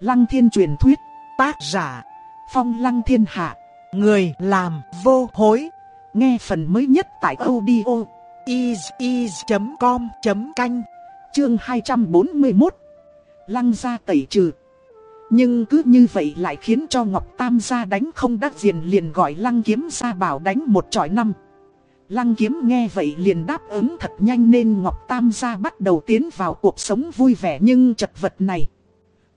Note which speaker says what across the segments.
Speaker 1: Lăng thiên truyền thuyết, tác giả, phong lăng thiên hạ, người làm vô hối. Nghe phần mới nhất tại audio is.com.canh, chương 241. Lăng ra tẩy trừ. Nhưng cứ như vậy lại khiến cho Ngọc Tam gia đánh không đắc diện liền gọi Lăng kiếm gia bảo đánh một trọi năm. Lăng kiếm nghe vậy liền đáp ứng thật nhanh nên Ngọc Tam gia bắt đầu tiến vào cuộc sống vui vẻ nhưng chật vật này.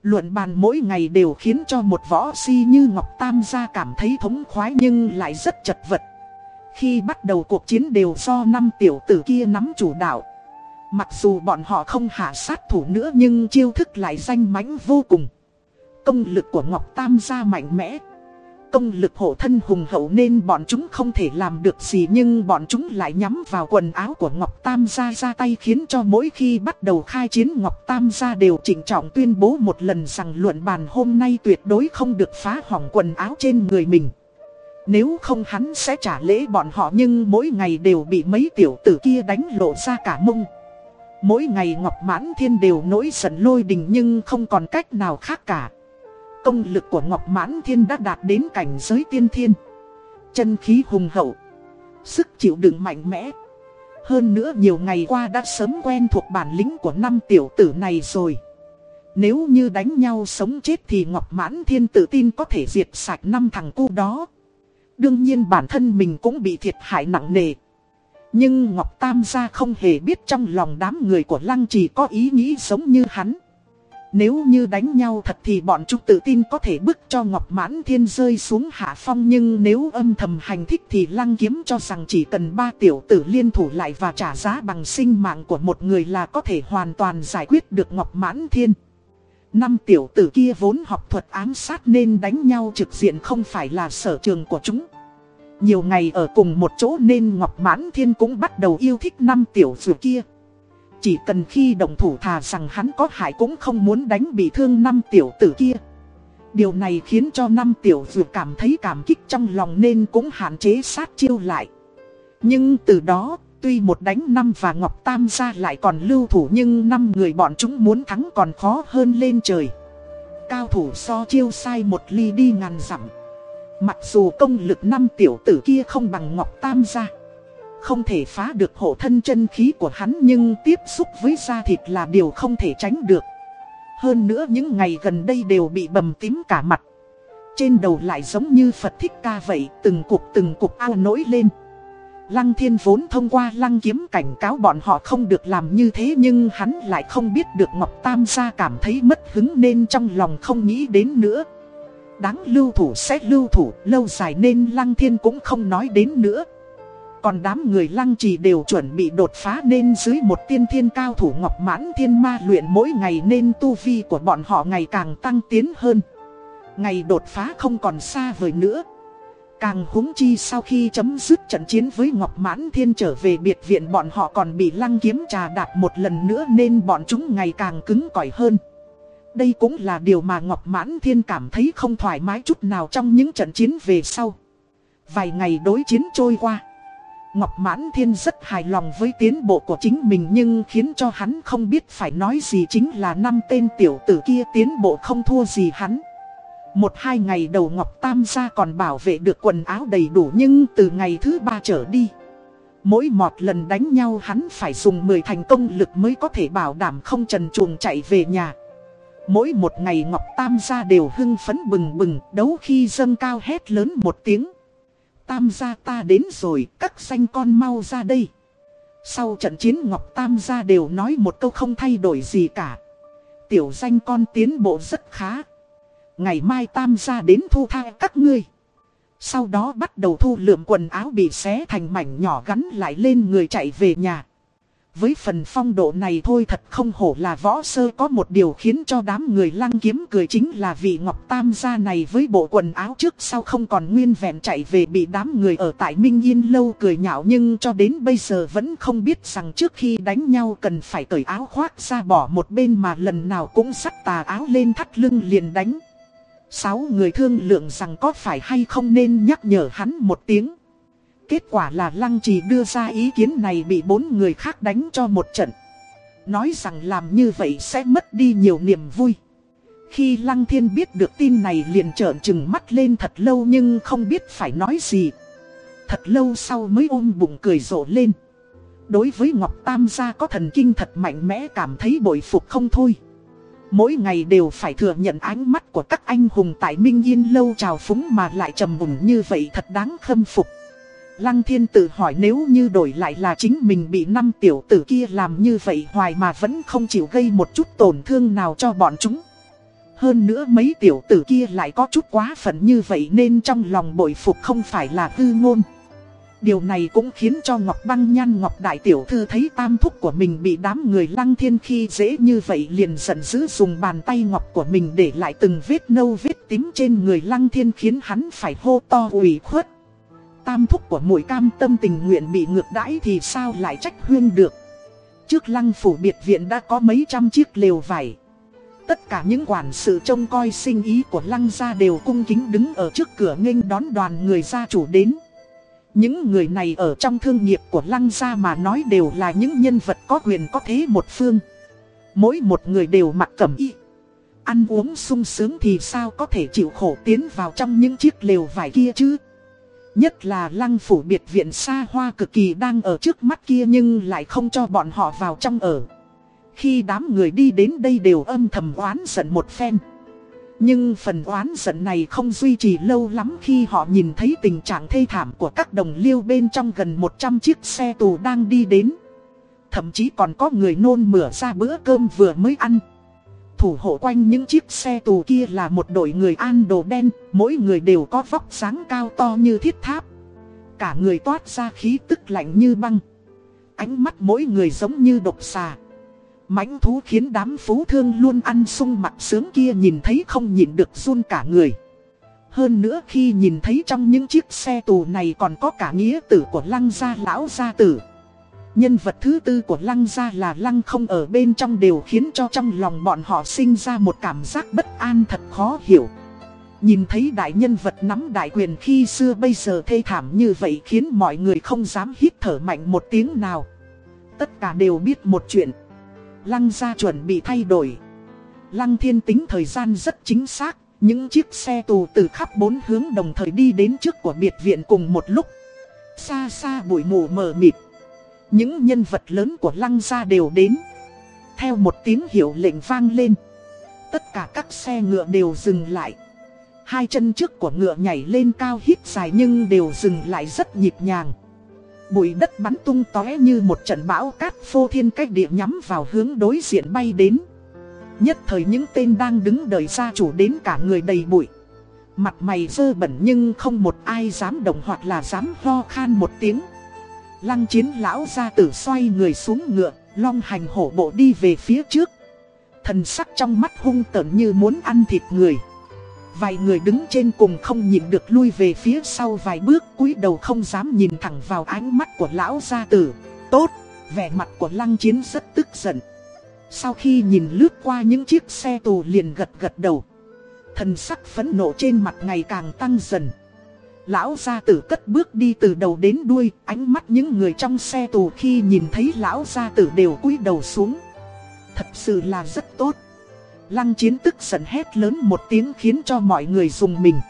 Speaker 1: Luận bàn mỗi ngày đều khiến cho một võ si như Ngọc Tam gia cảm thấy thống khoái nhưng lại rất chật vật. Khi bắt đầu cuộc chiến đều do năm tiểu tử kia nắm chủ đạo. Mặc dù bọn họ không hạ sát thủ nữa nhưng chiêu thức lại danh mãnh vô cùng. Công lực của Ngọc Tam gia mạnh mẽ. Công lực hộ thân hùng hậu nên bọn chúng không thể làm được gì nhưng bọn chúng lại nhắm vào quần áo của Ngọc Tam gia ra tay khiến cho mỗi khi bắt đầu khai chiến Ngọc Tam gia đều chỉnh trọng tuyên bố một lần rằng luận bàn hôm nay tuyệt đối không được phá hỏng quần áo trên người mình. Nếu không hắn sẽ trả lễ bọn họ nhưng mỗi ngày đều bị mấy tiểu tử kia đánh lộ ra cả mông. Mỗi ngày Ngọc Mãn Thiên đều nổi giận lôi đình nhưng không còn cách nào khác cả. Công lực của Ngọc Mãn Thiên đã đạt đến cảnh giới tiên thiên. Chân khí hùng hậu. Sức chịu đựng mạnh mẽ. Hơn nữa nhiều ngày qua đã sớm quen thuộc bản lĩnh của năm tiểu tử này rồi. Nếu như đánh nhau sống chết thì Ngọc Mãn Thiên tự tin có thể diệt sạch năm thằng cu đó. Đương nhiên bản thân mình cũng bị thiệt hại nặng nề. Nhưng Ngọc Tam gia không hề biết trong lòng đám người của Lăng Trì có ý nghĩ giống như hắn. Nếu như đánh nhau thật thì bọn chúng tự tin có thể bức cho Ngọc Mãn Thiên rơi xuống hạ phong Nhưng nếu âm thầm hành thích thì Lăng Kiếm cho rằng chỉ cần ba tiểu tử liên thủ lại và trả giá bằng sinh mạng của một người là có thể hoàn toàn giải quyết được Ngọc Mãn Thiên. Năm tiểu tử kia vốn học thuật ám sát nên đánh nhau trực diện không phải là sở trường của chúng. Nhiều ngày ở cùng một chỗ nên Ngọc Mãn Thiên cũng bắt đầu yêu thích năm tiểu tử kia chỉ cần khi đồng thủ thà rằng hắn có hại cũng không muốn đánh bị thương năm tiểu tử kia. Điều này khiến cho năm tiểu tử cảm thấy cảm kích trong lòng nên cũng hạn chế sát chiêu lại. Nhưng từ đó, tuy một đánh năm và Ngọc Tam gia lại còn lưu thủ nhưng năm người bọn chúng muốn thắng còn khó hơn lên trời. Cao thủ so chiêu sai một ly đi ngàn dặm. Mặc dù công lực năm tiểu tử kia không bằng Ngọc Tam gia. Không thể phá được hộ thân chân khí của hắn nhưng tiếp xúc với da thịt là điều không thể tránh được. Hơn nữa những ngày gần đây đều bị bầm tím cả mặt. Trên đầu lại giống như Phật thích ca vậy, từng cục từng cục ao nổi lên. Lăng thiên vốn thông qua lăng kiếm cảnh cáo bọn họ không được làm như thế nhưng hắn lại không biết được Ngọc Tam gia cảm thấy mất hứng nên trong lòng không nghĩ đến nữa. Đáng lưu thủ sẽ lưu thủ lâu dài nên lăng thiên cũng không nói đến nữa. Còn đám người lăng trì đều chuẩn bị đột phá nên dưới một tiên thiên cao thủ ngọc mãn thiên ma luyện mỗi ngày nên tu vi của bọn họ ngày càng tăng tiến hơn. Ngày đột phá không còn xa vời nữa. Càng húng chi sau khi chấm dứt trận chiến với Ngọc Mãn Thiên trở về biệt viện bọn họ còn bị lăng kiếm trà đạp một lần nữa nên bọn chúng ngày càng cứng cỏi hơn. Đây cũng là điều mà Ngọc Mãn Thiên cảm thấy không thoải mái chút nào trong những trận chiến về sau. Vài ngày đối chiến trôi qua. Ngọc Mãn Thiên rất hài lòng với tiến bộ của chính mình nhưng khiến cho hắn không biết phải nói gì chính là năm tên tiểu tử kia tiến bộ không thua gì hắn. Một hai ngày đầu Ngọc Tam gia còn bảo vệ được quần áo đầy đủ nhưng từ ngày thứ ba trở đi. Mỗi một lần đánh nhau hắn phải dùng 10 thành công lực mới có thể bảo đảm không trần chuồng chạy về nhà. Mỗi một ngày Ngọc Tam gia đều hưng phấn bừng bừng, đấu khi dâng cao hét lớn một tiếng. Tam gia ta đến rồi, các xanh con mau ra đây. Sau trận chiến Ngọc Tam gia đều nói một câu không thay đổi gì cả. Tiểu danh con tiến bộ rất khá. Ngày mai Tam gia đến thu thai các ngươi. Sau đó bắt đầu thu lượm quần áo bị xé thành mảnh nhỏ gắn lại lên người chạy về nhà. Với phần phong độ này thôi thật không hổ là võ sơ có một điều khiến cho đám người lăng kiếm cười chính là vị ngọc tam gia này với bộ quần áo trước sau không còn nguyên vẹn chạy về bị đám người ở tại Minh Yên lâu cười nhạo nhưng cho đến bây giờ vẫn không biết rằng trước khi đánh nhau cần phải cởi áo khoác ra bỏ một bên mà lần nào cũng sắt tà áo lên thắt lưng liền đánh. Sáu người thương lượng rằng có phải hay không nên nhắc nhở hắn một tiếng. Kết quả là Lăng Trì đưa ra ý kiến này bị bốn người khác đánh cho một trận. Nói rằng làm như vậy sẽ mất đi nhiều niềm vui. Khi Lăng Thiên biết được tin này liền trợn trừng mắt lên thật lâu nhưng không biết phải nói gì. Thật lâu sau mới ôm bụng cười rộ lên. Đối với Ngọc Tam gia có thần kinh thật mạnh mẽ cảm thấy bội phục không thôi. Mỗi ngày đều phải thừa nhận ánh mắt của các anh hùng tại Minh Yên lâu trào phúng mà lại trầm mùng như vậy thật đáng khâm phục. Lăng thiên tự hỏi nếu như đổi lại là chính mình bị năm tiểu tử kia làm như vậy hoài mà vẫn không chịu gây một chút tổn thương nào cho bọn chúng. Hơn nữa mấy tiểu tử kia lại có chút quá phận như vậy nên trong lòng bội phục không phải là tư ngôn. Điều này cũng khiến cho Ngọc Băng Nhan, Ngọc Đại Tiểu Thư thấy tam thúc của mình bị đám người lăng thiên khi dễ như vậy liền giận dữ dùng bàn tay ngọc của mình để lại từng vết nâu vết tím trên người lăng thiên khiến hắn phải hô to ủy khuất. Tam thúc của mũi cam tâm tình nguyện bị ngược đãi thì sao lại trách huyên được. Trước lăng phủ biệt viện đã có mấy trăm chiếc lều vải. Tất cả những quản sự trông coi sinh ý của lăng gia đều cung kính đứng ở trước cửa nghênh đón đoàn người gia chủ đến. Những người này ở trong thương nghiệp của lăng gia mà nói đều là những nhân vật có quyền có thế một phương. Mỗi một người đều mặc cẩm y. Ăn uống sung sướng thì sao có thể chịu khổ tiến vào trong những chiếc lều vải kia chứ. Nhất là lăng phủ biệt viện xa hoa cực kỳ đang ở trước mắt kia nhưng lại không cho bọn họ vào trong ở. Khi đám người đi đến đây đều âm thầm oán giận một phen. Nhưng phần oán giận này không duy trì lâu lắm khi họ nhìn thấy tình trạng thê thảm của các đồng liêu bên trong gần 100 chiếc xe tù đang đi đến. Thậm chí còn có người nôn mửa ra bữa cơm vừa mới ăn. Thủ hộ quanh những chiếc xe tù kia là một đội người an đồ đen, mỗi người đều có vóc dáng cao to như thiết tháp. Cả người toát ra khí tức lạnh như băng. Ánh mắt mỗi người giống như độc xà mãnh thú khiến đám phú thương luôn ăn sung mặt sướng kia nhìn thấy không nhìn được run cả người. Hơn nữa khi nhìn thấy trong những chiếc xe tù này còn có cả nghĩa tử của lăng gia lão gia tử. Nhân vật thứ tư của lăng gia là lăng không ở bên trong đều khiến cho trong lòng bọn họ sinh ra một cảm giác bất an thật khó hiểu. Nhìn thấy đại nhân vật nắm đại quyền khi xưa bây giờ thê thảm như vậy khiến mọi người không dám hít thở mạnh một tiếng nào. Tất cả đều biết một chuyện. Lăng gia chuẩn bị thay đổi. Lăng thiên tính thời gian rất chính xác, những chiếc xe tù từ khắp bốn hướng đồng thời đi đến trước của biệt viện cùng một lúc. Xa xa bụi mù mờ mịt. Những nhân vật lớn của lăng gia đều đến. Theo một tiếng hiệu lệnh vang lên. Tất cả các xe ngựa đều dừng lại. Hai chân trước của ngựa nhảy lên cao hít dài nhưng đều dừng lại rất nhịp nhàng. Bụi đất bắn tung tóe như một trận bão cát phô thiên cách địa nhắm vào hướng đối diện bay đến. Nhất thời những tên đang đứng đợi gia chủ đến cả người đầy bụi. Mặt mày dơ bẩn nhưng không một ai dám động hoặc là dám ho khan một tiếng. Lăng chiến lão gia tử xoay người xuống ngựa, long hành hổ bộ đi về phía trước. Thần sắc trong mắt hung tợn như muốn ăn thịt người. Vài người đứng trên cùng không nhìn được lui về phía sau vài bước cúi đầu không dám nhìn thẳng vào ánh mắt của lão gia tử. Tốt, vẻ mặt của lăng chiến rất tức giận. Sau khi nhìn lướt qua những chiếc xe tù liền gật gật đầu. Thần sắc phẫn nộ trên mặt ngày càng tăng dần. Lão gia tử cất bước đi từ đầu đến đuôi, ánh mắt những người trong xe tù khi nhìn thấy lão gia tử đều cúi đầu xuống. Thật sự là rất tốt. Lăng chiến tức giận hét lớn một tiếng khiến cho mọi người dùng mình.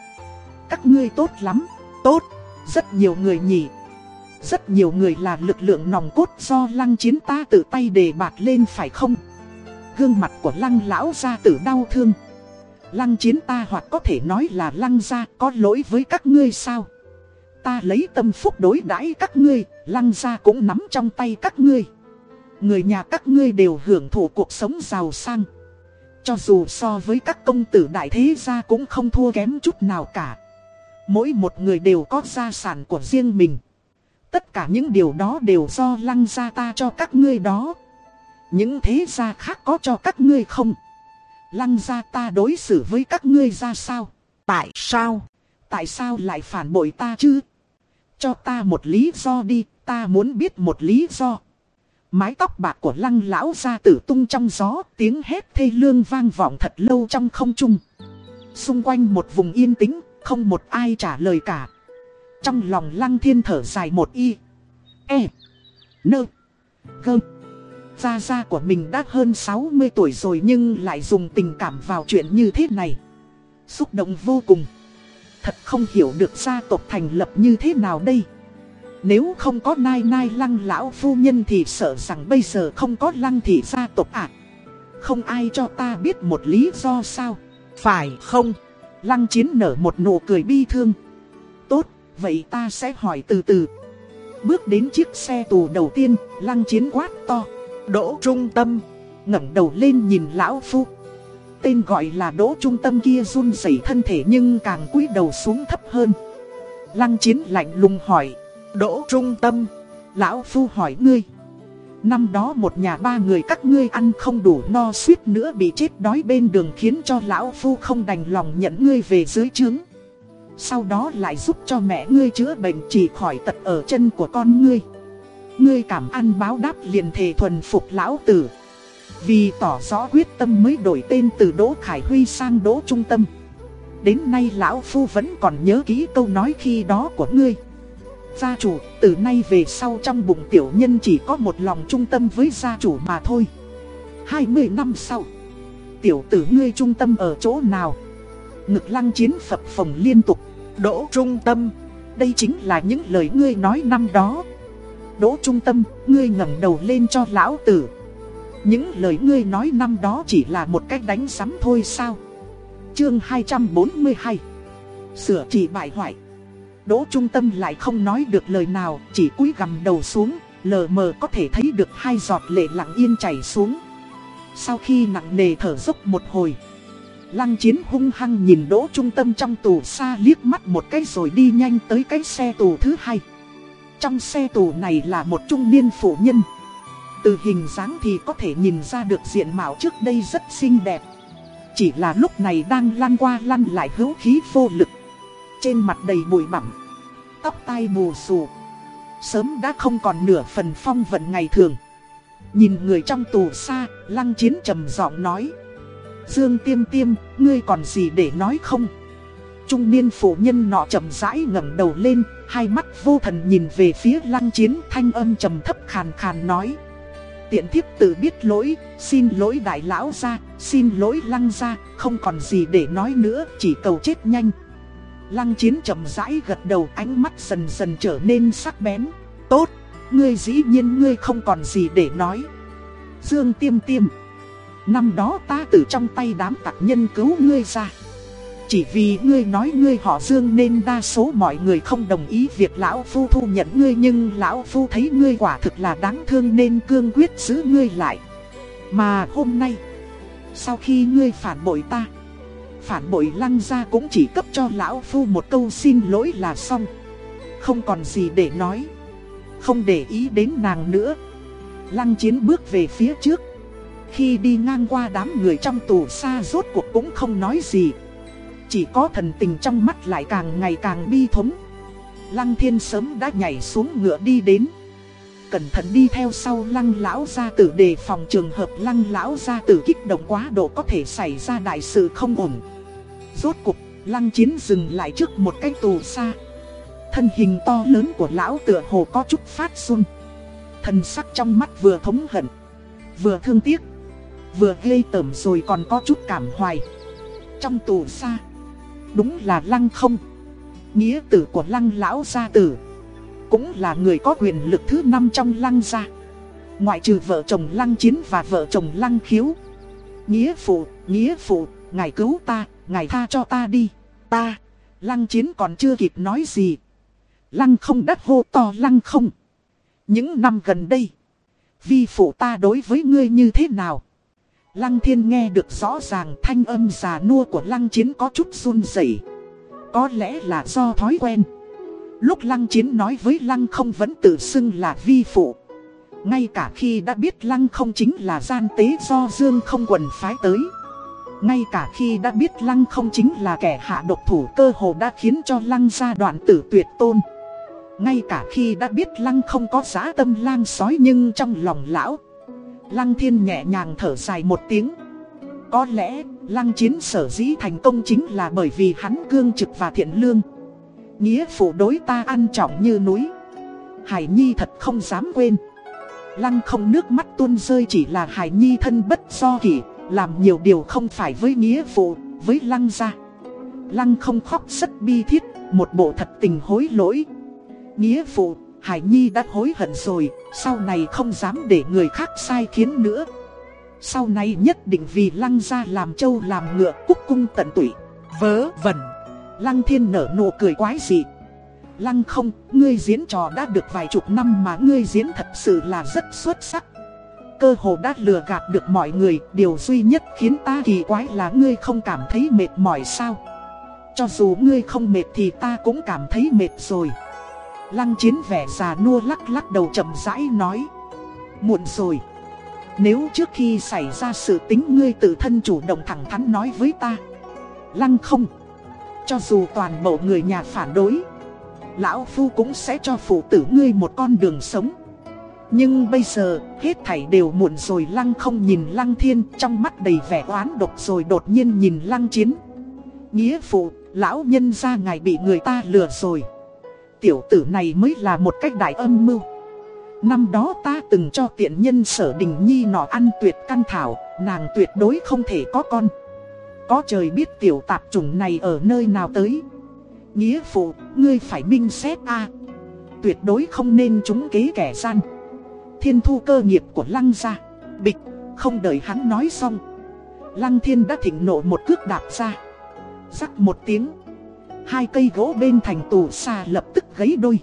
Speaker 1: Các ngươi tốt lắm, tốt, rất nhiều người nhỉ. Rất nhiều người là lực lượng nòng cốt do lăng chiến ta tự tay đề bạt lên phải không? Gương mặt của lăng lão gia tử đau thương. Lăng chiến ta hoặc có thể nói là lăng gia có lỗi với các ngươi sao? Ta lấy tâm phúc đối đãi các ngươi, lăng gia cũng nắm trong tay các ngươi. Người nhà các ngươi đều hưởng thụ cuộc sống giàu sang. Cho dù so với các công tử đại thế gia cũng không thua kém chút nào cả. Mỗi một người đều có gia sản của riêng mình. Tất cả những điều đó đều do lăng gia ta cho các ngươi đó. Những thế gia khác có cho các ngươi không? Lăng gia ta đối xử với các ngươi ra sao? Tại sao? Tại sao lại phản bội ta chứ? Cho ta một lý do đi, ta muốn biết một lý do. Mái tóc bạc của lăng lão ra tử tung trong gió, tiếng hét thê lương vang vọng thật lâu trong không trung. Xung quanh một vùng yên tĩnh, không một ai trả lời cả. Trong lòng lăng thiên thở dài một y. E. Nơ. Gơm. Gia gia của mình đã hơn 60 tuổi rồi nhưng lại dùng tình cảm vào chuyện như thế này. Xúc động vô cùng. Thật không hiểu được gia tộc thành lập như thế nào đây. Nếu không có nai nai lăng lão phu nhân thì sợ rằng bây giờ không có lăng thị gia tộc ạ. À. Không ai cho ta biết một lý do sao. Phải không? Lăng chiến nở một nụ cười bi thương. Tốt, vậy ta sẽ hỏi từ từ. Bước đến chiếc xe tù đầu tiên, lăng chiến quát to. Đỗ trung tâm, ngẩng đầu lên nhìn lão phu. Tên gọi là đỗ trung tâm kia run rẩy thân thể nhưng càng cúi đầu xuống thấp hơn. Lăng chiến lạnh lùng hỏi. Đỗ trung tâm, lão phu hỏi ngươi. Năm đó một nhà ba người các ngươi ăn không đủ no suýt nữa bị chết đói bên đường khiến cho lão phu không đành lòng nhận ngươi về dưới trướng. Sau đó lại giúp cho mẹ ngươi chữa bệnh chỉ khỏi tật ở chân của con ngươi. Ngươi cảm ăn báo đáp liền thề thuần phục lão tử. Vì tỏ rõ quyết tâm mới đổi tên từ Đỗ Khải Huy sang Đỗ Trung Tâm. Đến nay lão phu vẫn còn nhớ kỹ câu nói khi đó của ngươi. Gia chủ, từ nay về sau trong bụng tiểu nhân chỉ có một lòng trung tâm với gia chủ mà thôi 20 năm sau Tiểu tử ngươi trung tâm ở chỗ nào Ngực lăng chiến phập phồng liên tục Đỗ trung tâm Đây chính là những lời ngươi nói năm đó Đỗ trung tâm Ngươi ngẩng đầu lên cho lão tử Những lời ngươi nói năm đó chỉ là một cách đánh sắm thôi sao Chương 242 Sửa chỉ bại hoại Đỗ trung tâm lại không nói được lời nào, chỉ cúi gằm đầu xuống, lờ mờ có thể thấy được hai giọt lệ lặng yên chảy xuống. Sau khi nặng nề thở dốc một hồi, lăng chiến hung hăng nhìn đỗ trung tâm trong tù xa liếc mắt một cái rồi đi nhanh tới cái xe tù thứ hai. Trong xe tù này là một trung niên phụ nhân. Từ hình dáng thì có thể nhìn ra được diện mạo trước đây rất xinh đẹp. Chỉ là lúc này đang lăn qua lăn lại hữu khí vô lực. Trên mặt đầy bụi bặm, Tóc tai bù xù Sớm đã không còn nửa phần phong vận ngày thường Nhìn người trong tù xa, Lăng chiến trầm giọng nói Dương tiêm tiêm, Ngươi còn gì để nói không Trung niên phụ nhân nọ chậm rãi ngẩng đầu lên Hai mắt vô thần nhìn về phía lăng chiến Thanh âm trầm thấp khàn khàn nói Tiện thiếp tự biết lỗi Xin lỗi đại lão ra Xin lỗi lăng ra Không còn gì để nói nữa Chỉ cầu chết nhanh Lăng chiến chậm rãi gật đầu ánh mắt dần dần trở nên sắc bén. Tốt, ngươi dĩ nhiên ngươi không còn gì để nói. Dương tiêm tiêm. Năm đó ta từ trong tay đám tặc nhân cứu ngươi ra. Chỉ vì ngươi nói ngươi họ Dương nên đa số mọi người không đồng ý việc Lão Phu thu nhận ngươi, Nhưng Lão Phu thấy ngươi quả thực là đáng thương nên cương quyết giữ ngươi lại. Mà hôm nay, Sau khi ngươi phản bội ta, phản bội lăng gia cũng chỉ cấp cho lão phu một câu xin lỗi là xong. Không còn gì để nói, Không để ý đến nàng nữa. Lăng chiến bước về phía trước. Khi đi ngang qua đám người trong tù, xa rốt cuộc cũng không nói gì. Chỉ có thần tình trong mắt lại càng ngày càng bi thống Lăng thiên sớm đã nhảy xuống ngựa đi đến Cẩn thận đi theo sau lăng lão gia tử đề phòng trường hợp lăng lão gia tử kích động quá độ có thể xảy ra đại sự không ổn Rốt cục, lăng chiến dừng lại trước một cái tù xa. Thân hình to lớn của lão tựa hồ có chút phát run. Thần sắc trong mắt vừa thống hận, vừa thương tiếc, vừa ghê tởm rồi còn có chút cảm hoài. Trong tù xa, đúng là lăng không. Nghĩa tử của lăng lão gia tử, cũng là người có quyền lực thứ năm trong lăng gia. Ngoại trừ vợ chồng lăng chiến và vợ chồng lăng khiếu. Nghĩa phụ, nghĩa phụ, ngài cứu ta, ngài tha cho ta đi, ta, lăng chiến còn chưa kịp nói gì. Lăng không đắt hô to lăng không. Những năm gần đây, vi phụ ta đối với ngươi như thế nào? Lăng thiên nghe được rõ ràng thanh âm già nua của lăng chiến có chút run rẩy Có lẽ là do thói quen. Lúc lăng chiến nói với lăng không vẫn tự xưng là vi phụ. Ngay cả khi đã biết lăng không chính là gian tế do dương không quần phái tới. Ngay cả khi đã biết lăng không chính là kẻ hạ độc thủ cơ hồ đã khiến cho lăng gia đoạn tử tuyệt tôn Ngay cả khi đã biết lăng không có giá tâm lang sói nhưng trong lòng lão Lăng thiên nhẹ nhàng thở dài một tiếng Có lẽ lăng chiến sở dĩ thành công chính là bởi vì hắn cương trực và thiện lương Nghĩa phụ đối ta ăn trọng như núi Hải Nhi thật không dám quên Lăng không nước mắt tuôn rơi chỉ là Hải Nhi thân bất do kỷ, làm nhiều điều không phải với nghĩa phụ, với Lăng gia. Lăng không khóc rất bi thiết, một bộ thật tình hối lỗi. Nghĩa phụ, Hải Nhi đã hối hận rồi, sau này không dám để người khác sai khiến nữa. Sau này nhất định vì Lăng gia làm trâu làm ngựa cúc cung tận tụy. Vớ vẩn. Lăng thiên nở nụ cười quái dị. Lăng không, ngươi diễn trò đã được vài chục năm mà ngươi diễn thật sự là rất xuất sắc. Cơ hồ đã lừa gạt được mọi người, điều duy nhất khiến ta kỳ quái là ngươi không cảm thấy mệt mỏi sao. Cho dù ngươi không mệt thì ta cũng cảm thấy mệt rồi. Lăng chiến vẻ già nua lắc lắc đầu chậm rãi nói. Muộn rồi. Nếu trước khi xảy ra sự tính ngươi tự thân chủ động thẳng thắn nói với ta. Lăng không. Cho dù toàn bộ người nhà phản đối Lão Phu cũng sẽ cho phụ tử ngươi một con đường sống Nhưng bây giờ hết thảy đều muộn rồi Lăng không nhìn Lăng Thiên Trong mắt đầy vẻ oán độc rồi đột nhiên nhìn Lăng Chiến Nghĩa phụ, lão nhân ra ngài bị người ta lừa rồi Tiểu tử này mới là một cách đại âm mưu. Năm đó ta từng cho tiện nhân sở đình nhi nọ ăn tuyệt căn thảo Nàng tuyệt đối không thể có con. Có trời biết tiểu tạp chủng này ở nơi nào tới. Nghĩa phụ, ngươi phải minh xét a. Tuyệt đối không nên trúng kế kẻ gian. Thiên thu cơ nghiệp của lăng ra Bịch, không đợi hắn nói xong. Lăng thiên đã thỉnh nộ một cước đạp ra. Rắc một tiếng. Hai cây gỗ bên thành tù xa lập tức gấy đôi.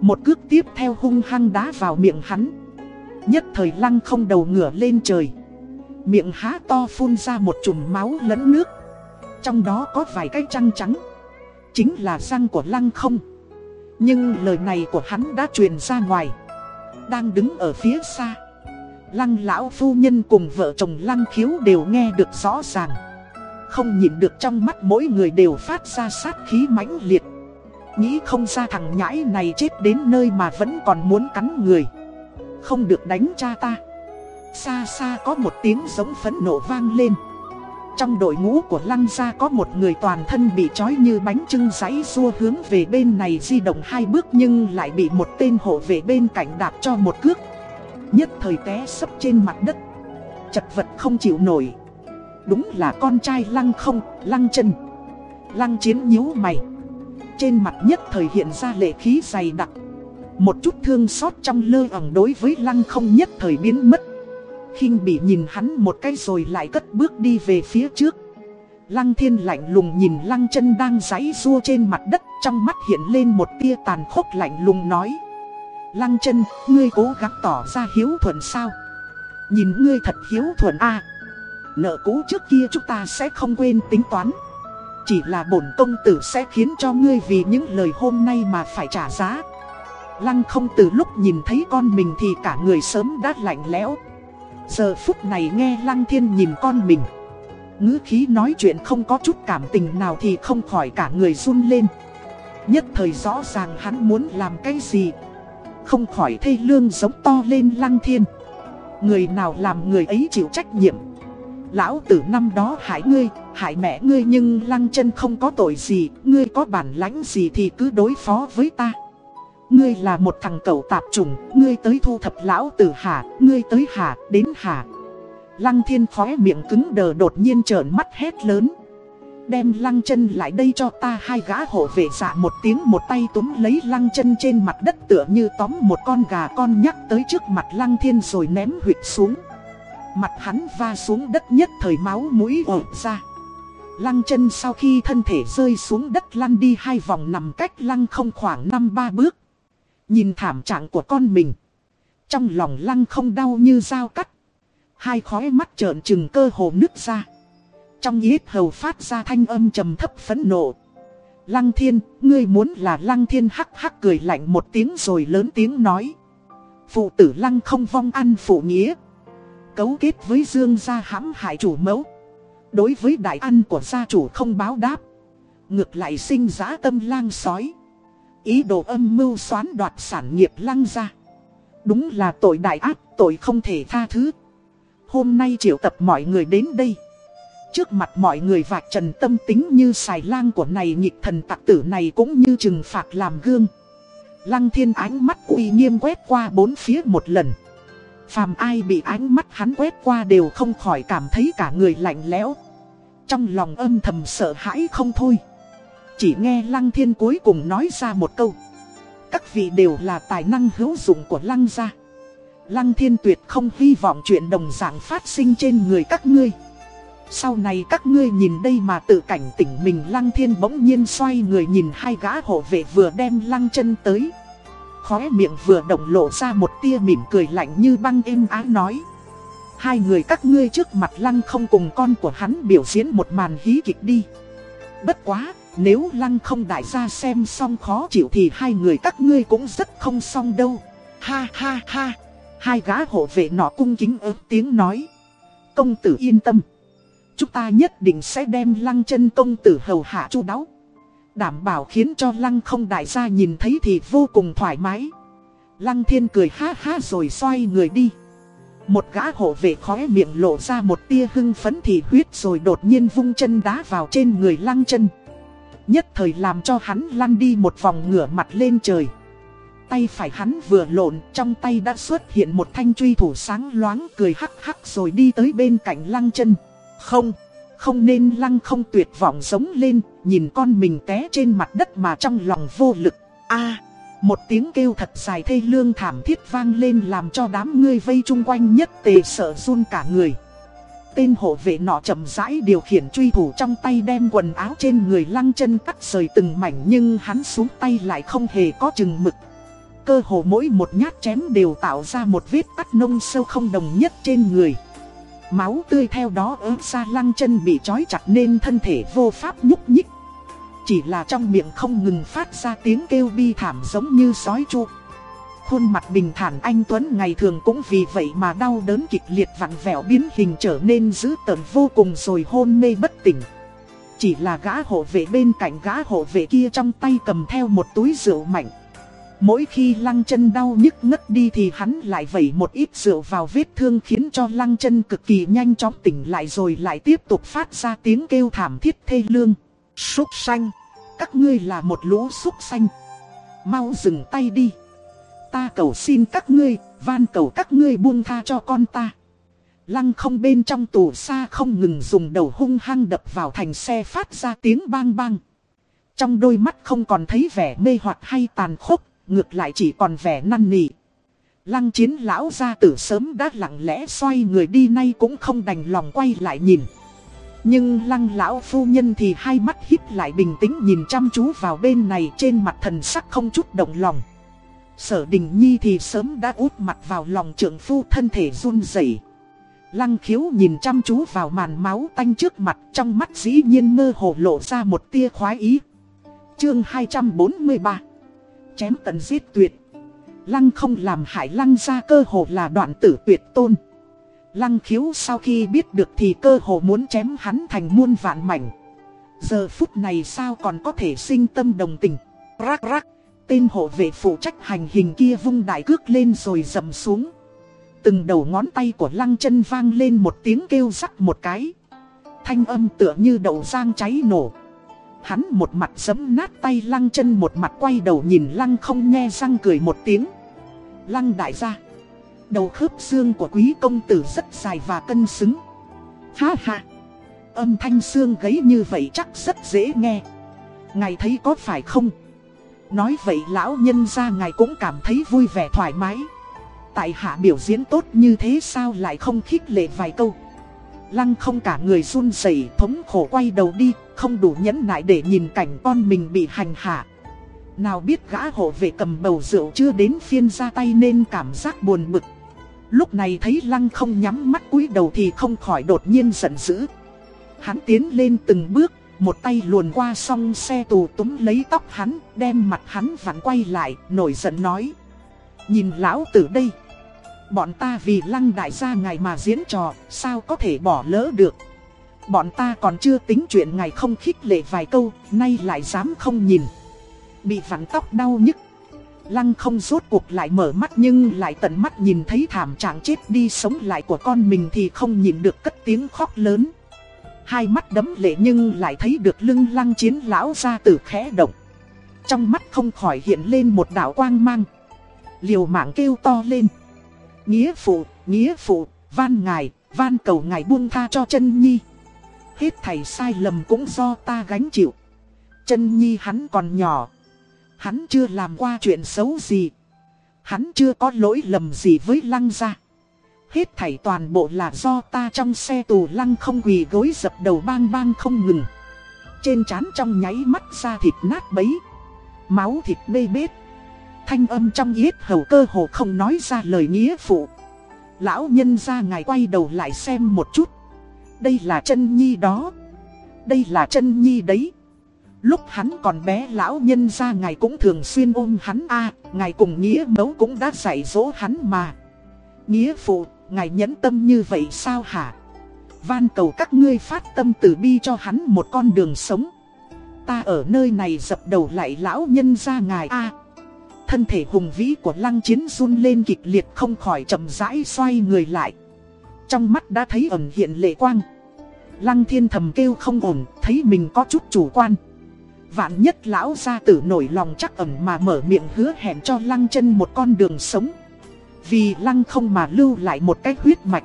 Speaker 1: Một cước tiếp theo hung hăng đá vào miệng hắn. Nhất thời lăng không đầu ngửa lên trời. Miệng há to phun ra một chùm máu lẫn nước. Trong đó có vài cái trăng trắng. Chính là răng của lăng không. Nhưng lời này của hắn đã truyền ra ngoài. Đang đứng ở phía xa. Lăng lão phu nhân cùng vợ chồng lăng khiếu đều nghe được rõ ràng. Không nhìn được trong mắt mỗi người đều phát ra sát khí mãnh liệt. Nghĩ không ra thằng nhãi này chết đến nơi mà vẫn còn muốn cắn người. Không được đánh cha ta. Xa xa có một tiếng giống phấn nộ vang lên. Trong đội ngũ của lăng gia có một người toàn thân bị trói như bánh trưng giấy xua hướng về bên này di động hai bước nhưng lại bị một tên hộ vệ bên cạnh đạp cho một cước. Nhất thời té sấp trên mặt đất. Chật vật không chịu nổi. Đúng là con trai lăng không, lăng chân Lăng chiến nhíu mày Trên mặt nhất thời hiện ra lệ khí dày đặc Một chút thương xót trong lơ ẩn đối với lăng không nhất thời biến mất khinh bị nhìn hắn một cái rồi lại cất bước đi về phía trước. Lăng thiên lạnh lùng nhìn lăng chân đang giãy rua trên mặt đất trong mắt hiện lên một tia tàn khốc lạnh lùng nói. Lăng chân, ngươi cố gắng tỏ ra hiếu thuận sao? Nhìn ngươi thật hiếu thuận a Nợ cũ trước kia chúng ta sẽ không quên tính toán. Chỉ là bổn công tử sẽ khiến cho ngươi vì những lời hôm nay mà phải trả giá. Lăng không từ lúc nhìn thấy con mình thì cả người sớm đã lạnh lẽo. Giờ phút này nghe Lăng Thiên nhìn con mình ngữ khí nói chuyện không có chút cảm tình nào thì không khỏi cả người run lên Nhất thời rõ ràng hắn muốn làm cái gì Không khỏi thê lương giống to lên Lăng Thiên Người nào làm người ấy chịu trách nhiệm Lão tử năm đó hại ngươi, hại mẹ ngươi nhưng Lăng chân không có tội gì Ngươi có bản lãnh gì thì cứ đối phó với ta Ngươi là một thằng cẩu tạp trùng, ngươi tới thu thập lão tử hả, ngươi tới hả, đến hả. Lăng thiên khóe miệng cứng đờ đột nhiên trợn mắt hét lớn. Đem lăng chân lại đây cho ta hai gã hộ vệ dạ một tiếng một tay túm lấy lăng chân trên mặt đất tựa như tóm một con gà con nhắc tới trước mặt lăng thiên rồi ném huyệt xuống. Mặt hắn va xuống đất nhất thời máu mũi ổ ra. Lăng chân sau khi thân thể rơi xuống đất lăn đi hai vòng nằm cách lăng không khoảng năm ba bước. Nhìn thảm trạng của con mình. Trong lòng lăng không đau như dao cắt. Hai khói mắt trợn trừng cơ hồ nứt ra. Trong yết hầu phát ra thanh âm trầm thấp phẫn nộ. Lăng thiên, ngươi muốn là lăng thiên hắc hắc cười lạnh một tiếng rồi lớn tiếng nói. Phụ tử lăng không vong ăn phụ nghĩa. Cấu kết với dương gia hãm hại chủ mẫu. Đối với đại ăn của gia chủ không báo đáp. Ngược lại sinh giá tâm lang sói. Ý đồ âm mưu xoán đoạt sản nghiệp lăng gia Đúng là tội đại ác, tội không thể tha thứ Hôm nay triệu tập mọi người đến đây Trước mặt mọi người vạch trần tâm tính như xài lang của này nhịp thần tặc tử này cũng như trừng phạt làm gương Lăng thiên ánh mắt uy nghiêm quét qua bốn phía một lần Phàm ai bị ánh mắt hắn quét qua đều không khỏi cảm thấy cả người lạnh lẽo. Trong lòng âm thầm sợ hãi không thôi. Chỉ nghe Lăng Thiên cuối cùng nói ra một câu. Các vị đều là tài năng hữu dụng của Lăng gia. Lăng Thiên tuyệt không hy vọng chuyện đồng dạng phát sinh trên người các ngươi. Sau này các ngươi nhìn đây mà tự cảnh tỉnh mình, Lăng Thiên bỗng nhiên xoay người nhìn hai gã hộ vệ vừa đem Lăng chân tới. Khóe miệng vừa động lộ ra một tia mỉm cười lạnh như băng êm ái nói. Hai người các ngươi trước mặt Lăng không cùng con của hắn biểu diễn một màn hí kịch đi. Bất quá, nếu Lăng không đại gia xem xong khó chịu thì hai người các ngươi cũng rất không xong đâu. Ha ha ha. Hai gã hộ vệ nọ cung kính ớt tiếng nói. Công tử yên tâm. Chúng ta nhất định sẽ đem lăng chân công tử hầu hạ chu đáo. Đảm bảo khiến cho lăng không đại gia nhìn thấy thì vô cùng thoải mái. Lăng thiên cười ha ha rồi xoay người đi. Một gã hộ vệ khóe miệng lộ ra một tia hưng phấn thì huyết rồi đột nhiên vung chân đá vào trên người lăng chân. Nhất thời làm cho hắn lăn đi một vòng ngửa mặt lên trời. Tay phải hắn vừa lộn trong tay đã xuất hiện một thanh truy thủ sáng loáng cười hắc hắc rồi đi tới bên cạnh lăng chân. Không, không nên lăng không tuyệt vọng giống lên, nhìn con mình té trên mặt đất mà trong lòng vô lực. a, một tiếng kêu thật dài thê lương thảm thiết vang lên làm cho đám ngươi vây chung quanh nhất tề sợ run cả người. Tên hộ vệ nọ chậm rãi điều khiển truy thủ trong tay đem quần áo trên người lăng chân cắt rời từng mảnh nhưng hắn xuống tay lại không hề có chừng mực. Cơ hồ mỗi một nhát chém đều tạo ra một vết cắt nông sâu không đồng nhất trên người. Máu tươi theo đó ớt ra lăng chân bị trói chặt nên thân thể vô pháp nhúc nhích. Chỉ là trong miệng không ngừng phát ra tiếng kêu bi thảm giống như sói chu. Khuôn mặt bình thản anh Tuấn ngày thường cũng vì vậy mà đau đớn kịch liệt vặn vẹo biến hình trở nên dữ tợn vô cùng rồi hôn mê bất tỉnh. Chỉ là gã hộ vệ bên cạnh gã hộ vệ kia trong tay cầm theo một túi rượu mạnh. Mỗi khi lăng chân đau nhức ngất đi thì hắn lại vẩy một ít rượu vào vết thương khiến cho lăng chân cực kỳ nhanh chóng tỉnh lại rồi lại tiếp tục phát ra tiếng kêu thảm thiết thê lương. Súc xanh, các ngươi là một lũ súc xanh. Mau dừng tay đi. Ta cầu xin các ngươi, van cầu các ngươi buông tha cho con ta. Lăng không bên trong tù xa không ngừng dùng đầu hung hăng đập vào thành xe phát ra tiếng bang bang. Trong đôi mắt không còn thấy vẻ mê hoặc hay tàn khốc, ngược lại chỉ còn vẻ năn nỉ. Lăng chiến lão gia tử sớm đã lặng lẽ xoay người đi nay cũng không đành lòng quay lại nhìn. Nhưng lăng lão phu nhân thì hai mắt híp lại bình tĩnh nhìn chăm chú vào bên này trên mặt thần sắc không chút động lòng. Sở đình nhi thì sớm đã út mặt vào lòng trưởng phu thân thể run rẩy. Lăng khiếu nhìn chăm chú vào màn máu tanh trước mặt, trong mắt dĩ nhiên mơ hồ lộ ra một tia khoái ý. Chương 243 Chém tận giết tuyệt. Lăng không làm hại lăng ra cơ hồ là đoạn tử tuyệt tôn. Lăng khiếu sau khi biết được thì cơ hồ muốn chém hắn thành muôn vạn mảnh. Giờ phút này sao còn có thể sinh tâm đồng tình. Rắc rắc, tên hộ vệ phụ trách hành hình kia vung đại cước lên rồi dầm xuống. Từng đầu ngón tay của lăng chân vang lên một tiếng kêu rắc một cái. Thanh âm tựa như đậu giang cháy nổ. Hắn một mặt giấm nát tay lăng chân một mặt quay đầu nhìn lăng không nghe răng cười một tiếng. Lăng đại gia. Đầu khớp xương của quý công tử rất dài và cân xứng. Ha ha. Âm thanh xương gấy như vậy chắc rất dễ nghe. Ngài thấy có phải không? Nói vậy lão nhân ra ngài cũng cảm thấy vui vẻ thoải mái. Tại hạ biểu diễn tốt như thế sao lại không khích lệ vài câu. Lăng không cả người run rẩy thống khổ quay đầu đi, không đủ nhẫn nại để nhìn cảnh con mình bị hành hạ. Nào biết gã hộ về cầm bầu rượu chưa đến phiên ra tay nên cảm giác buồn bực. Lúc này thấy lăng không nhắm mắt cúi đầu thì không khỏi đột nhiên giận dữ. Hắn tiến lên từng bước, một tay luồn qua song xe tù túm lấy tóc hắn, đem mặt hắn vặn quay lại, nổi giận nói. Nhìn lão tử đây. Bọn ta vì lăng đại gia ngài mà diễn trò, sao có thể bỏ lỡ được. Bọn ta còn chưa tính chuyện ngài không khích lệ vài câu, nay lại dám không nhìn. Bị vặn tóc đau nhức. Lăng không rốt cuộc lại mở mắt nhưng lại tận mắt nhìn thấy thảm trạng chết đi sống lại của con mình thì không nhìn được cất tiếng khóc lớn. Hai mắt đấm lệ nhưng lại thấy được lưng lăng chiến lão ra từ khẽ động. Trong mắt không khỏi hiện lên một đạo quang mang. Liều mạng kêu to lên. Nghĩa phụ, nghĩa phụ, van ngài, van cầu ngài buông tha cho chân nhi. Hết thầy sai lầm cũng do ta gánh chịu. Chân nhi hắn còn nhỏ. Hắn chưa làm qua chuyện xấu gì. Hắn chưa có lỗi lầm gì với lăng gia. Hết thảy toàn bộ là do ta trong xe tù lăng không quỳ gối dập đầu bang bang không ngừng. Trên trán trong nháy mắt ra thịt nát bấy. Máu thịt bê bết. Thanh âm trong yết hầu cơ hồ không nói ra lời nghĩa phụ. Lão nhân ra ngài quay đầu lại xem một chút. Đây là chân nhi đó. Đây là chân nhi đấy. Lúc hắn còn bé lão nhân ra ngài cũng thường xuyên ôm hắn a ngài cùng nghĩa mẫu cũng đã dạy dỗ hắn mà. Nghĩa phụ, ngài nhẫn tâm như vậy sao hả? Van cầu các ngươi phát tâm từ bi cho hắn một con đường sống. Ta ở nơi này dập đầu lại lão nhân ra ngài a Thân thể hùng vĩ của lăng chiến run lên kịch liệt không khỏi chậm rãi xoay người lại. Trong mắt đã thấy ẩn hiện lệ quang. Lăng thiên thầm kêu không ổn, thấy mình có chút chủ quan. Vạn nhất lão gia tử nổi lòng chắc ẩn mà mở miệng hứa hẹn cho lăng chân một con đường sống. Vì lăng không mà lưu lại một cái huyết mạch.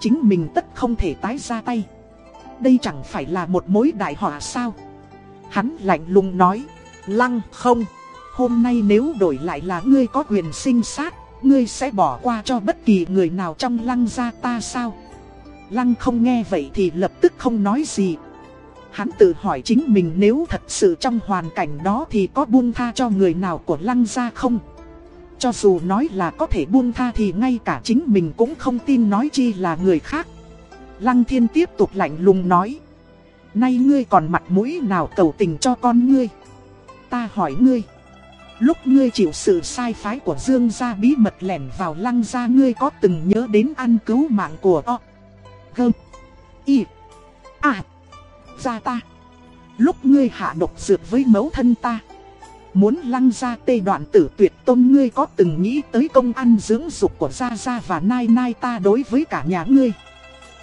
Speaker 1: Chính mình tất không thể tái ra tay. Đây chẳng phải là một mối đại họa sao. Hắn lạnh lùng nói, lăng không. Hôm nay nếu đổi lại là ngươi có quyền sinh sát, ngươi sẽ bỏ qua cho bất kỳ người nào trong lăng gia ta sao? Lăng không nghe vậy thì lập tức không nói gì. Hắn tự hỏi chính mình nếu thật sự trong hoàn cảnh đó thì có buông tha cho người nào của lăng gia không? Cho dù nói là có thể buông tha thì ngay cả chính mình cũng không tin nói chi là người khác. Lăng thiên tiếp tục lạnh lùng nói. Nay ngươi còn mặt mũi nào cầu tình cho con ngươi? Ta hỏi ngươi. Lúc ngươi chịu sự sai phái của Dương gia bí mật lẻn vào lăng gia ngươi có từng nhớ đến ăn cứu mạng của O. Gơm. Y. À. Gia ta. Lúc ngươi hạ độc dược với mẫu thân ta. Muốn lăng gia tê đoạn tử tuyệt tôn ngươi có từng nghĩ tới công ăn dưỡng dục của Gia Gia và Nai Nai ta đối với cả nhà ngươi.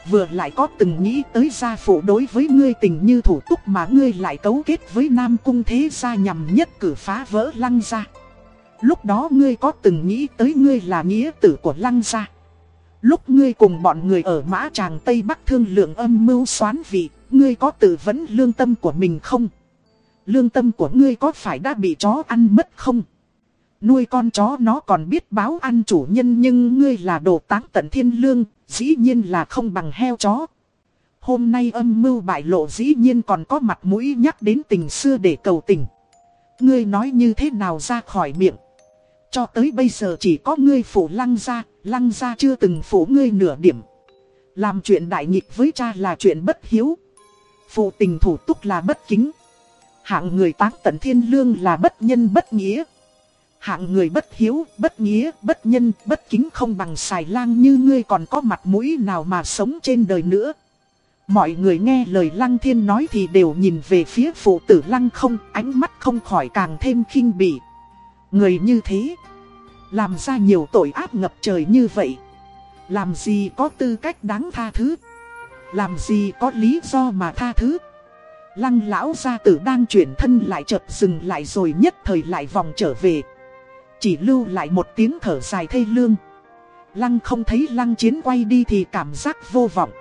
Speaker 1: Vừa lại có từng nghĩ tới gia phụ đối với ngươi tình như thủ túc mà ngươi lại cấu kết với Nam Cung Thế Gia nhằm nhất cử phá vỡ lăng gia. Lúc đó ngươi có từng nghĩ tới ngươi là nghĩa tử của lăng gia. Lúc ngươi cùng bọn người ở mã tràng Tây Bắc thương lượng âm mưu xoán vị, ngươi có tự vấn lương tâm của mình không? Lương tâm của ngươi có phải đã bị chó ăn mất không? Nuôi con chó nó còn biết báo ăn chủ nhân nhưng ngươi là đồ táng tận thiên lương, dĩ nhiên là không bằng heo chó. Hôm nay âm mưu bại lộ dĩ nhiên còn có mặt mũi nhắc đến tình xưa để cầu tình. Ngươi nói như thế nào ra khỏi miệng. Cho tới bây giờ chỉ có ngươi phủ lăng ra, lăng ra chưa từng phủ ngươi nửa điểm. Làm chuyện đại nghịch với cha là chuyện bất hiếu. Phụ tình thủ túc là bất kính. Hạng người táng tận thiên lương là bất nhân bất nghĩa. Hạng người bất hiếu, bất nghĩa, bất nhân, bất kính không bằng xài lang như ngươi còn có mặt mũi nào mà sống trên đời nữa. Mọi người nghe lời lăng thiên nói thì đều nhìn về phía phụ tử lăng không, ánh mắt không khỏi càng thêm khinh bỉ. Người như thế, làm ra nhiều tội ác ngập trời như vậy. Làm gì có tư cách đáng tha thứ, làm gì có lý do mà tha thứ. Lăng lão gia tử đang chuyển thân lại chợt dừng lại rồi nhất thời lại vòng trở về. Chỉ lưu lại một tiếng thở dài thê lương. Lăng không thấy lăng chiến quay đi thì cảm giác vô vọng.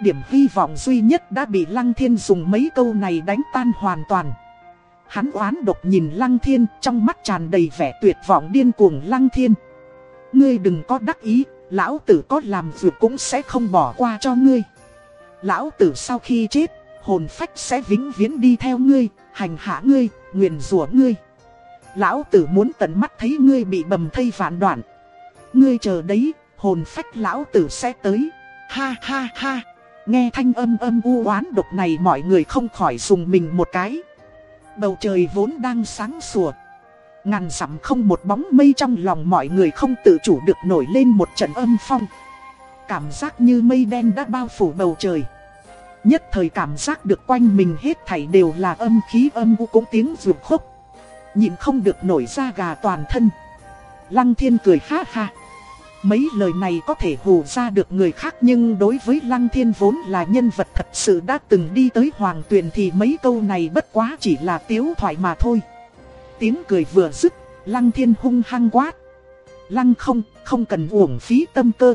Speaker 1: Điểm hy vọng duy nhất đã bị lăng thiên dùng mấy câu này đánh tan hoàn toàn. Hắn oán độc nhìn lăng thiên trong mắt tràn đầy vẻ tuyệt vọng điên cuồng lăng thiên. Ngươi đừng có đắc ý, lão tử có làm vượt cũng sẽ không bỏ qua cho ngươi. Lão tử sau khi chết, hồn phách sẽ vĩnh viễn đi theo ngươi, hành hạ ngươi, nguyền rủa ngươi Lão tử muốn tận mắt thấy ngươi bị bầm thây vạn đoạn. Ngươi chờ đấy, hồn phách lão tử sẽ tới. Ha ha ha. Nghe thanh âm âm u oán độc này mọi người không khỏi dùng mình một cái. Bầu trời vốn đang sáng sủa. Ngàn dặm không một bóng mây trong lòng mọi người không tự chủ được nổi lên một trận âm phong. Cảm giác như mây đen đã bao phủ bầu trời. Nhất thời cảm giác được quanh mình hết thảy đều là âm khí âm u cũng tiếng ruột khúc Nhìn không được nổi ra gà toàn thân Lăng thiên cười ha ha Mấy lời này có thể hù ra được người khác nhưng đối với Lăng Thiên vốn là nhân vật thật sự đã từng đi tới Hoàng Tuyền thì mấy câu này bất quá chỉ là tiếu thoại mà thôi. Tiếng cười vừa dứt, Lăng Thiên hung hăng quát. Lăng không, không cần uổng phí tâm cơ,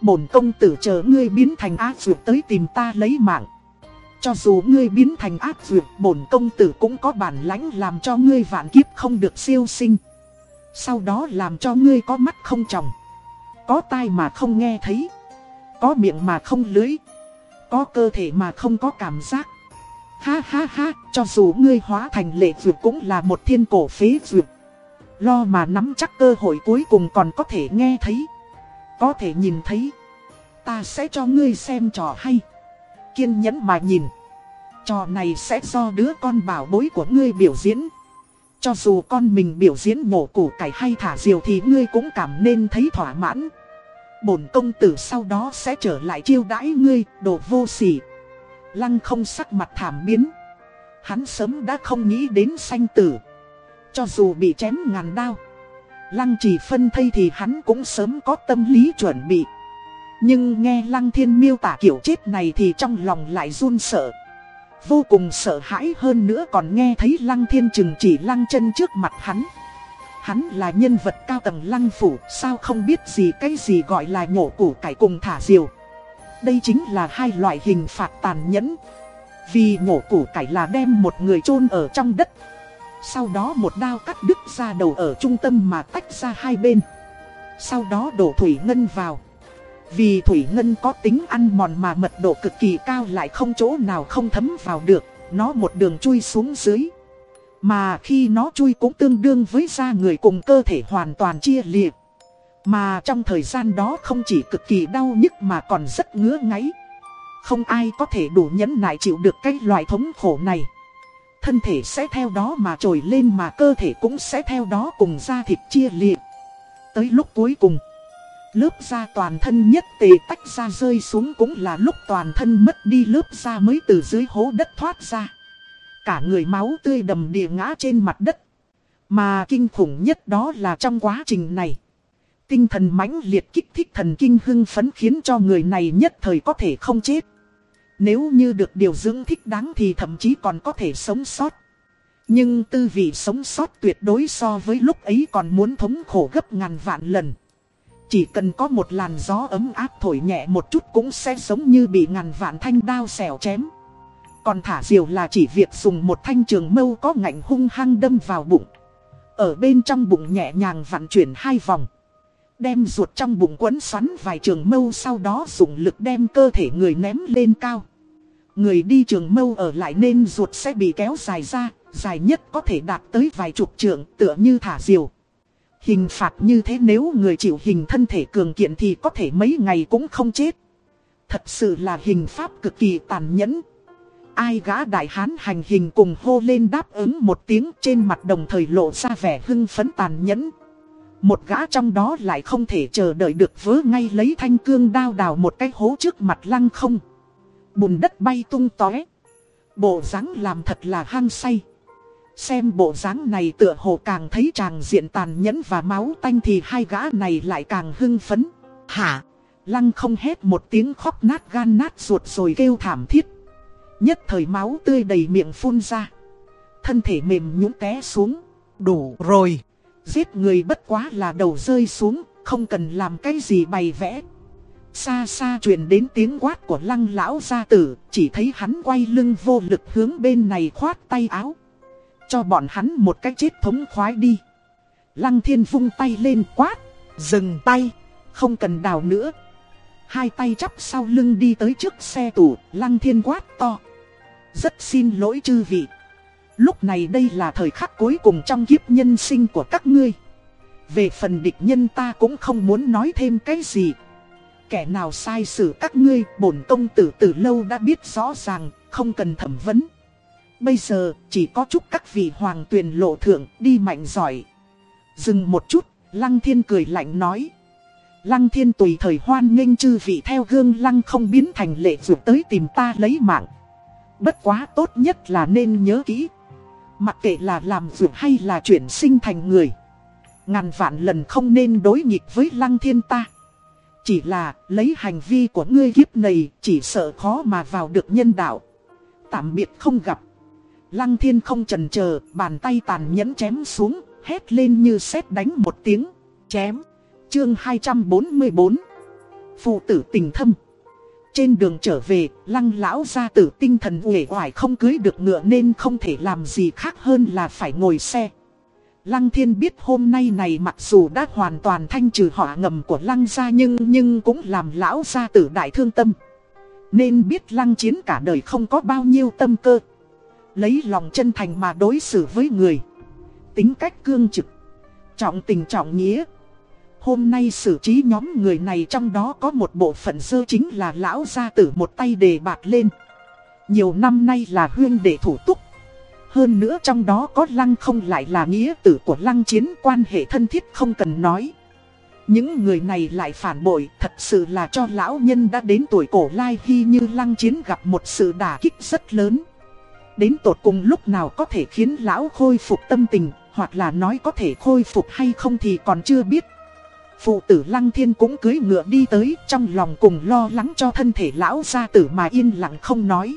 Speaker 1: Bổn công tử chờ ngươi biến thành ác dược tới tìm ta lấy mạng. Cho dù ngươi biến thành ác dược, bổn công tử cũng có bản lãnh làm cho ngươi vạn kiếp không được siêu sinh. Sau đó làm cho ngươi có mắt không tròng, có tai mà không nghe thấy, có miệng mà không lưới, có cơ thể mà không có cảm giác. Ha ha ha, cho dù ngươi hóa thành lệ dược cũng là một thiên cổ phế dược. Lo mà nắm chắc cơ hội cuối cùng còn có thể nghe thấy, có thể nhìn thấy. Ta sẽ cho ngươi xem trò hay. Kiên nhẫn mà nhìn. Trò này sẽ do đứa con bảo bối của ngươi biểu diễn. Cho dù con mình biểu diễn mổ củ cải hay thả diều thì ngươi cũng cảm nên thấy thỏa mãn. Bổn công tử sau đó sẽ trở lại chiêu đãi ngươi, đồ vô sỉ. Lăng không sắc mặt thảm biến. Hắn sớm đã không nghĩ đến sanh tử. Cho dù bị chém ngàn đao. Lăng chỉ phân thây thì hắn cũng sớm có tâm lý chuẩn bị. Nhưng nghe Lăng Thiên miêu tả kiểu chết này thì trong lòng lại run sợ. Vô cùng sợ hãi hơn nữa còn nghe thấy Lăng Thiên chừng chỉ Lăng chân trước mặt hắn. Hắn là nhân vật cao tầng Lăng Phủ, sao không biết gì cái gì gọi là nhổ củ cải cùng thả diều. Đây chính là hai loại hình phạt tàn nhẫn. Vì nhổ củ cải là đem một người chôn ở trong đất. Sau đó một đao cắt đứt ra đầu ở trung tâm mà tách ra hai bên. Sau đó đổ thủy ngân vào. Vì thủy ngân có tính ăn mòn mà mật độ cực kỳ cao lại không chỗ nào không thấm vào được, nó một đường chui xuống dưới. Mà khi nó chui cũng tương đương với da người cùng cơ thể hoàn toàn chia liệt. Mà trong thời gian đó không chỉ cực kỳ đau nhức mà còn rất ngứa ngáy. Không ai có thể đủ nhẫn nại chịu được cái loại thống khổ này. Thân thể sẽ theo đó mà trồi lên mà cơ thể cũng sẽ theo đó cùng da thịt chia liệt. Tới lúc cuối cùng, Lớp da toàn thân nhất tề tách ra rơi xuống cũng là lúc toàn thân mất đi lớp da mới từ dưới hố đất thoát ra. Cả người máu tươi đầm địa ngã trên mặt đất. Mà kinh khủng nhất đó là trong quá trình này. Tinh thần mãnh liệt kích thích thần kinh hưng phấn khiến cho người này nhất thời có thể không chết. Nếu như được điều dưỡng thích đáng thì thậm chí còn có thể sống sót. Nhưng tư vị sống sót tuyệt đối so với lúc ấy còn muốn thống khổ gấp ngàn vạn lần. Chỉ cần có một làn gió ấm áp thổi nhẹ một chút cũng sẽ giống như bị ngàn vạn thanh đao xẻo chém. Còn thả diều là chỉ việc dùng một thanh trường mâu có ngạnh hung hăng đâm vào bụng. Ở bên trong bụng nhẹ nhàng vặn chuyển hai vòng. Đem ruột trong bụng quấn xoắn vài trường mâu sau đó dùng lực đem cơ thể người ném lên cao. Người đi trường mâu ở lại nên ruột sẽ bị kéo dài ra, dài nhất có thể đạt tới vài chục trường tựa như thả diều. Hình phạt như thế nếu người chịu hình thân thể cường kiện thì có thể mấy ngày cũng không chết. Thật sự là hình pháp cực kỳ tàn nhẫn. Ai gã đại hán hành hình cùng hô lên đáp ứng một tiếng trên mặt đồng thời lộ ra vẻ hưng phấn tàn nhẫn. Một gã trong đó lại không thể chờ đợi được vớ ngay lấy thanh cương đao đào một cái hố trước mặt lăng không. Bùn đất bay tung tóe. Bộ dáng làm thật là hăng say. Xem bộ dáng này tựa hồ càng thấy chàng diện tàn nhẫn và máu tanh thì hai gã này lại càng hưng phấn. Hả? Lăng không hét một tiếng khóc nát gan nát ruột rồi kêu thảm thiết. Nhất thời máu tươi đầy miệng phun ra. Thân thể mềm nhũn té xuống. Đủ rồi. Giết người bất quá là đầu rơi xuống, không cần làm cái gì bày vẽ. Xa xa truyền đến tiếng quát của lăng lão gia tử, chỉ thấy hắn quay lưng vô lực hướng bên này khoát tay áo. Cho bọn hắn một cái chết thống khoái đi. Lăng thiên vung tay lên quát. Dừng tay. Không cần đào nữa. Hai tay chắp sau lưng đi tới trước xe tủ. Lăng thiên quát to. Rất xin lỗi chư vị. Lúc này đây là thời khắc cuối cùng trong kiếp nhân sinh của các ngươi. Về phần địch nhân ta cũng không muốn nói thêm cái gì. Kẻ nào sai xử các ngươi, bổn công tử từ lâu đã biết rõ ràng, không cần thẩm vấn. Bây giờ chỉ có chúc các vị hoàng tuyền lộ thượng đi mạnh giỏi. Dừng một chút, Lăng Thiên cười lạnh nói. Lăng Thiên tùy thời hoan nghênh chư vị theo gương Lăng không biến thành lệ dược tới tìm ta lấy mạng. Bất quá tốt nhất là nên nhớ kỹ. Mặc kệ là làm vượt hay là chuyển sinh thành người. Ngàn vạn lần không nên đối nghịch với Lăng Thiên ta. Chỉ là lấy hành vi của ngươi kiếp này chỉ sợ khó mà vào được nhân đạo. Tạm biệt không gặp. Lăng thiên không chần chờ, bàn tay tàn nhẫn chém xuống, hét lên như sét đánh một tiếng, chém. Chương 244 Phụ tử tình thâm trên đường trở về, lăng lão gia tử tinh thần uể oải không cưới được ngựa nên không thể làm gì khác hơn là phải ngồi xe. Lăng thiên biết hôm nay này mặc dù đã hoàn toàn thanh trừ họa ngầm của lăng gia nhưng nhưng cũng làm lão gia tử đại thương tâm. Nên biết lăng chiến cả đời không có bao nhiêu tâm cơ. Lấy lòng chân thành mà đối xử với người. Tính cách cương trực. Trọng tình trọng nghĩa. Hôm nay xử trí nhóm người này trong đó có một bộ phận dơ chính là lão gia tử một tay đề bạt lên. Nhiều năm nay là huyên đệ thủ túc. Hơn nữa trong đó có lăng không lại là nghĩa tử của lăng chiến quan hệ thân thiết không cần nói. Những người này lại phản bội, thật sự là cho lão nhân đã đến tuổi cổ lai khi như lăng chiến gặp một sự đả kích rất lớn. Đến tột cùng lúc nào có thể khiến lão khôi phục tâm tình, hoặc là nói có thể khôi phục hay không thì còn chưa biết. Phụ tử Lăng Thiên cũng cưới ngựa đi tới trong lòng cùng lo lắng cho thân thể lão gia tử mà yên lặng không nói.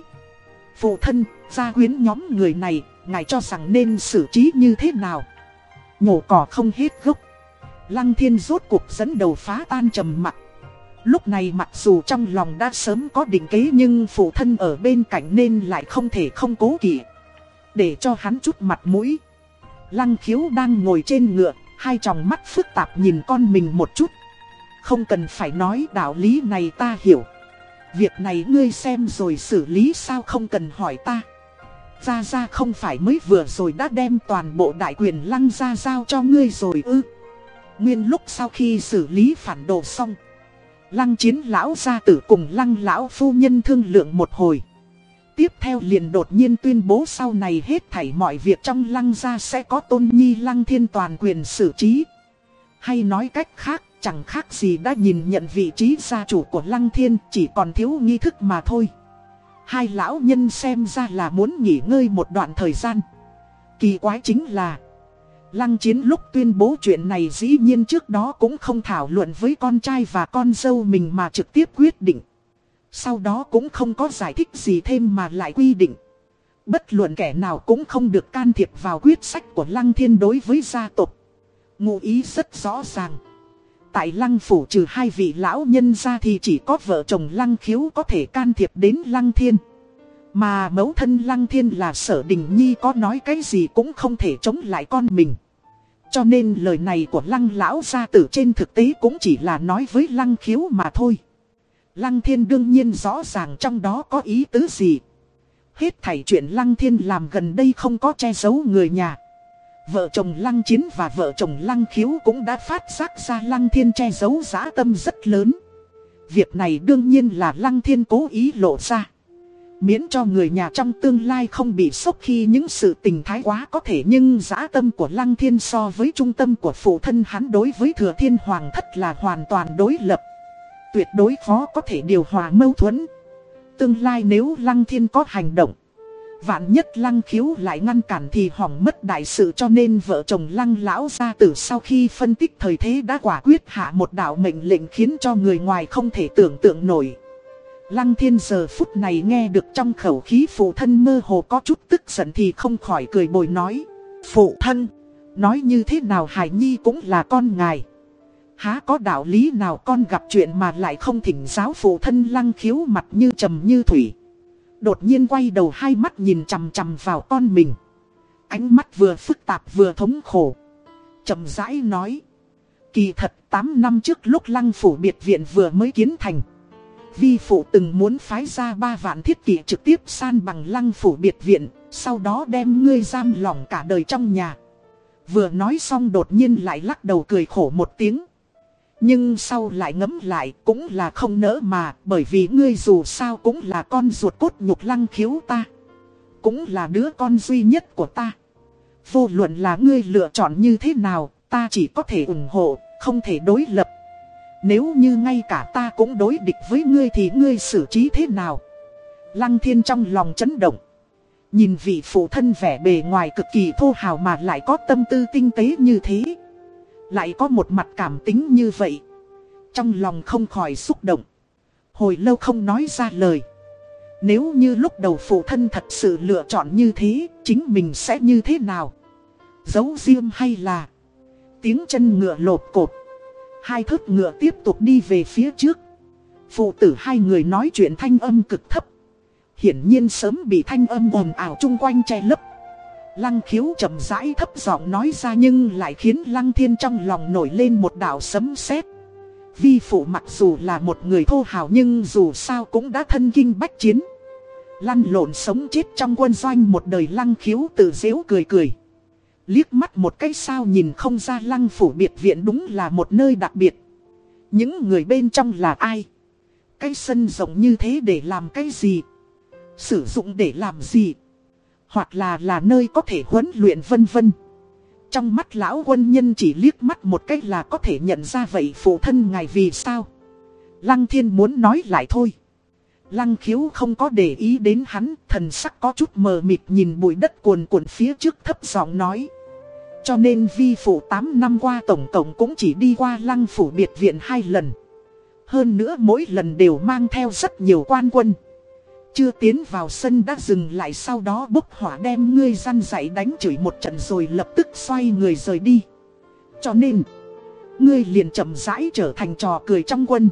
Speaker 1: Phụ thân, gia quyến nhóm người này, ngài cho rằng nên xử trí như thế nào? Nhổ cỏ không hết gốc. Lăng Thiên rốt cuộc dẫn đầu phá tan trầm mặc Lúc này mặc dù trong lòng đã sớm có định kế nhưng phụ thân ở bên cạnh nên lại không thể không cố kỵ. Để cho hắn chút mặt mũi. Lăng khiếu đang ngồi trên ngựa, hai tròng mắt phức tạp nhìn con mình một chút. Không cần phải nói đạo lý này ta hiểu. Việc này ngươi xem rồi xử lý sao không cần hỏi ta. Gia Gia không phải mới vừa rồi đã đem toàn bộ đại quyền lăng ra giao cho ngươi rồi ư. Nguyên lúc sau khi xử lý phản đồ xong. Lăng chiến lão gia tử cùng lăng lão phu nhân thương lượng một hồi. Tiếp theo liền đột nhiên tuyên bố sau này hết thảy mọi việc trong lăng gia sẽ có tôn nhi lăng thiên toàn quyền xử trí. Hay nói cách khác, chẳng khác gì đã nhìn nhận vị trí gia chủ của lăng thiên chỉ còn thiếu nghi thức mà thôi. Hai lão nhân xem ra là muốn nghỉ ngơi một đoạn thời gian. Kỳ quái chính là Lăng chiến lúc tuyên bố chuyện này dĩ nhiên trước đó cũng không thảo luận với con trai và con dâu mình mà trực tiếp quyết định. Sau đó cũng không có giải thích gì thêm mà lại quy định. Bất luận kẻ nào cũng không được can thiệp vào quyết sách của Lăng Thiên đối với gia tộc. Ngụ ý rất rõ ràng. Tại Lăng Phủ trừ hai vị lão nhân ra thì chỉ có vợ chồng Lăng Khiếu có thể can thiệp đến Lăng Thiên. Mà mẫu thân Lăng Thiên là sở đình nhi có nói cái gì cũng không thể chống lại con mình. Cho nên lời này của Lăng lão gia tử trên thực tế cũng chỉ là nói với Lăng Khiếu mà thôi. Lăng Thiên đương nhiên rõ ràng trong đó có ý tứ gì. Hết thảy chuyện Lăng Thiên làm gần đây không có che giấu người nhà. Vợ chồng Lăng Chiến và vợ chồng Lăng Khiếu cũng đã phát giác ra Lăng Thiên che giấu giá tâm rất lớn. Việc này đương nhiên là Lăng Thiên cố ý lộ ra. Miễn cho người nhà trong tương lai không bị sốc khi những sự tình thái quá có thể, Nhưng giã tâm của Lăng Thiên so với trung tâm của phụ thân hắn đối với Thừa Thiên Hoàng thất là hoàn toàn đối lập Tuyệt đối khó có thể điều hòa mâu thuẫn Tương lai nếu Lăng Thiên có hành động Vạn nhất Lăng Khiếu lại ngăn cản thì hỏng mất đại sự cho nên vợ chồng Lăng Lão gia tử sau khi phân tích thời thế đã quả quyết hạ một đạo mệnh lệnh khiến cho người ngoài không thể tưởng tượng nổi Lăng thiên giờ phút này nghe được trong khẩu khí phụ thân mơ hồ có chút tức giận thì không khỏi cười bồi nói. Phụ thân, nói như thế nào Hải Nhi cũng là con ngài. Há có đạo lý nào con gặp chuyện mà lại không thỉnh giáo phụ thân lăng khiếu mặt như trầm như thủy. Đột nhiên quay đầu hai mắt nhìn chằm chằm vào con mình. Ánh mắt vừa phức tạp vừa thống khổ. trầm rãi nói. Kỳ thật 8 năm trước lúc lăng phủ biệt viện vừa mới kiến thành. Vi phụ từng muốn phái ra ba vạn thiết kỷ trực tiếp san bằng lăng phủ biệt viện, sau đó đem ngươi giam lỏng cả đời trong nhà. Vừa nói xong đột nhiên lại lắc đầu cười khổ một tiếng. Nhưng sau lại ngấm lại cũng là không nỡ mà bởi vì ngươi dù sao cũng là con ruột cốt nhục lăng khiếu ta. Cũng là đứa con duy nhất của ta. Vô luận là ngươi lựa chọn như thế nào, ta chỉ có thể ủng hộ, không thể đối lập. Nếu như ngay cả ta cũng đối địch với ngươi thì ngươi xử trí thế nào? Lăng thiên trong lòng chấn động. Nhìn vị phụ thân vẻ bề ngoài cực kỳ thô hào mà lại có tâm tư tinh tế như thế. Lại có một mặt cảm tính như vậy. Trong lòng không khỏi xúc động. Hồi lâu không nói ra lời. Nếu như lúc đầu phụ thân thật sự lựa chọn như thế, chính mình sẽ như thế nào? Giấu riêng hay là tiếng chân ngựa lột cột? Hai thớt ngựa tiếp tục đi về phía trước. Phụ tử hai người nói chuyện thanh âm cực thấp. Hiển nhiên sớm bị thanh âm ồn ào chung quanh che lấp. Lăng khiếu chậm rãi thấp giọng nói ra nhưng lại khiến lăng thiên trong lòng nổi lên một đạo sấm sét. Vi phụ mặc dù là một người thô hào nhưng dù sao cũng đã thân kinh bách chiến. Lăn lộn sống chết trong quân doanh một đời lăng khiếu tự dễu cười cười. Liếc mắt một cái sao nhìn không ra lăng phủ biệt viện đúng là một nơi đặc biệt. Những người bên trong là ai? Cái sân rộng như thế để làm cái gì? Sử dụng để làm gì? Hoặc là là nơi có thể huấn luyện vân vân. Trong mắt lão quân nhân chỉ liếc mắt một cách là có thể nhận ra vậy phụ thân ngài vì sao. Lăng thiên muốn nói lại thôi. Lăng khiếu không có để ý đến hắn, thần sắc có chút mờ mịt nhìn bụi đất cuồn cuộn phía trước thấp giọng nói. Cho nên vi phụ 8 năm qua tổng cộng cũng chỉ đi qua lăng phủ biệt viện hai lần. Hơn nữa mỗi lần đều mang theo rất nhiều quan quân. Chưa tiến vào sân đã dừng lại sau đó bốc hỏa đem ngươi răn dạy đánh chửi một trận rồi lập tức xoay người rời đi. Cho nên, ngươi liền chậm rãi trở thành trò cười trong quân.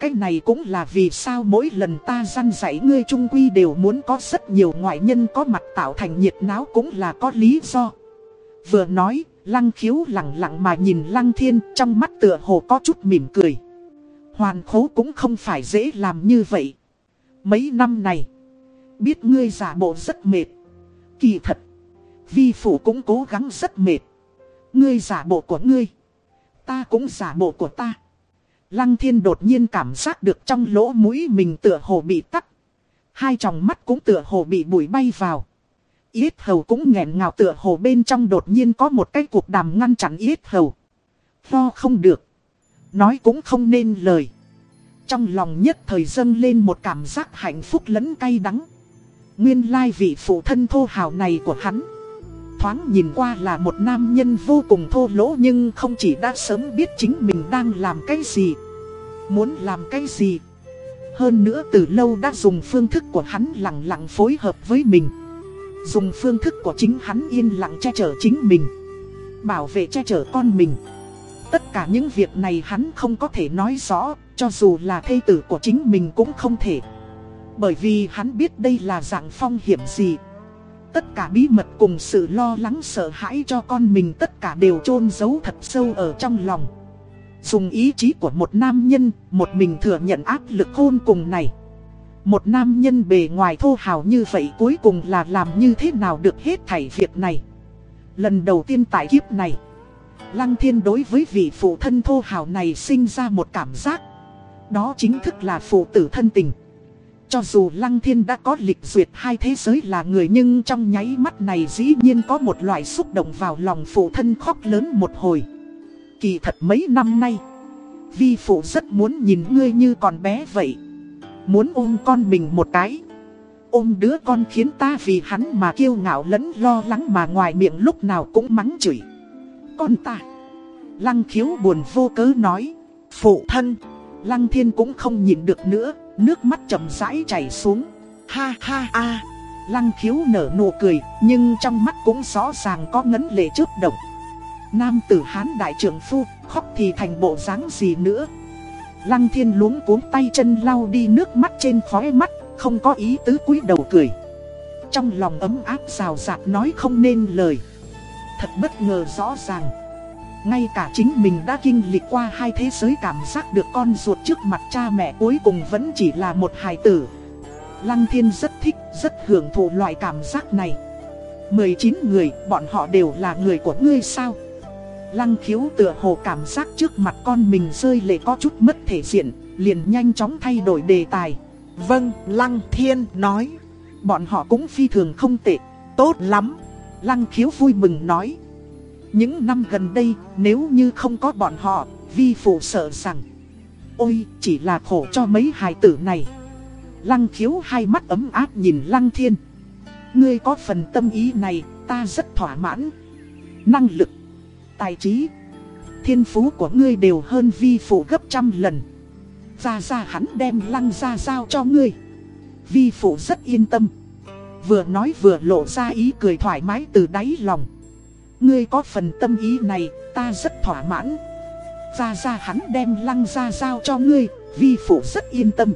Speaker 1: Cái này cũng là vì sao mỗi lần ta răn dạy ngươi trung quy đều muốn có rất nhiều ngoại nhân có mặt tạo thành nhiệt náo cũng là có lý do. Vừa nói, lăng khiếu lặng lặng mà nhìn lăng thiên trong mắt tựa hồ có chút mỉm cười. Hoàn khố cũng không phải dễ làm như vậy. Mấy năm này, biết ngươi giả bộ rất mệt. Kỳ thật, vi phủ cũng cố gắng rất mệt. Ngươi giả bộ của ngươi, ta cũng giả bộ của ta. Lăng thiên đột nhiên cảm giác được trong lỗ mũi mình tựa hồ bị tắc. Hai tròng mắt cũng tựa hồ bị bụi bay vào. Yết hầu cũng nghẹn ngào tựa hồ bên trong đột nhiên có một cái cuộc đàm ngăn chặn yết hầu. Lo không được. Nói cũng không nên lời. Trong lòng nhất thời dâng lên một cảm giác hạnh phúc lẫn cay đắng. Nguyên lai vị phụ thân thô hào này của hắn. Thoáng nhìn qua là một nam nhân vô cùng thô lỗ nhưng không chỉ đã sớm biết chính mình đang làm cái gì. Muốn làm cái gì. Hơn nữa từ lâu đã dùng phương thức của hắn lặng lặng phối hợp với mình. Dùng phương thức của chính hắn yên lặng che chở chính mình. Bảo vệ che chở con mình. Tất cả những việc này hắn không có thể nói rõ, cho dù là thê tử của chính mình cũng không thể. Bởi vì hắn biết đây là dạng phong hiểm gì. Tất cả bí mật cùng sự lo lắng sợ hãi cho con mình tất cả đều chôn giấu thật sâu ở trong lòng. Dùng ý chí của một nam nhân, một mình thừa nhận áp lực hôn cùng này. Một nam nhân bề ngoài thô hào như vậy cuối cùng là làm như thế nào được hết thảy việc này. Lần đầu tiên tại kiếp này. Lăng thiên đối với vị phụ thân thô hào này sinh ra một cảm giác. Đó chính thức là phụ tử thân tình. Cho dù Lăng Thiên đã có lịch duyệt hai thế giới là người nhưng trong nháy mắt này dĩ nhiên có một loại xúc động vào lòng phụ thân khóc lớn một hồi. Kỳ thật mấy năm nay, vi phụ rất muốn nhìn ngươi như còn bé vậy. Muốn ôm con mình một cái. Ôm đứa con khiến ta vì hắn mà kiêu ngạo lẫn lo lắng mà ngoài miệng lúc nào cũng mắng chửi con ta. Lăng khiếu buồn vô cớ nói. Phụ thân. Lăng thiên cũng không nhịn được nữa. Nước mắt chậm rãi chảy xuống. Ha ha a. Lăng khiếu nở nụ cười. Nhưng trong mắt cũng rõ ràng có ngấn lệ chớp động. Nam tử hán đại trưởng phu. Khóc thì thành bộ dáng gì nữa. Lăng thiên luống cuống tay chân lau đi nước mắt trên khóe mắt. Không có ý tứ cúi đầu cười. Trong lòng ấm áp rào rạt nói không nên lời thật bất ngờ rõ ràng. Ngay cả chính mình đã kinh lịch qua hai thế giới cảm giác được con ruột trước mặt cha mẹ cuối cùng vẫn chỉ là một hài tử. Lăng thiên rất thích, rất hưởng thụ loại cảm giác này. 19 người, bọn họ đều là người của ngươi sao? Lăng khiếu tựa hồ cảm giác trước mặt con mình rơi lệ có chút mất thể diện, liền nhanh chóng thay đổi đề tài. Vâng, Lăng Thiên nói, bọn họ cũng phi thường không tệ, tốt lắm. Lăng khiếu vui mừng nói. Những năm gần đây, nếu như không có bọn họ, vi phụ sợ rằng. Ôi, chỉ là khổ cho mấy hài tử này. Lăng khiếu hai mắt ấm áp nhìn lăng thiên. Ngươi có phần tâm ý này, ta rất thỏa mãn. Năng lực, tài trí, thiên phú của ngươi đều hơn vi phụ gấp trăm lần. Ra ra hắn đem lăng ra giao cho ngươi. Vi phụ rất yên tâm. Vừa nói vừa lộ ra ý cười thoải mái từ đáy lòng Ngươi có phần tâm ý này, ta rất thỏa mãn Ra ra hắn đem lăng ra giao cho ngươi, Vi phụ rất yên tâm.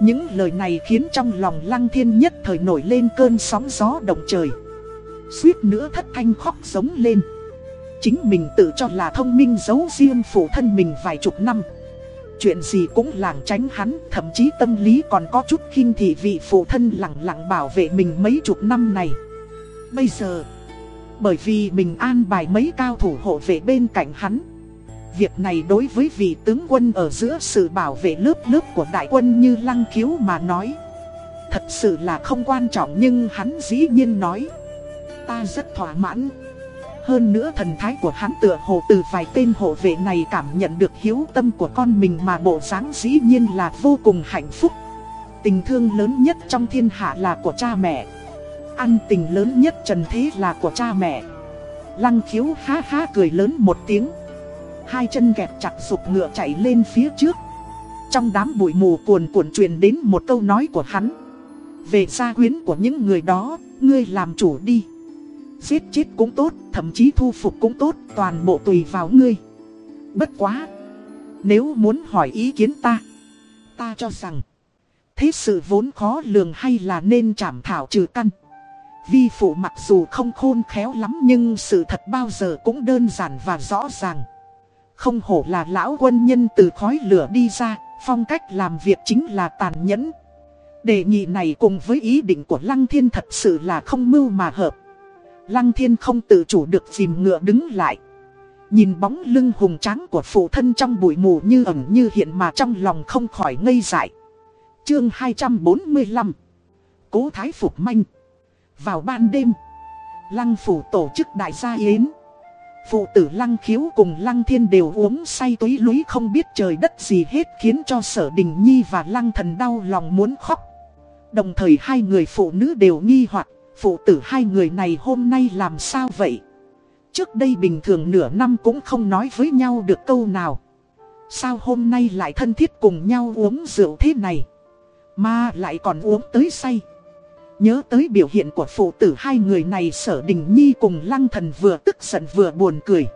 Speaker 1: Những lời này khiến trong lòng lăng thiên nhất thời nổi lên cơn sóng gió động trời. Suýt nữa thất thanh khóc giống lên. Chính mình tự cho là thông minh giấu riêng phụ thân mình vài chục năm. Chuyện gì cũng làng tránh hắn, thậm chí tâm lý còn có chút khinh thị vị phụ thân lặng lặng bảo vệ mình mấy chục năm này. Bây giờ, bởi vì mình an bài mấy cao thủ hộ vệ bên cạnh hắn. Việc này đối với vị tướng quân ở giữa sự bảo vệ lớp lớp của đại quân như lăng khiếu mà nói. Thật sự là không quan trọng nhưng hắn dĩ nhiên nói. Ta rất thỏa mãn. Hơn nữa thần thái của hắn tựa hồ từ vài tên hộ vệ này cảm nhận được hiếu tâm của con mình mà bộ dáng dĩ nhiên là vô cùng hạnh phúc. Tình thương lớn nhất trong thiên hạ là của cha mẹ. Ăn tình lớn nhất trần thế là của cha mẹ. Lăng khiếu ha ha cười lớn một tiếng. Hai chân kẹp chặt sụp ngựa chạy lên phía trước. Trong đám bụi mù cuồn cuộn truyền đến một câu nói của hắn. Về gia quyến của những người đó, ngươi làm chủ đi. Giết chết cũng tốt, thậm chí thu phục cũng tốt, toàn bộ tùy vào ngươi. Bất quá. Nếu muốn hỏi ý kiến ta, ta cho rằng, thế sự vốn khó lường hay là nên chảm thảo trừ căn. Vi phụ mặc dù không khôn khéo lắm nhưng sự thật bao giờ cũng đơn giản và rõ ràng. Không hổ là lão quân nhân từ khói lửa đi ra, phong cách làm việc chính là tàn nhẫn. Đề nghị này cùng với ý định của Lăng Thiên thật sự là không mưu mà hợp. Lăng Thiên không tự chủ được dìm ngựa đứng lại. Nhìn bóng lưng hùng tráng của phụ thân trong bụi mù như ẩn như hiện mà trong lòng không khỏi ngây dại. Chương 245 Cố Thái Phục Manh Vào ban đêm, Lăng phủ tổ chức đại gia yến Phụ tử lăng khiếu cùng lăng thiên đều uống say túy lúi không biết trời đất gì hết khiến cho sở đình nhi và lăng thần đau lòng muốn khóc. Đồng thời hai người phụ nữ đều nghi hoặc phụ tử hai người này hôm nay làm sao vậy? Trước đây bình thường nửa năm cũng không nói với nhau được câu nào. Sao hôm nay lại thân thiết cùng nhau uống rượu thế này? Mà lại còn uống tới say. Nhớ tới biểu hiện của phụ tử hai người này, sở đình nhi cùng lăng thần vừa tức giận vừa buồn cười.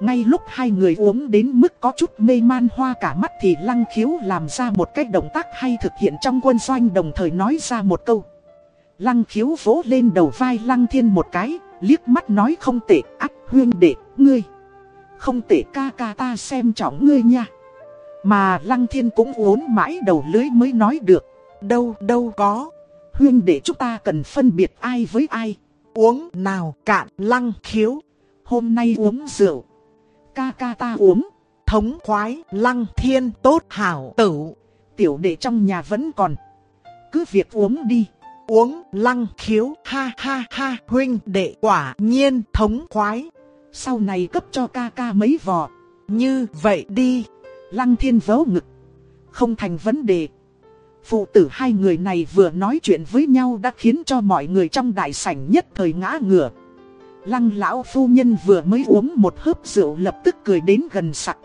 Speaker 1: Ngay lúc hai người uống đến mức có chút mê man hoa cả mắt thì lăng khiếu làm ra một cái động tác hay thực hiện trong quân doanh, đồng thời nói ra một câu. Lăng khiếu vỗ lên đầu vai lăng thiên một cái, liếc mắt nói không tệ, ác huyên đệ, ngươi. Không tệ ca ca ta xem trọng ngươi nha. Mà lăng thiên cũng uốn mãi đầu lưới mới nói được. Đâu, đâu có huyên đệ chúng ta cần phân biệt ai với ai. Uống nào cạn lăng khiếu. Hôm nay uống rượu. Ca ca ta uống. Thống khoái lăng thiên tốt hảo tử. Tiểu đệ trong nhà vẫn còn. Cứ việc uống đi. Uống lăng khiếu, ha ha ha, huynh đệ quả nhiên thống khoái. Sau này cấp cho ca ca mấy vò. Như vậy đi. Lăng thiên vớ ngực. Không thành vấn đề. Phụ tử hai người này vừa nói chuyện với nhau đã khiến cho mọi người trong đại sảnh nhất thời ngã ngửa. Lăng lão phu nhân vừa mới uống một hớp rượu lập tức cười đến gần sặc.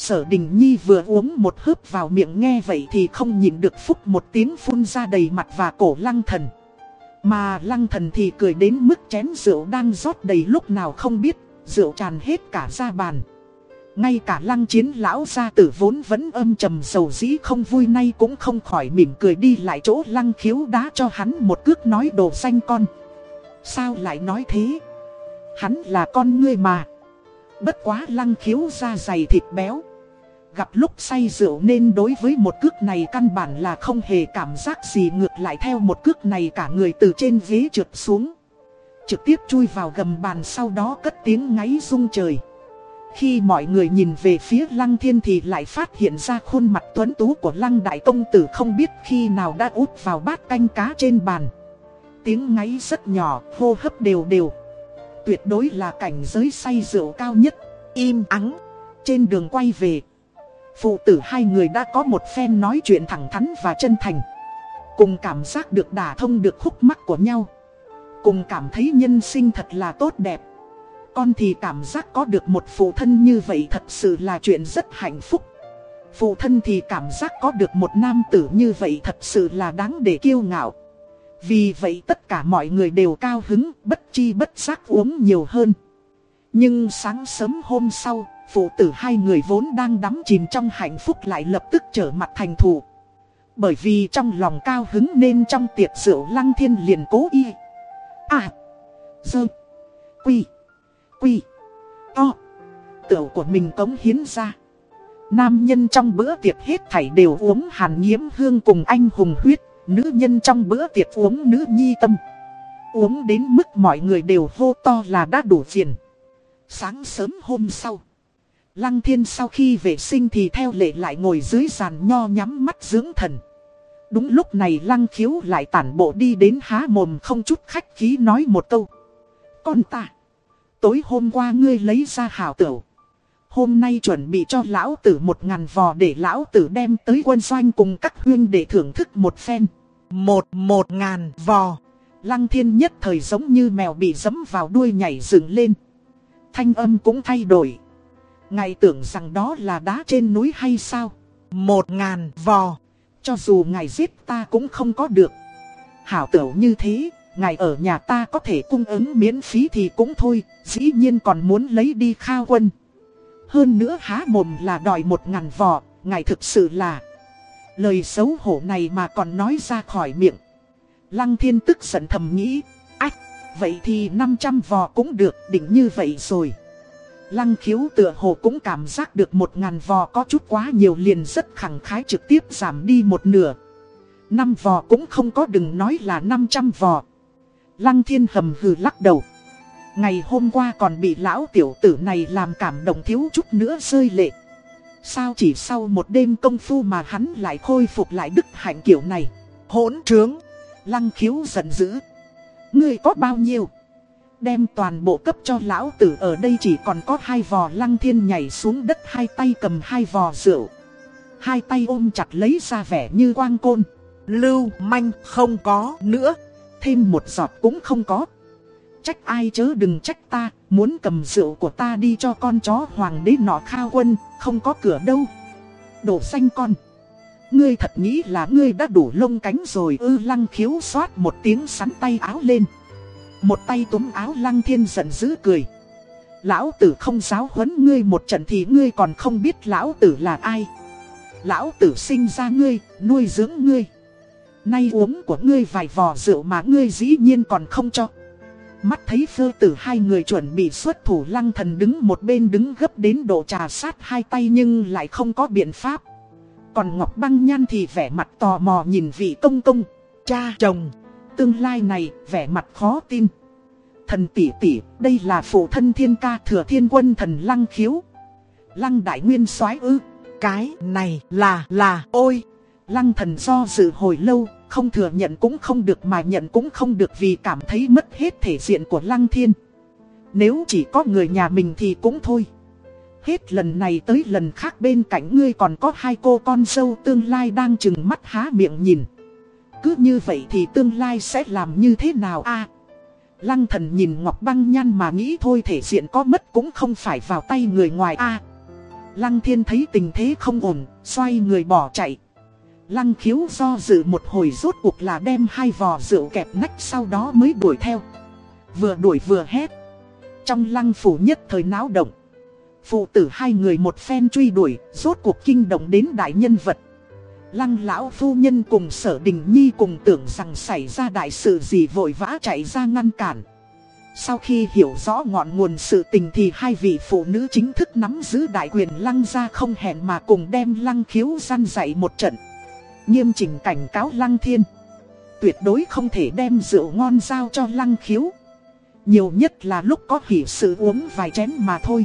Speaker 1: Sở Đình Nhi vừa uống một hớp vào miệng nghe vậy thì không nhìn được phúc một tiếng phun ra đầy mặt và cổ lăng thần. Mà lăng thần thì cười đến mức chén rượu đang rót đầy lúc nào không biết, rượu tràn hết cả ra bàn. Ngay cả lăng chiến lão gia tử vốn vẫn âm trầm sầu dĩ không vui nay cũng không khỏi mỉm cười đi lại chỗ lăng khiếu đá cho hắn một cước nói đồ xanh con. Sao lại nói thế? Hắn là con ngươi mà. Bất quá lăng khiếu da dày thịt béo. Gặp lúc say rượu nên đối với một cước này căn bản là không hề cảm giác gì ngược lại theo một cước này cả người từ trên ghế trượt xuống. Trực tiếp chui vào gầm bàn sau đó cất tiếng ngáy rung trời. Khi mọi người nhìn về phía lăng thiên thì lại phát hiện ra khuôn mặt tuấn tú của lăng đại công tử không biết khi nào đã út vào bát canh cá trên bàn. Tiếng ngáy rất nhỏ, hô hấp đều đều. Tuyệt đối là cảnh giới say rượu cao nhất, im ắng. Trên đường quay về, phụ tử hai người đã có một phen nói chuyện thẳng thắn và chân thành. Cùng cảm giác được đả thông được khúc mắc của nhau. Cùng cảm thấy nhân sinh thật là tốt đẹp. Con thì cảm giác có được một phụ thân như vậy thật sự là chuyện rất hạnh phúc. Phụ thân thì cảm giác có được một nam tử như vậy thật sự là đáng để kiêu ngạo. Vì vậy tất cả mọi người đều cao hứng, bất chi bất giác uống nhiều hơn. Nhưng sáng sớm hôm sau, Phụ tử hai người vốn đang đắm chìm trong hạnh phúc lại lập tức trở mặt thành thù. Bởi vì trong lòng cao hứng nên trong tiệc rượu lăng thiên liền cố y. À. Dơ. Quy. Quy. To. Tựu của mình cống hiến ra. Nam nhân trong bữa tiệc hết thảy đều uống hàn nhiễm hương cùng anh hùng huyết. Nữ nhân trong bữa tiệc uống nữ nhi tâm. Uống đến mức mọi người đều hô to là đã đủ phiền. Sáng sớm hôm sau. Lăng thiên sau khi vệ sinh thì theo lệ lại ngồi dưới giàn nho nhắm mắt dưỡng thần. Đúng lúc này lăng khiếu lại tản bộ đi đến há mồm không chút khách khí nói một câu. Con ta, tối hôm qua ngươi lấy ra hảo tửu. Hôm nay chuẩn bị cho lão tử một ngàn vò để lão tử đem tới quân doanh cùng các huyên để thưởng thức một phen. Một một ngàn vò. Lăng thiên nhất thời giống như mèo bị dấm vào đuôi nhảy dựng lên. Thanh âm cũng thay đổi. Ngài tưởng rằng đó là đá trên núi hay sao? Một ngàn vò. Cho dù ngài giết ta cũng không có được. Hảo tửu như thế, ngài ở nhà ta có thể cung ứng miễn phí thì cũng thôi, dĩ nhiên còn muốn lấy đi khao quân. Hơn nữa há mồm là đòi một ngàn vò, ngài thực sự là... Lời xấu hổ này mà còn nói ra khỏi miệng. Lăng thiên tức giận thầm nghĩ, ách, vậy thì 500 vò cũng được, đỉnh như vậy rồi. Lăng khiếu tựa hồ cũng cảm giác được một ngàn vò có chút quá nhiều liền rất khẳng khái trực tiếp giảm đi một nửa. Năm vò cũng không có đừng nói là 500 vò. Lăng thiên hầm hừ lắc đầu. Ngày hôm qua còn bị lão tiểu tử này làm cảm động thiếu chút nữa rơi lệ. Sao chỉ sau một đêm công phu mà hắn lại khôi phục lại đức hạnh kiểu này. Hỗn trướng. Lăng khiếu giận dữ. Ngươi có bao nhiêu? Đem toàn bộ cấp cho lão tử ở đây chỉ còn có hai vò lăng thiên nhảy xuống đất hai tay cầm hai vò rượu. Hai tay ôm chặt lấy ra vẻ như quang côn. Lưu manh không có nữa. Thêm một giọt cũng không có. Trách ai chớ đừng trách ta, muốn cầm rượu của ta đi cho con chó hoàng đế nọ khao quân, không có cửa đâu. Đổ xanh con. Ngươi thật nghĩ là ngươi đã đủ lông cánh rồi ư lăng khiếu xoát một tiếng sắn tay áo lên. Một tay túm áo lăng thiên giận dữ cười. Lão tử không giáo huấn ngươi một trận thì ngươi còn không biết lão tử là ai. Lão tử sinh ra ngươi, nuôi dưỡng ngươi. Nay uống của ngươi vài vò rượu mà ngươi dĩ nhiên còn không cho. Mắt thấy phơ tử hai người chuẩn bị xuất thủ lăng thần đứng một bên đứng gấp đến độ trà sát hai tay nhưng lại không có biện pháp. Còn Ngọc Băng Nhan thì vẻ mặt tò mò nhìn vị công công, cha chồng. Tương lai này vẻ mặt khó tin. Thần tỷ tỷ, đây là phụ thân thiên ca thừa thiên quân thần lăng khiếu. Lăng đại nguyên soái ư, cái này là là ôi. Lăng thần do dự hồi lâu, không thừa nhận cũng không được mà nhận cũng không được vì cảm thấy mất hết thể diện của lăng thiên. Nếu chỉ có người nhà mình thì cũng thôi. Hết lần này tới lần khác bên cạnh ngươi còn có hai cô con dâu tương lai đang chừng mắt há miệng nhìn. Cứ như vậy thì tương lai sẽ làm như thế nào a Lăng thần nhìn Ngọc Băng Nhan mà nghĩ thôi thể diện có mất cũng không phải vào tay người ngoài a Lăng thiên thấy tình thế không ổn, xoay người bỏ chạy. Lăng khiếu do dự một hồi rốt cuộc là đem hai vò rượu kẹp nách sau đó mới đuổi theo. Vừa đuổi vừa hét. Trong lăng phủ nhất thời náo động. Phụ tử hai người một phen truy đuổi, rốt cuộc kinh động đến đại nhân vật. Lăng lão phu nhân cùng sở đình nhi cùng tưởng rằng xảy ra đại sự gì vội vã chạy ra ngăn cản. Sau khi hiểu rõ ngọn nguồn sự tình thì hai vị phụ nữ chính thức nắm giữ đại quyền lăng ra không hẹn mà cùng đem lăng khiếu gian dạy một trận. Nghiêm chỉnh cảnh cáo lăng thiên. Tuyệt đối không thể đem rượu ngon giao cho lăng khiếu. Nhiều nhất là lúc có hỷ sự uống vài chén mà thôi.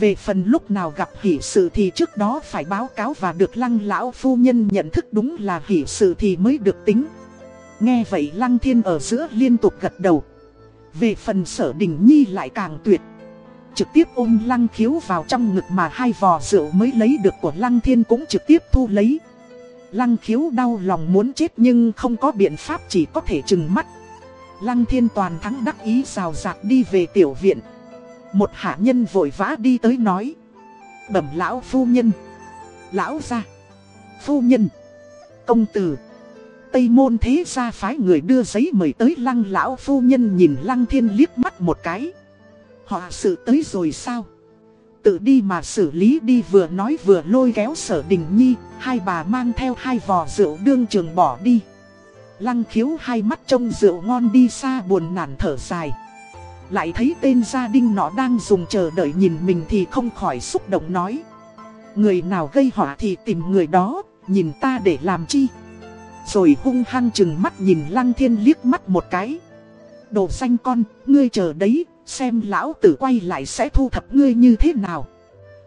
Speaker 1: Về phần lúc nào gặp hỷ sự thì trước đó phải báo cáo và được lăng lão phu nhân nhận thức đúng là hỷ sự thì mới được tính. Nghe vậy lăng thiên ở giữa liên tục gật đầu. Về phần sở đình nhi lại càng tuyệt. Trực tiếp ôm lăng khiếu vào trong ngực mà hai vò rượu mới lấy được của lăng thiên cũng trực tiếp thu lấy. Lăng khiếu đau lòng muốn chết nhưng không có biện pháp chỉ có thể chừng mắt. Lăng thiên toàn thắng đắc ý rào rạc đi về tiểu viện. Một hạ nhân vội vã đi tới nói. Bẩm lão phu nhân. Lão ra. Phu nhân. Công tử. Tây môn thế ra phái người đưa giấy mời tới lăng lão phu nhân nhìn lăng thiên liếc mắt một cái. Họ sự tới rồi sao? tự đi mà xử lý đi vừa nói vừa lôi kéo sở đình nhi, hai bà mang theo hai vò rượu đương trường bỏ đi. Lăng khiếu hai mắt trông rượu ngon đi xa buồn nản thở dài. Lại thấy tên gia đình nó đang dùng chờ đợi nhìn mình thì không khỏi xúc động nói. Người nào gây họa thì tìm người đó, nhìn ta để làm chi. Rồi hung hăng chừng mắt nhìn lăng thiên liếc mắt một cái. Đồ xanh con, ngươi chờ đấy, xem lão tử quay lại sẽ thu thập ngươi như thế nào.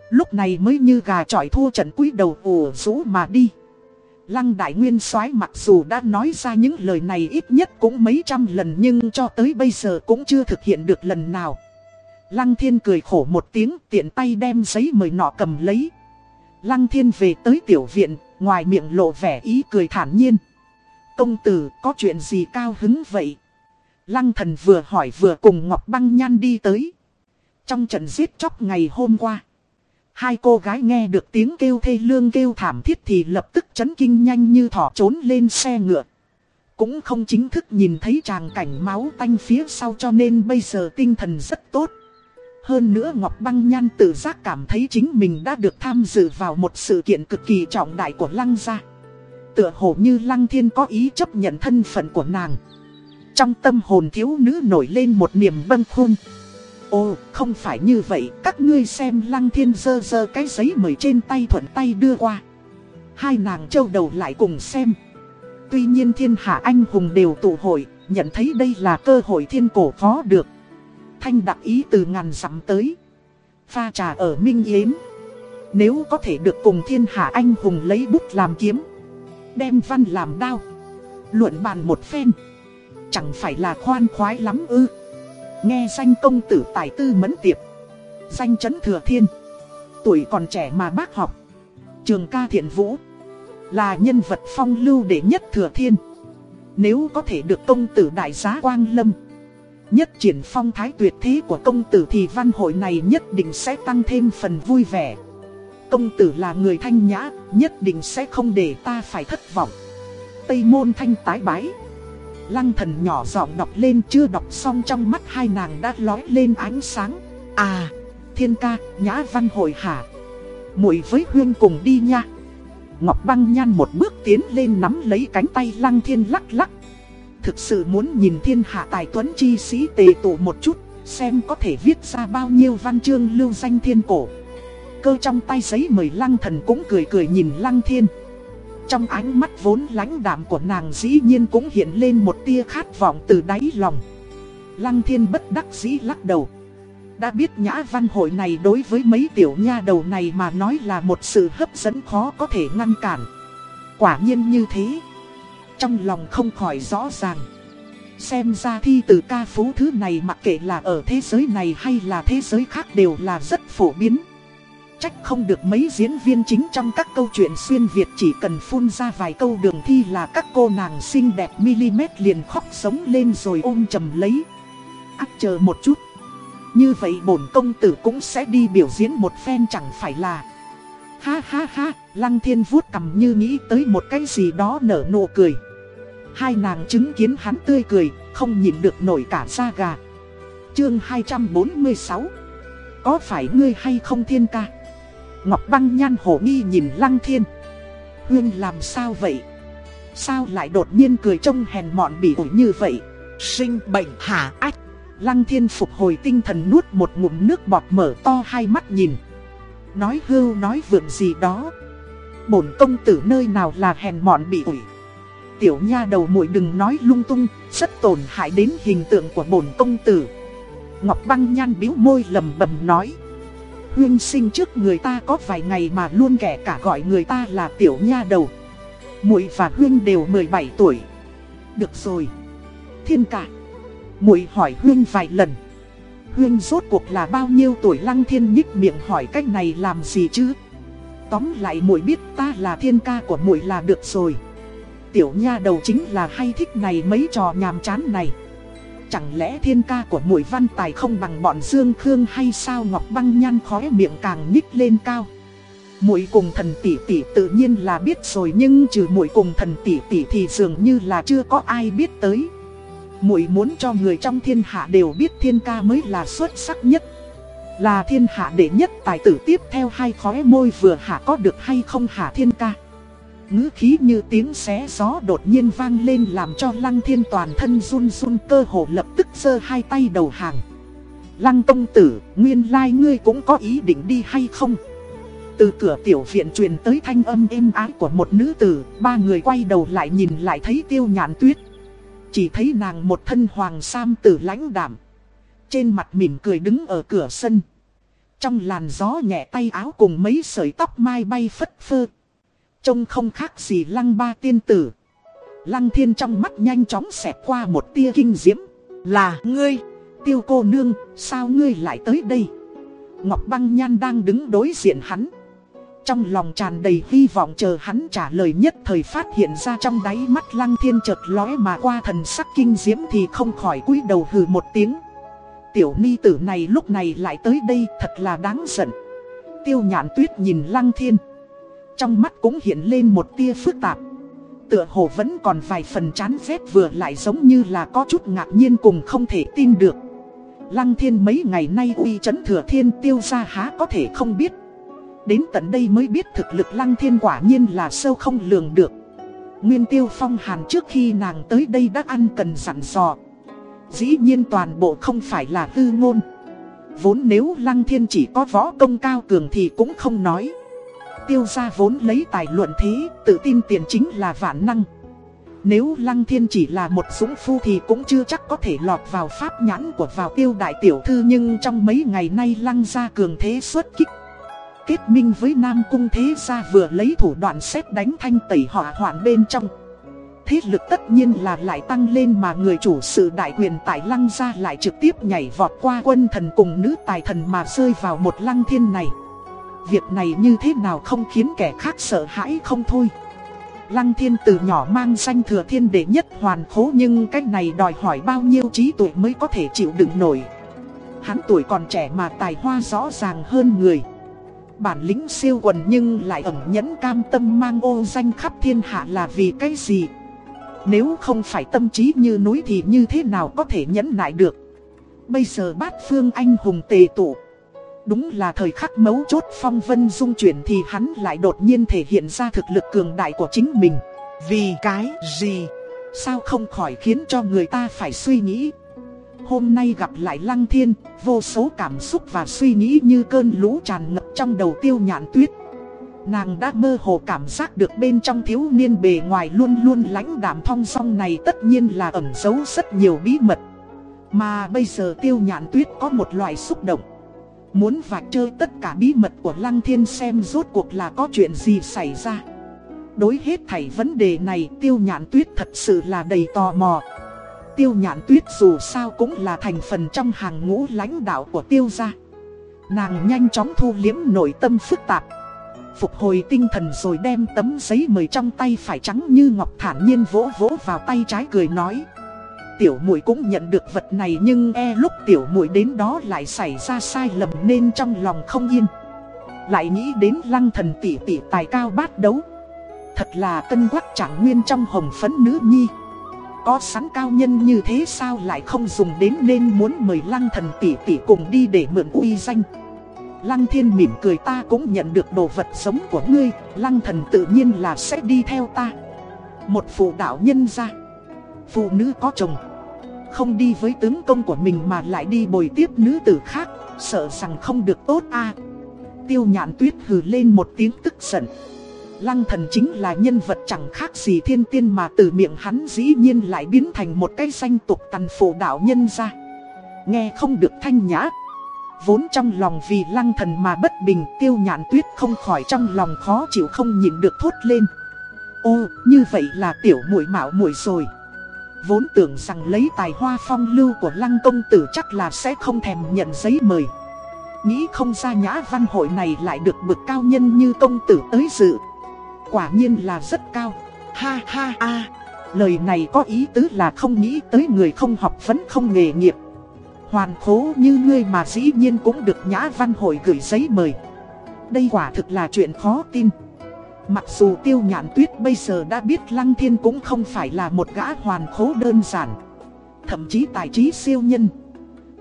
Speaker 1: Lúc này mới như gà trọi thua trận quý đầu ủ rũ mà đi. Lăng đại nguyên soái mặc dù đã nói ra những lời này ít nhất cũng mấy trăm lần nhưng cho tới bây giờ cũng chưa thực hiện được lần nào. Lăng thiên cười khổ một tiếng tiện tay đem giấy mời nọ cầm lấy. Lăng thiên về tới tiểu viện, ngoài miệng lộ vẻ ý cười thản nhiên. Công tử có chuyện gì cao hứng vậy? Lăng thần vừa hỏi vừa cùng Ngọc Băng Nhan đi tới. Trong trận giết chóc ngày hôm qua. Hai cô gái nghe được tiếng kêu thê lương kêu thảm thiết thì lập tức chấn kinh nhanh như thỏ trốn lên xe ngựa. Cũng không chính thức nhìn thấy tràng cảnh máu tanh phía sau cho nên bây giờ tinh thần rất tốt. Hơn nữa Ngọc Băng Nhan tự giác cảm thấy chính mình đã được tham dự vào một sự kiện cực kỳ trọng đại của Lăng gia. Tựa hồ như Lăng Thiên có ý chấp nhận thân phận của nàng. Trong tâm hồn thiếu nữ nổi lên một niềm bâng khuâng. Ồ, không phải như vậy, các ngươi xem Lăng Thiên dơ dơ cái giấy mời trên tay thuận tay đưa qua. Hai nàng châu đầu lại cùng xem. Tuy nhiên thiên hạ anh hùng đều tụ hội, nhận thấy đây là cơ hội thiên cổ phó được. Thanh đặc ý từ ngàn dặm tới. Pha trà ở Minh Yến. Nếu có thể được cùng thiên hạ anh hùng lấy bút làm kiếm. Đem văn làm đao. Luận bàn một phen. Chẳng phải là khoan khoái lắm ư. Nghe danh công tử tài tư mẫn tiệp. Danh chấn thừa thiên. Tuổi còn trẻ mà bác học. Trường ca thiện vũ. Là nhân vật phong lưu đệ nhất thừa thiên. Nếu có thể được công tử đại giá quang lâm. Nhất triển phong thái tuyệt thế của công tử thì văn hội này nhất định sẽ tăng thêm phần vui vẻ. Công tử là người thanh nhã, nhất định sẽ không để ta phải thất vọng. Tây môn thanh tái bái. Lăng thần nhỏ giọng đọc lên chưa đọc xong trong mắt hai nàng đã lói lên ánh sáng. À, thiên ca, nhã văn hội hả? muội với Huyên cùng đi nha. Ngọc băng nhan một bước tiến lên nắm lấy cánh tay lăng thiên lắc lắc. Thực sự muốn nhìn thiên hạ tài tuấn chi sĩ tề tụ một chút, xem có thể viết ra bao nhiêu văn chương lưu danh thiên cổ. Cơ trong tay giấy mời lăng thần cũng cười cười nhìn lăng thiên. Trong ánh mắt vốn lãnh đạm của nàng dĩ nhiên cũng hiện lên một tia khát vọng từ đáy lòng. Lăng thiên bất đắc dĩ lắc đầu. Đã biết nhã văn hội này đối với mấy tiểu nha đầu này mà nói là một sự hấp dẫn khó có thể ngăn cản. Quả nhiên như thế. Trong lòng không khỏi rõ ràng. Xem ra thi từ ca phú thứ này mặc kệ là ở thế giới này hay là thế giới khác đều là rất phổ biến. Trách không được mấy diễn viên chính trong các câu chuyện xuyên Việt chỉ cần phun ra vài câu đường thi là các cô nàng xinh đẹp mm liền khóc sống lên rồi ôm chầm lấy. Ác chờ một chút. Như vậy bổn công tử cũng sẽ đi biểu diễn một phen chẳng phải là. Ha ha ha, Lăng Thiên vuốt cầm như nghĩ tới một cái gì đó nở nụ cười. Hai nàng chứng kiến hắn tươi cười, không nhìn được nổi cả da gà. Chương 246 Có phải ngươi hay không thiên ca? Ngọc băng nhan hổ nghi nhìn lăng thiên Huyên làm sao vậy? Sao lại đột nhiên cười trông hèn mọn bỉ ổi như vậy? Sinh bệnh hả ách? Lăng thiên phục hồi tinh thần nuốt một ngụm nước bọt mở to hai mắt nhìn Nói hưu nói vượng gì đó Bổn công tử nơi nào là hèn mọn bị ủi Tiểu nha đầu muội đừng nói lung tung, Rất tổn hại đến hình tượng của bổn công tử Ngọc băng nhan biếu môi lầm bầm nói Huyên sinh trước người ta có vài ngày mà luôn kẻ cả gọi người ta là tiểu nha đầu. Muội và Huyên đều 17 tuổi. Được rồi. Thiên cả. Muội hỏi Huyên vài lần. Huyên rốt cuộc là bao nhiêu tuổi lăng thiên nhích miệng hỏi cách này làm gì chứ? Tóm lại muội biết ta là thiên ca của muội là được rồi. Tiểu nha đầu chính là hay thích này mấy trò nhàm chán này. Chẳng lẽ thiên ca của mũi văn tài không bằng bọn Dương Khương hay sao? Ngọc Băng nhăn khóe miệng càng nhích lên cao. Mũi cùng thần tỷ tỷ tự nhiên là biết rồi, nhưng trừ mũi cùng thần tỷ tỷ thì dường như là chưa có ai biết tới. Mũi muốn cho người trong thiên hạ đều biết thiên ca mới là xuất sắc nhất. Là thiên hạ đệ nhất, tài tử tiếp theo hai khóe môi vừa hạ có được hay không hạ thiên ca? Ngữ khí như tiếng xé gió đột nhiên vang lên làm cho lăng thiên toàn thân run run cơ hồ lập tức giơ hai tay đầu hàng. Lăng công tử, nguyên lai ngươi cũng có ý định đi hay không? Từ cửa tiểu viện truyền tới thanh âm êm ái của một nữ tử, ba người quay đầu lại nhìn lại thấy tiêu nhàn tuyết. Chỉ thấy nàng một thân hoàng sam tử lãnh đảm. Trên mặt mỉm cười đứng ở cửa sân. Trong làn gió nhẹ tay áo cùng mấy sợi tóc mai bay phất phơ. Trông không khác gì lăng ba tiên tử. Lăng thiên trong mắt nhanh chóng xẹt qua một tia kinh diễm. Là ngươi, tiêu cô nương, sao ngươi lại tới đây? Ngọc băng nhan đang đứng đối diện hắn. Trong lòng tràn đầy hy vọng chờ hắn trả lời nhất thời phát hiện ra trong đáy mắt lăng thiên chợt lóe mà qua thần sắc kinh diễm thì không khỏi cúi đầu hừ một tiếng. Tiểu ni tử này lúc này lại tới đây thật là đáng giận. Tiêu nhạn tuyết nhìn lăng thiên. Trong mắt cũng hiện lên một tia phức tạp. Tựa hồ vẫn còn vài phần chán ghét vừa lại giống như là có chút ngạc nhiên cùng không thể tin được. Lăng thiên mấy ngày nay uy chấn thừa thiên tiêu ra há có thể không biết. Đến tận đây mới biết thực lực lăng thiên quả nhiên là sâu không lường được. Nguyên tiêu phong hàn trước khi nàng tới đây đã ăn cần dặn dò. Dĩ nhiên toàn bộ không phải là tư ngôn. Vốn nếu lăng thiên chỉ có võ công cao cường thì cũng không nói tiêu gia vốn lấy tài luận thế, tự tin tiền chính là vạn năng. Nếu Lăng Thiên chỉ là một dũng phu thì cũng chưa chắc có thể lọt vào pháp nhãn của vào tiêu đại tiểu thư nhưng trong mấy ngày nay Lăng gia cường thế xuất kích. Kết minh với Nam Cung Thế Gia vừa lấy thủ đoạn xét đánh thanh tẩy hỏa hoạn bên trong. Thế lực tất nhiên là lại tăng lên mà người chủ sự đại quyền tại Lăng gia lại trực tiếp nhảy vọt qua quân thần cùng nữ tài thần mà rơi vào một Lăng Thiên này. Việc này như thế nào không khiến kẻ khác sợ hãi không thôi. Lăng thiên từ nhỏ mang danh thừa thiên đệ nhất hoàn khố Nhưng cách này đòi hỏi bao nhiêu trí tuệ mới có thể chịu đựng nổi. Hắn tuổi còn trẻ mà tài hoa rõ ràng hơn người. Bản lĩnh siêu quần nhưng lại ẩn nhẫn cam tâm mang ô danh khắp thiên hạ là vì cái gì? Nếu không phải tâm trí như núi thì như thế nào có thể nhẫn nại được? Bây giờ bát phương anh hùng tề tụ Đúng là thời khắc mấu chốt phong vân dung chuyển thì hắn lại đột nhiên thể hiện ra thực lực cường đại của chính mình. Vì cái gì? Sao không khỏi khiến cho người ta phải suy nghĩ? Hôm nay gặp lại Lăng Thiên, vô số cảm xúc và suy nghĩ như cơn lũ tràn ngập trong đầu tiêu nhạn tuyết. Nàng đã mơ hồ cảm giác được bên trong thiếu niên bề ngoài luôn luôn lãnh đạm thong song này tất nhiên là ẩn giấu rất nhiều bí mật. Mà bây giờ tiêu nhạn tuyết có một loại xúc động. Muốn vạch chơi tất cả bí mật của Lăng Thiên xem rốt cuộc là có chuyện gì xảy ra. Đối hết thảy vấn đề này, tiêu nhãn tuyết thật sự là đầy tò mò. Tiêu nhãn tuyết dù sao cũng là thành phần trong hàng ngũ lãnh đạo của tiêu gia. Nàng nhanh chóng thu liếm nội tâm phức tạp. Phục hồi tinh thần rồi đem tấm giấy mời trong tay phải trắng như ngọc thản nhiên vỗ vỗ vào tay trái cười nói tiểu muội cũng nhận được vật này nhưng e lúc tiểu muội đến đó lại xảy ra sai lầm nên trong lòng không yên. Lại nghĩ đến lăng thần tỷ tỷ tài cao bát đấu. Thật là cân quắc chẳng nguyên trong hồng phấn nữ nhi. Có sẵn cao nhân như thế sao lại không dùng đến nên muốn mời lăng thần tỷ tỷ cùng đi để mượn uy danh. Lăng thiên mỉm cười ta cũng nhận được đồ vật sống của ngươi, lăng thần tự nhiên là sẽ đi theo ta. Một phụ đạo nhân ra. Phụ nữ có chồng. Không đi với tướng công của mình mà lại đi bồi tiếp nữ tử khác, Sợ rằng không được tốt a. Tiêu nhạn tuyết hừ lên một tiếng tức giận. Lăng thần chính là nhân vật chẳng khác gì thiên tiên mà từ miệng hắn dĩ nhiên lại biến thành một cái danh tục tần phổ đạo nhân ra. Nghe không được thanh nhã. Vốn trong lòng vì lăng thần mà bất bình, tiêu nhạn tuyết không khỏi trong lòng khó chịu không nhịn được thốt lên. Ô, như vậy là tiểu muội mạo muội rồi. Vốn tưởng rằng lấy tài hoa phong lưu của lăng công tử chắc là sẽ không thèm nhận giấy mời. Nghĩ không ra nhã văn hội này lại được bực cao nhân như công tử tới dự. Quả nhiên là rất cao. Ha ha a. Lời này có ý tứ là không nghĩ tới người không học vẫn không nghề nghiệp. Hoàn khố như ngươi mà dĩ nhiên cũng được nhã văn hội gửi giấy mời. Đây quả thực là chuyện khó tin. Mặc dù tiêu nhạn tuyết bây giờ đã biết Lăng Thiên cũng không phải là một gã hoàn khố đơn giản Thậm chí tài trí siêu nhân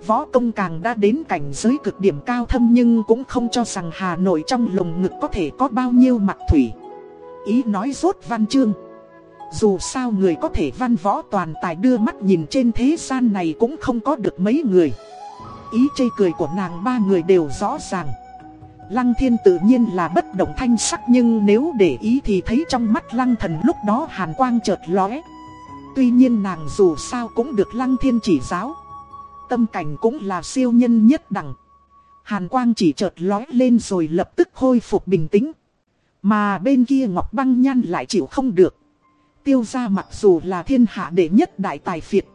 Speaker 1: Võ công càng đã đến cảnh giới cực điểm cao thâm nhưng cũng không cho rằng Hà Nội trong lồng ngực có thể có bao nhiêu mặt thủy. Ý nói rốt văn chương. Dù sao người có thể văn võ toàn tài đưa mắt nhìn trên thế gian này cũng không có được mấy người. Ý chê cười của nàng ba người đều rõ ràng. Lăng thiên tự nhiên là bất động thanh sắc nhưng nếu để ý thì thấy trong mắt lăng thần lúc đó hàn quang chợt lóe. Tuy nhiên nàng dù sao cũng được lăng thiên chỉ giáo. Tâm cảnh cũng là siêu nhân nhất đẳng. Hàn quang chỉ chợt lóe lên rồi lập tức khôi phục bình tĩnh. Mà bên kia Ngọc Băng Nhan lại chịu không được. Tiêu gia mặc dù là thiên hạ đệ nhất đại tài phiệt.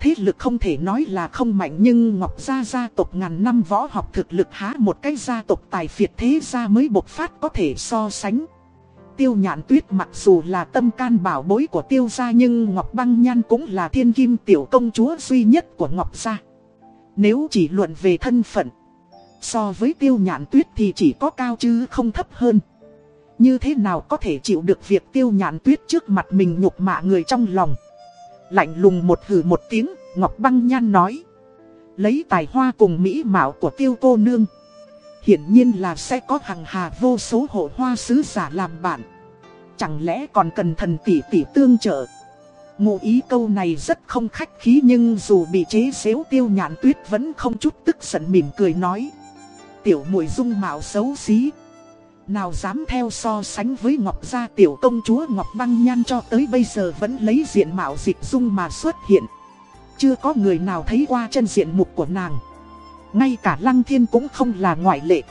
Speaker 1: Thế lực không thể nói là không mạnh nhưng Ngọc Gia gia tộc ngàn năm võ học thực lực há một cái gia tộc tài phiệt thế gia mới bộc phát có thể so sánh. Tiêu nhạn tuyết mặc dù là tâm can bảo bối của tiêu gia nhưng Ngọc Băng Nhan cũng là thiên kim tiểu công chúa duy nhất của Ngọc Gia. Nếu chỉ luận về thân phận, so với tiêu nhạn tuyết thì chỉ có cao chứ không thấp hơn. Như thế nào có thể chịu được việc tiêu nhạn tuyết trước mặt mình nhục mạ người trong lòng. Lạnh lùng một hử một tiếng, Ngọc Băng Nhan nói. Lấy tài hoa cùng mỹ mạo của tiêu cô nương. Hiển nhiên là sẽ có hàng hà vô số hộ hoa sứ giả làm bạn. Chẳng lẽ còn cần thần tỷ tỷ tương trợ. Ngụ ý câu này rất không khách khí nhưng dù bị chế xếu tiêu nhạn tuyết vẫn không chút tức giận mỉm cười nói. Tiểu mùi dung mạo xấu xí. Nào dám theo so sánh với Ngọc Gia tiểu công chúa Ngọc Băng Nhan cho tới bây giờ vẫn lấy diện mạo dịch dung mà xuất hiện. Chưa có người nào thấy qua chân diện mục của nàng. Ngay cả Lăng Thiên cũng không là ngoại lệ.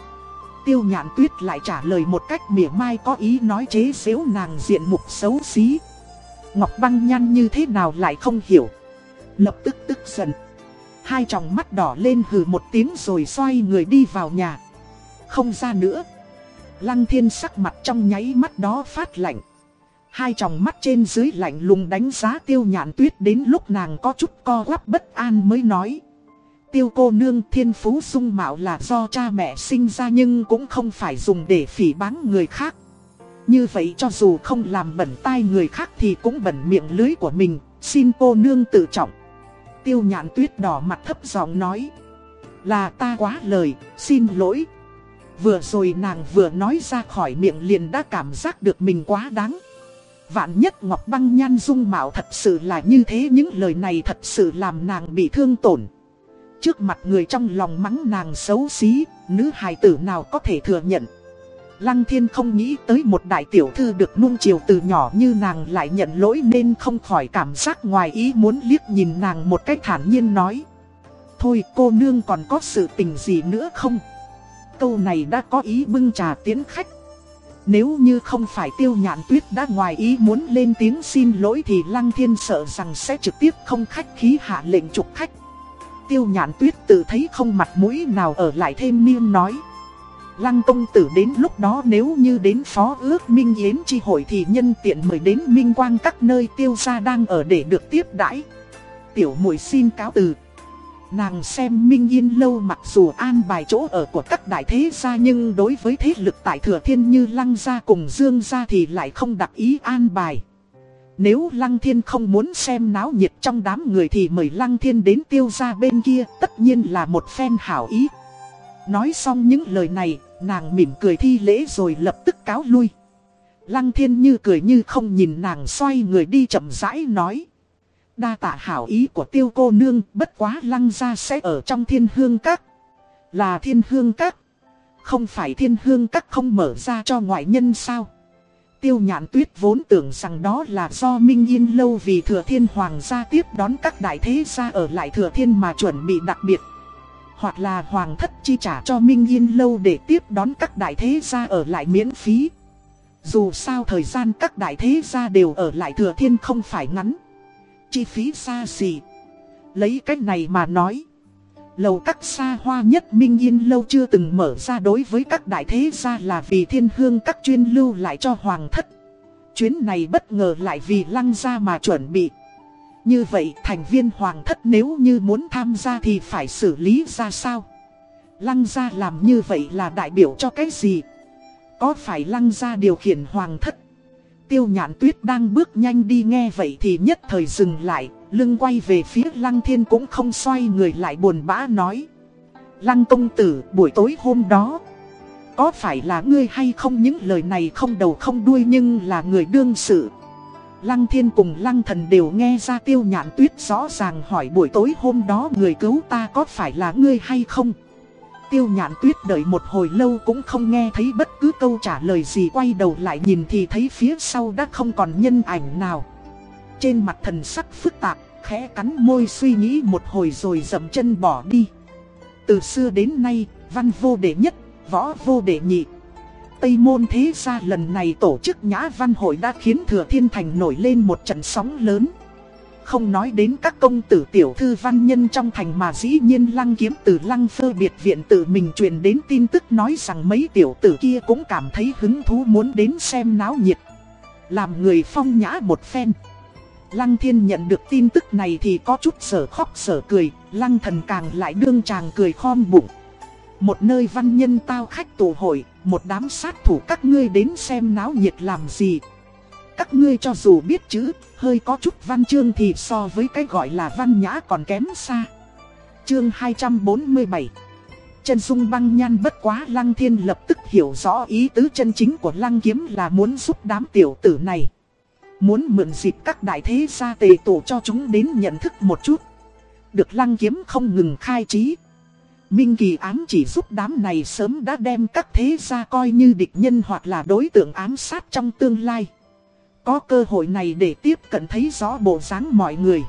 Speaker 1: Tiêu nhạn tuyết lại trả lời một cách mỉa mai có ý nói chế xếu nàng diện mục xấu xí. Ngọc Băng Nhan như thế nào lại không hiểu. Lập tức tức giận. Hai tròng mắt đỏ lên hừ một tiếng rồi xoay người đi vào nhà. Không ra nữa. Lăng thiên sắc mặt trong nháy mắt đó phát lạnh. Hai tròng mắt trên dưới lạnh lùng đánh giá tiêu nhạn tuyết đến lúc nàng có chút co quắp bất an mới nói. Tiêu cô nương thiên phú dung mạo là do cha mẹ sinh ra nhưng cũng không phải dùng để phỉ báng người khác. Như vậy cho dù không làm bẩn tai người khác thì cũng bẩn miệng lưới của mình, xin cô nương tự trọng. Tiêu nhạn tuyết đỏ mặt thấp giọng nói. Là ta quá lời, xin lỗi, Vừa rồi nàng vừa nói ra khỏi miệng liền đã cảm giác được mình quá đáng. Vạn nhất Ngọc Băng Nhan dung mạo thật sự là như thế những lời này thật sự làm nàng bị thương tổn. Trước mặt người trong lòng mắng nàng xấu xí, nữ hài tử nào có thể thừa nhận. Lăng thiên không nghĩ tới một đại tiểu thư được nuông chiều từ nhỏ như nàng lại nhận lỗi nên không khỏi cảm giác ngoài ý muốn liếc nhìn nàng một cách thản nhiên nói. Thôi cô nương còn có sự tình gì nữa không? Câu này đã có ý bưng trà tiến khách. Nếu như không phải tiêu nhạn tuyết đã ngoài ý muốn lên tiếng xin lỗi thì Lăng Thiên sợ rằng sẽ trực tiếp không khách khí hạ lệnh trục khách. Tiêu nhạn tuyết tự thấy không mặt mũi nào ở lại thêm niêm nói. Lăng công tử đến lúc đó nếu như đến phó ước minh yến chi hội thì nhân tiện mời đến minh quang các nơi tiêu gia đang ở để được tiếp đãi. Tiểu mùi xin cáo từ. Nàng xem Minh Yên Lâu mặc dù an bài chỗ ở của các đại thế gia nhưng đối với thế lực tại Thừa Thiên như Lăng Gia cùng Dương Gia thì lại không đặc ý an bài. Nếu Lăng Thiên không muốn xem náo nhiệt trong đám người thì mời Lăng Thiên đến tiêu gia bên kia tất nhiên là một phen hảo ý. Nói xong những lời này, nàng mỉm cười thi lễ rồi lập tức cáo lui. Lăng Thiên như cười như không nhìn nàng xoay người đi chậm rãi nói. Đa tạ hảo ý của tiêu cô nương, bất quá lăng ra sẽ ở trong thiên hương các. Là thiên hương các. Không phải thiên hương các không mở ra cho ngoại nhân sao. Tiêu nhạn tuyết vốn tưởng rằng đó là do Minh Yên lâu vì thừa thiên hoàng gia tiếp đón các đại thế gia ở lại thừa thiên mà chuẩn bị đặc biệt. Hoặc là hoàng thất chi trả cho Minh Yên lâu để tiếp đón các đại thế gia ở lại miễn phí. Dù sao thời gian các đại thế gia đều ở lại thừa thiên không phải ngắn chi phí xa xỉ. Lấy cách này mà nói. Lầu các xa hoa nhất Minh Yên lâu chưa từng mở ra đối với các đại thế gia là vì thiên hương các chuyên lưu lại cho hoàng thất. Chuyến này bất ngờ lại vì lăng gia mà chuẩn bị. Như vậy thành viên hoàng thất nếu như muốn tham gia thì phải xử lý ra sao? Lăng gia làm như vậy là đại biểu cho cái gì? Có phải lăng gia điều khiển hoàng thất? Tiêu nhạn tuyết đang bước nhanh đi nghe vậy thì nhất thời dừng lại, Lưng quay về phía Lăng Thiên cũng không xoay người lại buồn bã nói. Lăng công tử buổi tối hôm đó Có phải là ngươi hay không? Những lời này không đầu không đuôi nhưng là người đương sự. Lăng thiên cùng lăng thần đều nghe ra tiêu nhạn tuyết rõ ràng hỏi buổi tối hôm đó người cứu ta có phải là ngươi hay không? Tiêu nhạn tuyết đợi một hồi lâu cũng không nghe thấy bất cứ câu trả lời gì quay đầu lại nhìn thì thấy phía sau đã không còn nhân ảnh nào Trên mặt thần sắc phức tạp, khẽ cắn môi suy nghĩ một hồi rồi dậm chân bỏ đi từ xưa đến nay, văn vô đệ nhất, võ vô đệ nhị. Tây môn thế gia lần này tổ chức nhã văn hội đã khiến thừa thiên thành nổi lên một trận sóng lớn. Không nói đến các công tử tiểu thư văn nhân trong thành mà dĩ nhiên lăng kiếm từ lăng phơ biệt viện tự mình truyền đến tin tức nói rằng mấy tiểu tử kia cũng cảm thấy hứng thú muốn đến xem náo nhiệt. Làm người phong nhã một phen. Lăng thiên nhận được tin tức này thì có chút sở khóc sở cười, lăng thần càng lại đương chàng cười khom bụng. Một nơi văn nhân tao khách tụ hội, một đám sát thủ các ngươi đến xem náo nhiệt làm gì. Các ngươi cho dù biết chữ, hơi có chút văn chương thì so với cái gọi là văn nhã còn kém xa. Chương 247 Chân dung băng nhan bất quá lăng thiên lập tức hiểu rõ ý tứ chân chính của lăng kiếm là muốn giúp đám tiểu tử này. Muốn mượn dịp các đại thế gia tề tổ cho chúng đến nhận thức một chút. Được lăng kiếm không ngừng khai trí. Minh kỳ ám chỉ giúp đám này sớm đã đem các thế gia coi như địch nhân hoặc là đối tượng ám sát trong tương lai. Có cơ hội này để tiếp cận thấy rõ bộ dáng mọi người.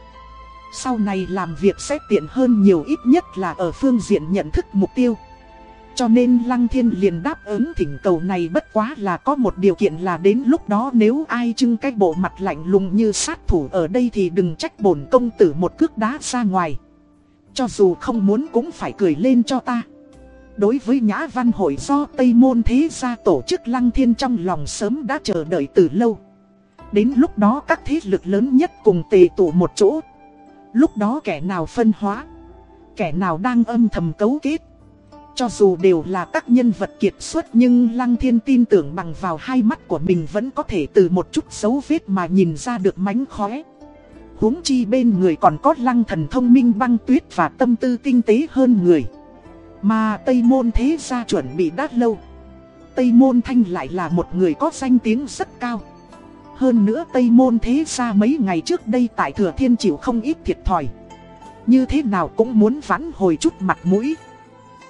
Speaker 1: Sau này làm việc sẽ tiện hơn nhiều ít nhất là ở phương diện nhận thức mục tiêu. Cho nên Lăng Thiên liền đáp ứng thỉnh cầu này bất quá là có một điều kiện là đến lúc đó nếu ai trưng cái bộ mặt lạnh lùng như sát thủ ở đây thì đừng trách bổn công tử một cước đá ra ngoài. Cho dù không muốn cũng phải cười lên cho ta. Đối với nhã văn hội do Tây Môn Thế gia tổ chức Lăng Thiên trong lòng sớm đã chờ đợi từ lâu. Đến lúc đó các thế lực lớn nhất cùng tề tụ một chỗ. Lúc đó kẻ nào phân hóa, kẻ nào đang âm thầm cấu kết cho dù đều là các nhân vật kiệt xuất nhưng Lăng Thiên tin tưởng bằng vào hai mắt của mình vẫn có thể từ một chút dấu vết mà nhìn ra được mánh khóe. huống chi bên người còn có Lăng thần thông minh băng tuyết và tâm tư tinh tế hơn người. Mà Tây Môn thế gia chuẩn bị đát lâu. Tây Môn Thanh lại là một người có danh tiếng rất cao. Hơn nữa Tây Môn thế ra mấy ngày trước đây tại Thừa Thiên chịu không ít thiệt thòi. Như thế nào cũng muốn vãn hồi chút mặt mũi.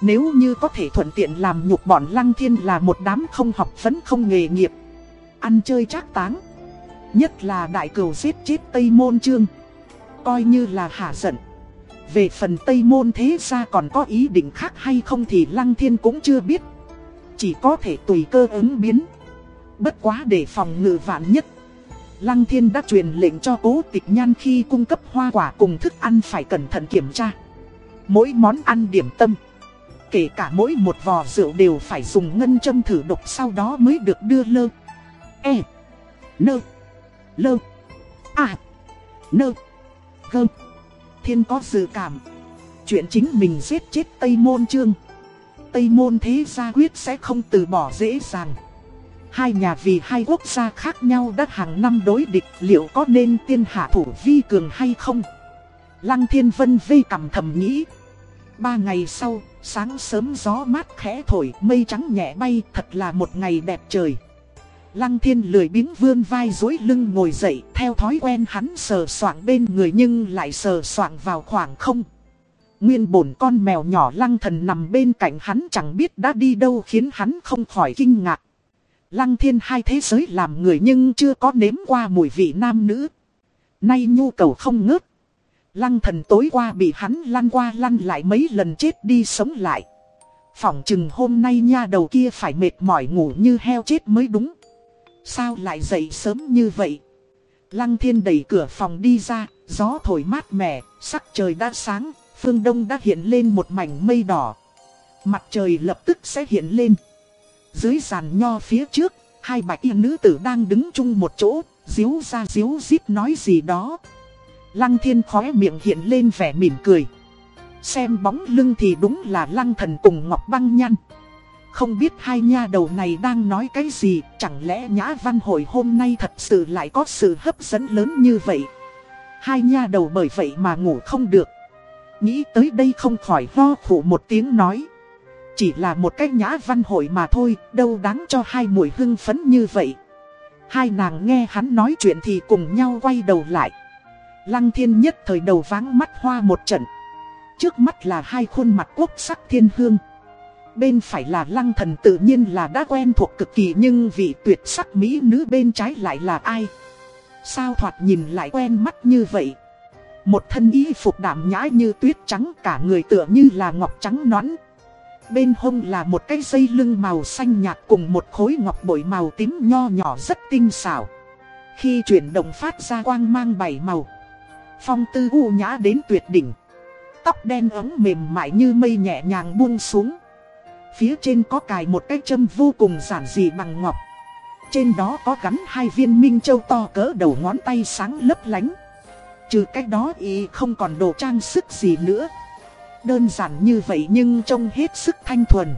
Speaker 1: Nếu như có thể thuận tiện làm nhục bọn Lăng Thiên là một đám không học vấn không nghề nghiệp. Ăn chơi trác táng. Nhất là đại cửu giết chết Tây Môn Trương. Coi như là hạ giận. Về phần Tây Môn thế ra còn có ý định khác hay không thì Lăng Thiên cũng chưa biết. Chỉ có thể tùy cơ ứng biến. Bất quá để phòng ngự vạn nhất. Lăng Thiên đã truyền lệnh cho cố tịch nhan khi cung cấp hoa quả cùng thức ăn phải cẩn thận kiểm tra. Mỗi món ăn điểm tâm, Kể cả mỗi một vò rượu đều phải dùng ngân châm thử độc sau đó mới được đưa lơ. E Nơ Lơ À Nơ Gơ Thiên có dự cảm, Chuyện chính mình giết chết Tây Môn Trương Tây Môn thế gia quyết sẽ không từ bỏ dễ dàng. Hai nhà vì hai quốc gia khác nhau đã hàng năm đối địch Liệu có nên tiên hạ thủ vi cường hay không Lăng Thiên Vân vây cầm thầm nghĩ Ba ngày sau, sáng sớm gió mát khẽ thổi, mây trắng nhẹ bay, thật là một ngày đẹp trời. Lăng thiên lười biếng vươn vai dối lưng ngồi dậy, theo thói quen hắn sờ soạng bên người nhưng lại sờ soạng vào khoảng không. Nguyên bổn con mèo nhỏ lăng thần nằm bên cạnh hắn chẳng biết đã đi đâu khiến hắn không khỏi kinh ngạc. Lăng thiên hai thế giới làm người nhưng chưa có nếm qua mùi vị nam nữ. Nay nhu cầu không ngớt. Lăng thần tối qua bị hắn lăn qua lăn lại mấy lần chết đi sống lại. Phỏng chừng hôm nay nha đầu kia phải mệt mỏi ngủ như heo chết mới đúng. Sao lại dậy sớm như vậy? Lăng thiên đẩy cửa phòng đi ra, gió thổi mát mẻ, sắc trời đã sáng, phương đông đã hiện lên một mảnh mây đỏ. Mặt trời lập tức sẽ hiện lên. Dưới giàn nho phía trước, hai bạch y nữ tử đang đứng chung một chỗ, díu ra díu dít nói gì đó. Lăng thiên khóe miệng hiện lên vẻ mỉm cười. Xem bóng lưng thì đúng là lăng thần cùng Ngọc Băng Nhăn. Không biết hai nha đầu này đang nói cái gì, chẳng lẽ nhã văn hội hôm nay thật sự lại có sự hấp dẫn lớn như vậy. Hai nha đầu bởi vậy mà ngủ không được. Nghĩ tới đây không khỏi ho khủ một tiếng nói. Chỉ là một cách nhã văn hội mà thôi, đâu đáng cho hai mùi hưng phấn như vậy. Hai nàng nghe hắn nói chuyện thì cùng nhau quay đầu lại. Lăng thiên nhất thời đầu váng mắt hoa một trận. Trước mắt là hai khuôn mặt quốc sắc thiên hương. Bên phải là lăng thần tự nhiên là đã quen thuộc cực kỳ nhưng vị tuyệt sắc mỹ nữ bên trái lại là ai? Sao thoạt nhìn lại quen mắt như vậy? Một thân y phục đảm nhã như tuyết trắng cả người tựa như là ngọc trắng nõn. Bên hông là một cái dây lưng màu xanh nhạt cùng một khối ngọc bội màu tím nho nhỏ rất tinh xảo. Khi chuyển động phát ra quang mang bảy màu. Phong tư u nhã đến tuyệt đỉnh. Tóc đen ấm mềm mại như mây nhẹ nhàng buông xuống. Phía trên có cài một cái châm vô cùng giản dị bằng ngọc. Trên đó có gắn hai viên minh châu to cỡ đầu ngón tay sáng lấp lánh. Trừ cách đó y không còn đồ trang sức gì nữa. Đơn giản như vậy nhưng trông hết sức thanh thuần.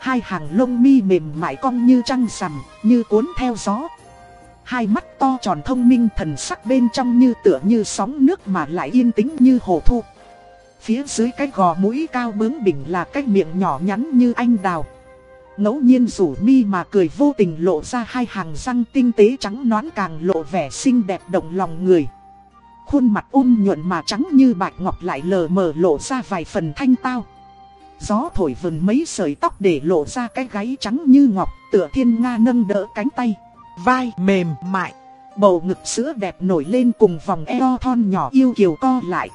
Speaker 1: Hai hàng lông mi mềm mại cong như trăng rằm, như cuốn theo gió. Hai mắt to tròn thông minh thần sắc bên trong như tựa như sóng nước mà lại yên tĩnh như hồ thu. Phía dưới cái gò mũi cao bướng bỉnh là cái miệng nhỏ nhắn như anh đào. ngẫu nhiên rủ mi mà cười vô tình lộ ra hai hàng răng tinh tế trắng nõn càng lộ vẻ xinh đẹp động lòng người. Khuôn mặt ôn nhuận mà trắng như bạch ngọc lại lờ mờ lộ ra vài phần thanh tao. Gió thổi vần mấy sợi tóc để lộ ra cái gáy trắng như ngọc tựa thiên nga nâng đỡ cánh tay. Vai mềm mại, bầu ngực sữa đẹp nổi lên cùng vòng eo thon nhỏ yêu kiều co lại.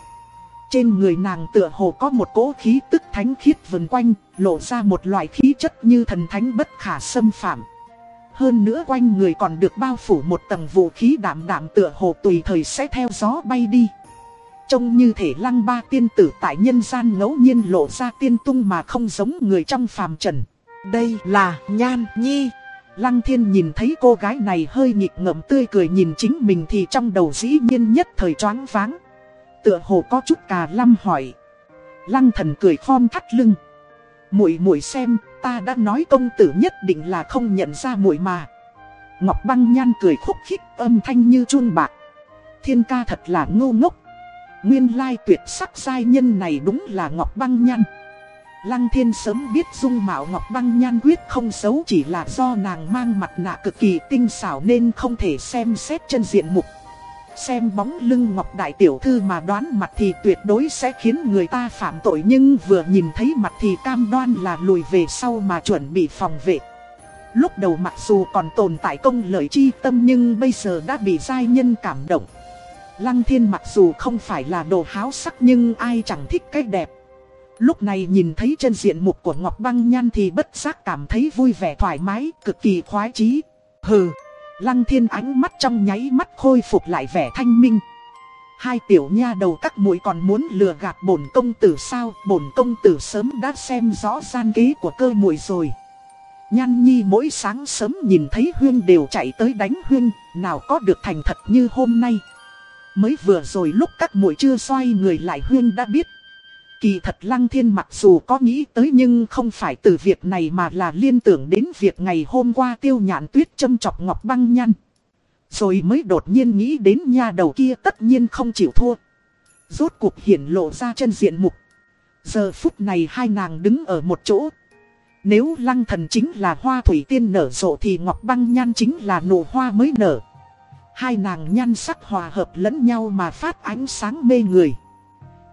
Speaker 1: Trên người nàng tựa hồ có một cỗ khí tức thánh khiết vần quanh, lộ ra một loại khí chất như thần thánh bất khả xâm phạm. Hơn nữa quanh người còn được bao phủ một tầng vũ khí đảm đảm tựa hồ tùy thời sẽ theo gió bay đi. Trông như thể lăng ba tiên tử tại nhân gian ngẫu nhiên lộ ra tiên tung mà không giống người trong phàm trần. Đây là Nhan Nhi. Lăng thiên nhìn thấy cô gái này hơi nghịch ngợm tươi cười nhìn chính mình thì trong đầu dĩ nhiên nhất thời choáng váng. Tựa hồ có chút cà lăm hỏi. Lăng thần cười khom thắt lưng. Muội muội xem, ta đã nói công tử nhất định là không nhận ra muội mà. Ngọc băng nhan cười khúc khích, âm thanh như chuông bạc. Thiên ca thật là ngô ngốc. Nguyên lai tuyệt sắc giai nhân này đúng là Ngọc băng nhan. Lăng thiên sớm biết dung mạo Ngọc băng nhan quyết không xấu chỉ là do nàng mang mặt nạ cực kỳ tinh xảo nên không thể xem xét chân diện mục. Xem bóng lưng Ngọc Đại Tiểu Thư mà đoán mặt thì tuyệt đối sẽ khiến người ta phạm tội Nhưng vừa nhìn thấy mặt thì cam đoan là lùi về sau mà chuẩn bị phòng vệ. Lúc đầu mặc dù còn tồn tại công lợi chi tâm nhưng bây giờ đã bị giai nhân cảm động. Lăng thiên mặc dù không phải là đồ háo sắc nhưng ai chẳng thích cái đẹp. Lúc này nhìn thấy chân diện mục của Ngọc Băng Nhan thì bất giác cảm thấy vui vẻ thoải mái, cực kỳ khoái chí. Hừ! Lăng thiên ánh mắt trong nháy mắt khôi phục lại vẻ thanh minh. Hai tiểu nha đầu các mũi còn muốn lừa gạt bổn công tử sao, bổn công tử sớm đã xem rõ gian kế của cơ muội rồi. Nhan nhi mỗi sáng sớm nhìn thấy Huyên đều chạy tới đánh Huyên, nào có được thành thật như hôm nay. Mới vừa rồi lúc các muội chưa xoay người lại Huyên đã biết Kỳ thật Lăng Thiên mặc dù có nghĩ tới nhưng không phải từ việc này mà là liên tưởng đến việc ngày hôm qua tiêu nhạn tuyết châm chọc ngọc băng nhăn. Rồi mới đột nhiên nghĩ đến nha đầu kia tất nhiên không chịu thua. Rốt cuộc hiển lộ ra chân diện mục. Giờ phút này hai nàng đứng ở một chỗ. Nếu lăng thần chính là hoa thủy tiên nở rộ thì ngọc băng nhan chính là nụ hoa mới nở. Hai nàng nhan sắc hòa hợp lẫn nhau mà phát ánh sáng mê người.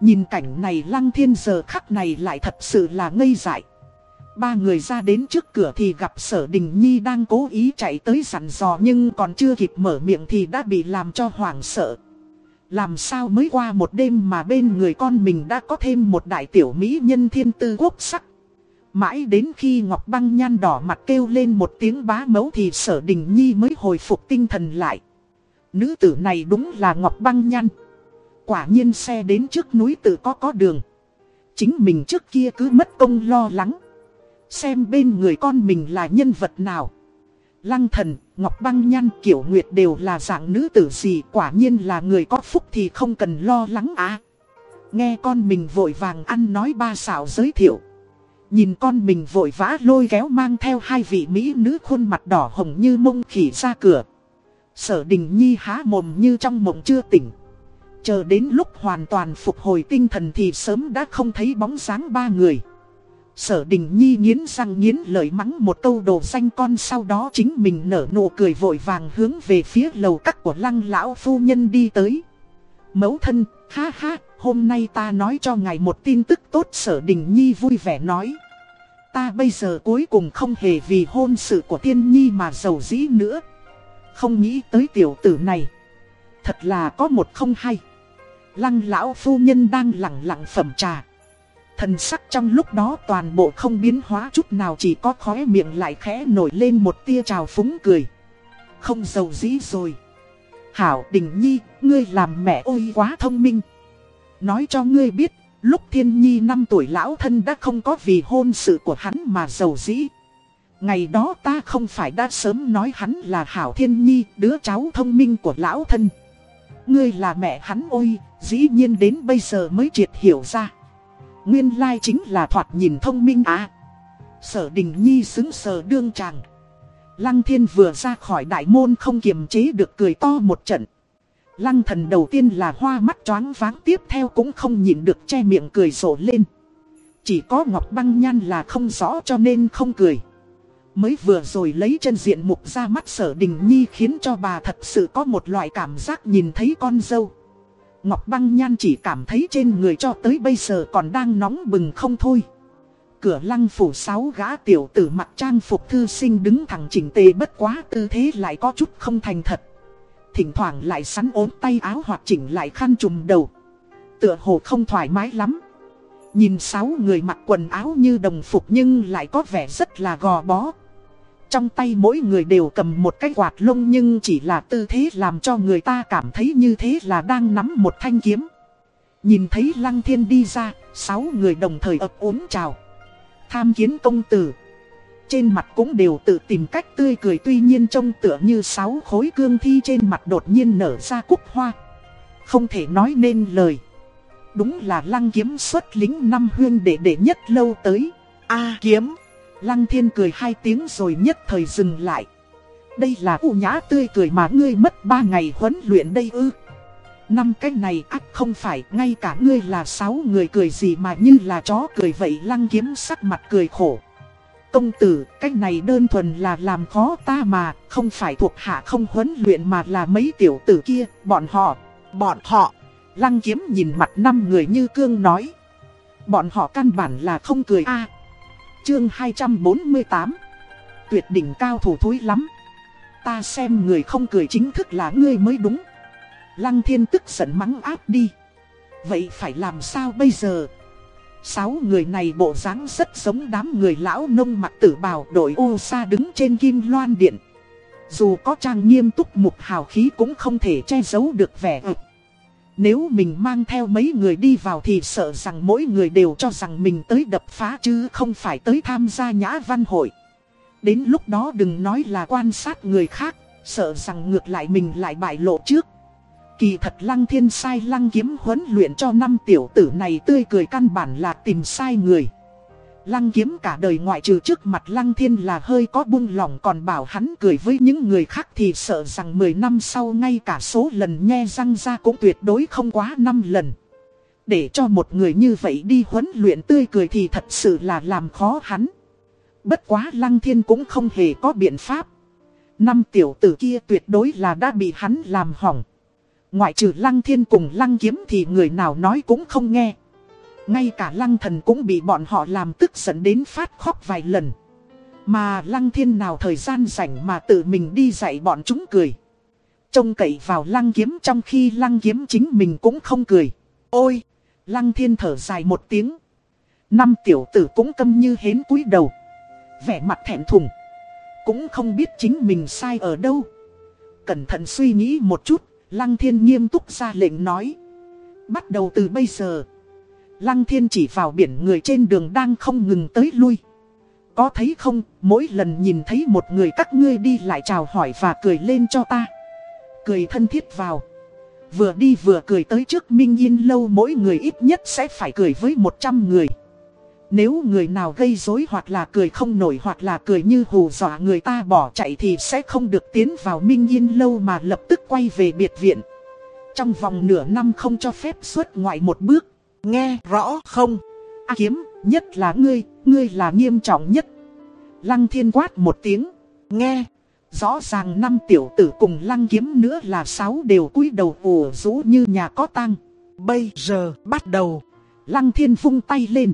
Speaker 1: Nhìn cảnh này lăng thiên giờ khắc này lại thật sự là ngây dại. Ba người ra đến trước cửa thì gặp sở đình nhi đang cố ý chạy tới sẵn dò nhưng còn chưa kịp mở miệng thì đã bị làm cho hoảng sợ. Làm sao mới qua một đêm mà bên người con mình đã có thêm một đại tiểu mỹ nhân thiên tư quốc sắc. Mãi đến khi Ngọc Băng nhan đỏ mặt kêu lên một tiếng bá mấu thì sở đình nhi mới hồi phục tinh thần lại. Nữ tử này đúng là Ngọc Băng nhan. Quả nhiên xe đến trước núi tự có có đường. Chính mình trước kia cứ mất công lo lắng. Xem bên người con mình là nhân vật nào. Lăng thần, Ngọc Băng Nhăn, Kiểu Nguyệt đều là dạng nữ tử gì quả nhiên là người có phúc thì không cần lo lắng à. Nghe con mình vội vàng ăn nói ba xảo giới thiệu. Nhìn con mình vội vã lôi kéo mang theo hai vị mỹ nữ khuôn mặt đỏ hồng như mông khỉ ra cửa. Sở đình nhi há mồm như trong mộng chưa tỉnh. Chờ đến lúc hoàn toàn phục hồi tinh thần thì sớm đã không thấy bóng dáng ba người. Sở đình nhi nghiến răng nghiến lợi mắng một câu đồ danh con sau đó chính mình nở nụ cười vội vàng hướng về phía lầu cắt của lăng lão phu nhân đi tới. Mẫu thân, ha ha, hôm nay ta nói cho ngài một tin tức tốt sở đình nhi vui vẻ nói. Ta bây giờ cuối cùng không hề vì hôn sự của tiên nhi mà giàu dĩ nữa. Không nghĩ tới tiểu tử này. Thật là có một không hay. Lăng lão phu nhân đang lặng lặng phẩm trà. Thần sắc trong lúc đó toàn bộ không biến hóa chút nào chỉ có khóe miệng lại khẽ nổi lên một tia trào phúng cười. Không giàu dĩ rồi. Hảo Đình Nhi, ngươi làm mẹ ôi quá thông minh. Nói cho ngươi biết, lúc Thiên Nhi 5 tuổi lão thân đã không có vì hôn sự của hắn mà giàu dĩ. Ngày đó ta không phải đã sớm nói hắn là Hảo Thiên Nhi, đứa cháu thông minh của lão thân. Ngươi là mẹ hắn ôi, dĩ nhiên đến bây giờ mới triệt hiểu ra. Nguyên lai chính là thoạt nhìn thông minh à. Sở Đình Nhi xứng sờ đương chàng. Lăng thiên vừa ra khỏi đại môn không kiềm chế được cười to một trận. Lăng thần đầu tiên là hoa mắt choáng váng tiếp theo cũng không nhịn được che miệng cười rộ lên. Chỉ có Ngọc Băng Nhan là không rõ cho nên không cười. Mới vừa rồi lấy chân diện mục ra mắt sở đình nhi khiến cho bà thật sự có một loại cảm giác nhìn thấy con dâu. Ngọc Băng Nhan chỉ cảm thấy trên người cho tới bây giờ còn đang nóng bừng không thôi cửa lăng phủ sáu gã tiểu tử mặc trang phục thư sinh đứng thẳng chỉnh tề bất quá tư thế lại có chút không thành thật. Thỉnh thoảng lại sắn ốm tay áo hoặc chỉnh lại khăn trùm đầu. Tựa hồ không thoải mái lắm. Nhìn sáu người mặc quần áo như đồng phục nhưng lại có vẻ rất là gò bó. Trong tay mỗi người đều cầm một cái quạt lông nhưng chỉ là tư thế làm cho người ta cảm thấy như thế là đang nắm một thanh kiếm. Nhìn thấy Lăng Thiên đi ra, sáu người đồng thời ập ốm chào tham kiến công tử. Trên mặt cũng đều tự tìm cách tươi cười tuy nhiên trông tựa như sáu khối cương thi trên mặt đột nhiên nở ra cúc hoa. Không thể nói nên lời. Đúng là lăng kiếm xuất lính năm huyên để để nhất lâu tới. a kiếm. Lăng thiên cười hai tiếng rồi nhất thời dừng lại. Đây là u nhã tươi cười mà ngươi mất ba ngày huấn luyện đây ư. Năm cái này ác không phải ngay cả ngươi là sáu người cười gì mà như là chó cười vậy lăng kiếm sắc mặt cười khổ. Công tử, cách này đơn thuần là làm khó ta mà, không phải thuộc hạ không huấn luyện mà là mấy tiểu tử kia, bọn họ, bọn họ. Lăng kiếm nhìn mặt năm người như cương nói. Bọn họ căn bản là không cười a Chương 248 Tuyệt đỉnh cao thủ thúi lắm. Ta xem người không cười chính thức là ngươi mới đúng. Lăng thiên tức giận mắng áp đi. Vậy phải làm sao bây giờ? Sáu người này bộ dáng rất giống đám người lão nông mặc tử bào đội ô sa đứng trên kim loan điện. Dù có trang nghiêm túc mục hào khí cũng không thể che giấu được vẻ ực. Nếu mình mang theo mấy người đi vào thì sợ rằng mỗi người đều cho rằng mình tới đập phá chứ không phải tới tham gia nhã văn hội. Đến lúc đó đừng nói là quan sát người khác, sợ rằng ngược lại mình lại bại lộ trước. Kỳ thật lăng thiên sai lăng kiếm huấn luyện cho năm tiểu tử này tươi cười căn bản là tìm sai người. Lăng kiếm cả đời ngoại trừ trước mặt lăng thiên là hơi có buông lòng còn bảo hắn cười với những người khác thì sợ rằng 10 năm sau ngay cả số lần nhe răng ra cũng tuyệt đối không quá 5 lần. Để cho một người như vậy đi huấn luyện tươi cười thì thật sự là làm khó hắn. Bất quá lăng thiên cũng không hề có biện pháp. Năm tiểu tử kia tuyệt đối là đã bị hắn làm hỏng. Ngoại trừ lăng thiên cùng lăng kiếm thì người nào nói cũng không nghe. Ngay cả lăng thần cũng bị bọn họ làm tức giận đến phát khóc vài lần. Mà lăng thiên nào thời gian rảnh mà tự mình đi dạy bọn chúng cười. Trông cậy vào lăng kiếm trong khi lăng kiếm chính mình cũng không cười. Ôi! Lăng thiên thở dài một tiếng. Năm tiểu tử cũng câm như hến cúi đầu. Vẻ mặt thẹn thùng. Cũng không biết chính mình sai ở đâu. Cẩn thận suy nghĩ một chút, Lăng thiên nghiêm túc ra lệnh nói. Bắt đầu từ bây giờ. Lăng thiên chỉ vào biển người trên đường đang không ngừng tới lui. Có thấy không, mỗi lần nhìn thấy một người các ngươi đi lại chào hỏi và cười lên cho ta. Cười thân thiết vào. Vừa đi vừa cười tới trước Minh Yên Lâu mỗi người ít nhất sẽ phải cười với 100 người. Nếu người nào gây rối hoặc là cười không nổi hoặc là cười như hù dọa người ta bỏ chạy thì sẽ không được tiến vào Minh Yên Lâu mà lập tức quay về biệt viện. Trong vòng nửa năm không cho phép xuất ngoại một bước. Nghe rõ không? A kiếm, nhất là ngươi, ngươi là nghiêm trọng nhất. Lăng thiên quát một tiếng. Nghe. Rõ ràng năm tiểu tử cùng lăng kiếm nữa là sáu đều cúi đầu ủ rũ như nhà có tăng. Bây giờ bắt đầu. Lăng thiên vung tay lên.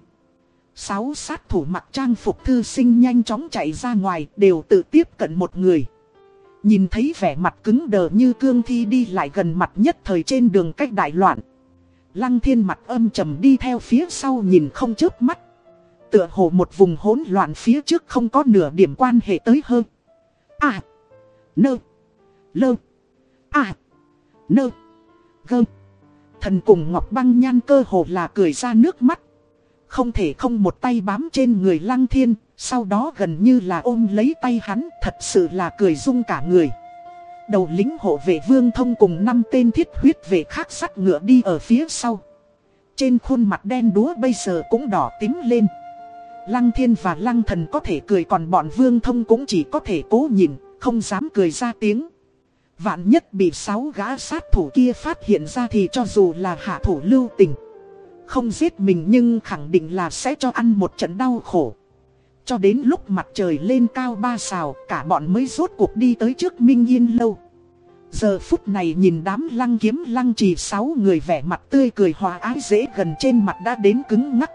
Speaker 1: Sáu sát thủ mặc trang phục thư sinh nhanh chóng chạy ra ngoài đều tự tiếp cận một người. Nhìn thấy vẻ mặt cứng đờ như cương thi đi lại gần mặt nhất thời trên đường cách đại loạn. Lăng thiên mặt âm trầm đi theo phía sau nhìn không chớp mắt. Tựa hồ một vùng hỗn loạn phía trước không có nửa điểm quan hệ tới hơn. À. Nơ. Lơ. À. Nơ. Gơ. Thần cùng Ngọc Băng Nhan cơ hồ là cười ra nước mắt. Không thể không một tay bám trên người Lăng Thiên, sau đó gần như là ôm lấy tay hắn, thật sự là cười rung cả người. Đầu lính hộ vệ vương thông cùng năm tên thiết huyết vệ khác sắt ngựa đi ở phía sau. Trên khuôn mặt đen đúa bây giờ cũng đỏ tím lên. Lăng thiên và lăng thần có thể cười còn bọn vương thông cũng chỉ có thể cố nhìn, không dám cười ra tiếng. Vạn nhất bị sáu gã sát thủ kia phát hiện ra thì cho dù là hạ thủ lưu tình. Không giết mình nhưng khẳng định là sẽ cho ăn một trận đau khổ. Cho đến lúc mặt trời lên cao ba xào, cả bọn mới rốt cuộc đi tới trước Minh Yên Lâu. Giờ phút này nhìn đám lăng kiếm lăng trì sáu người vẻ mặt tươi cười hòa ái dễ gần trên mặt đã đến cứng ngắc.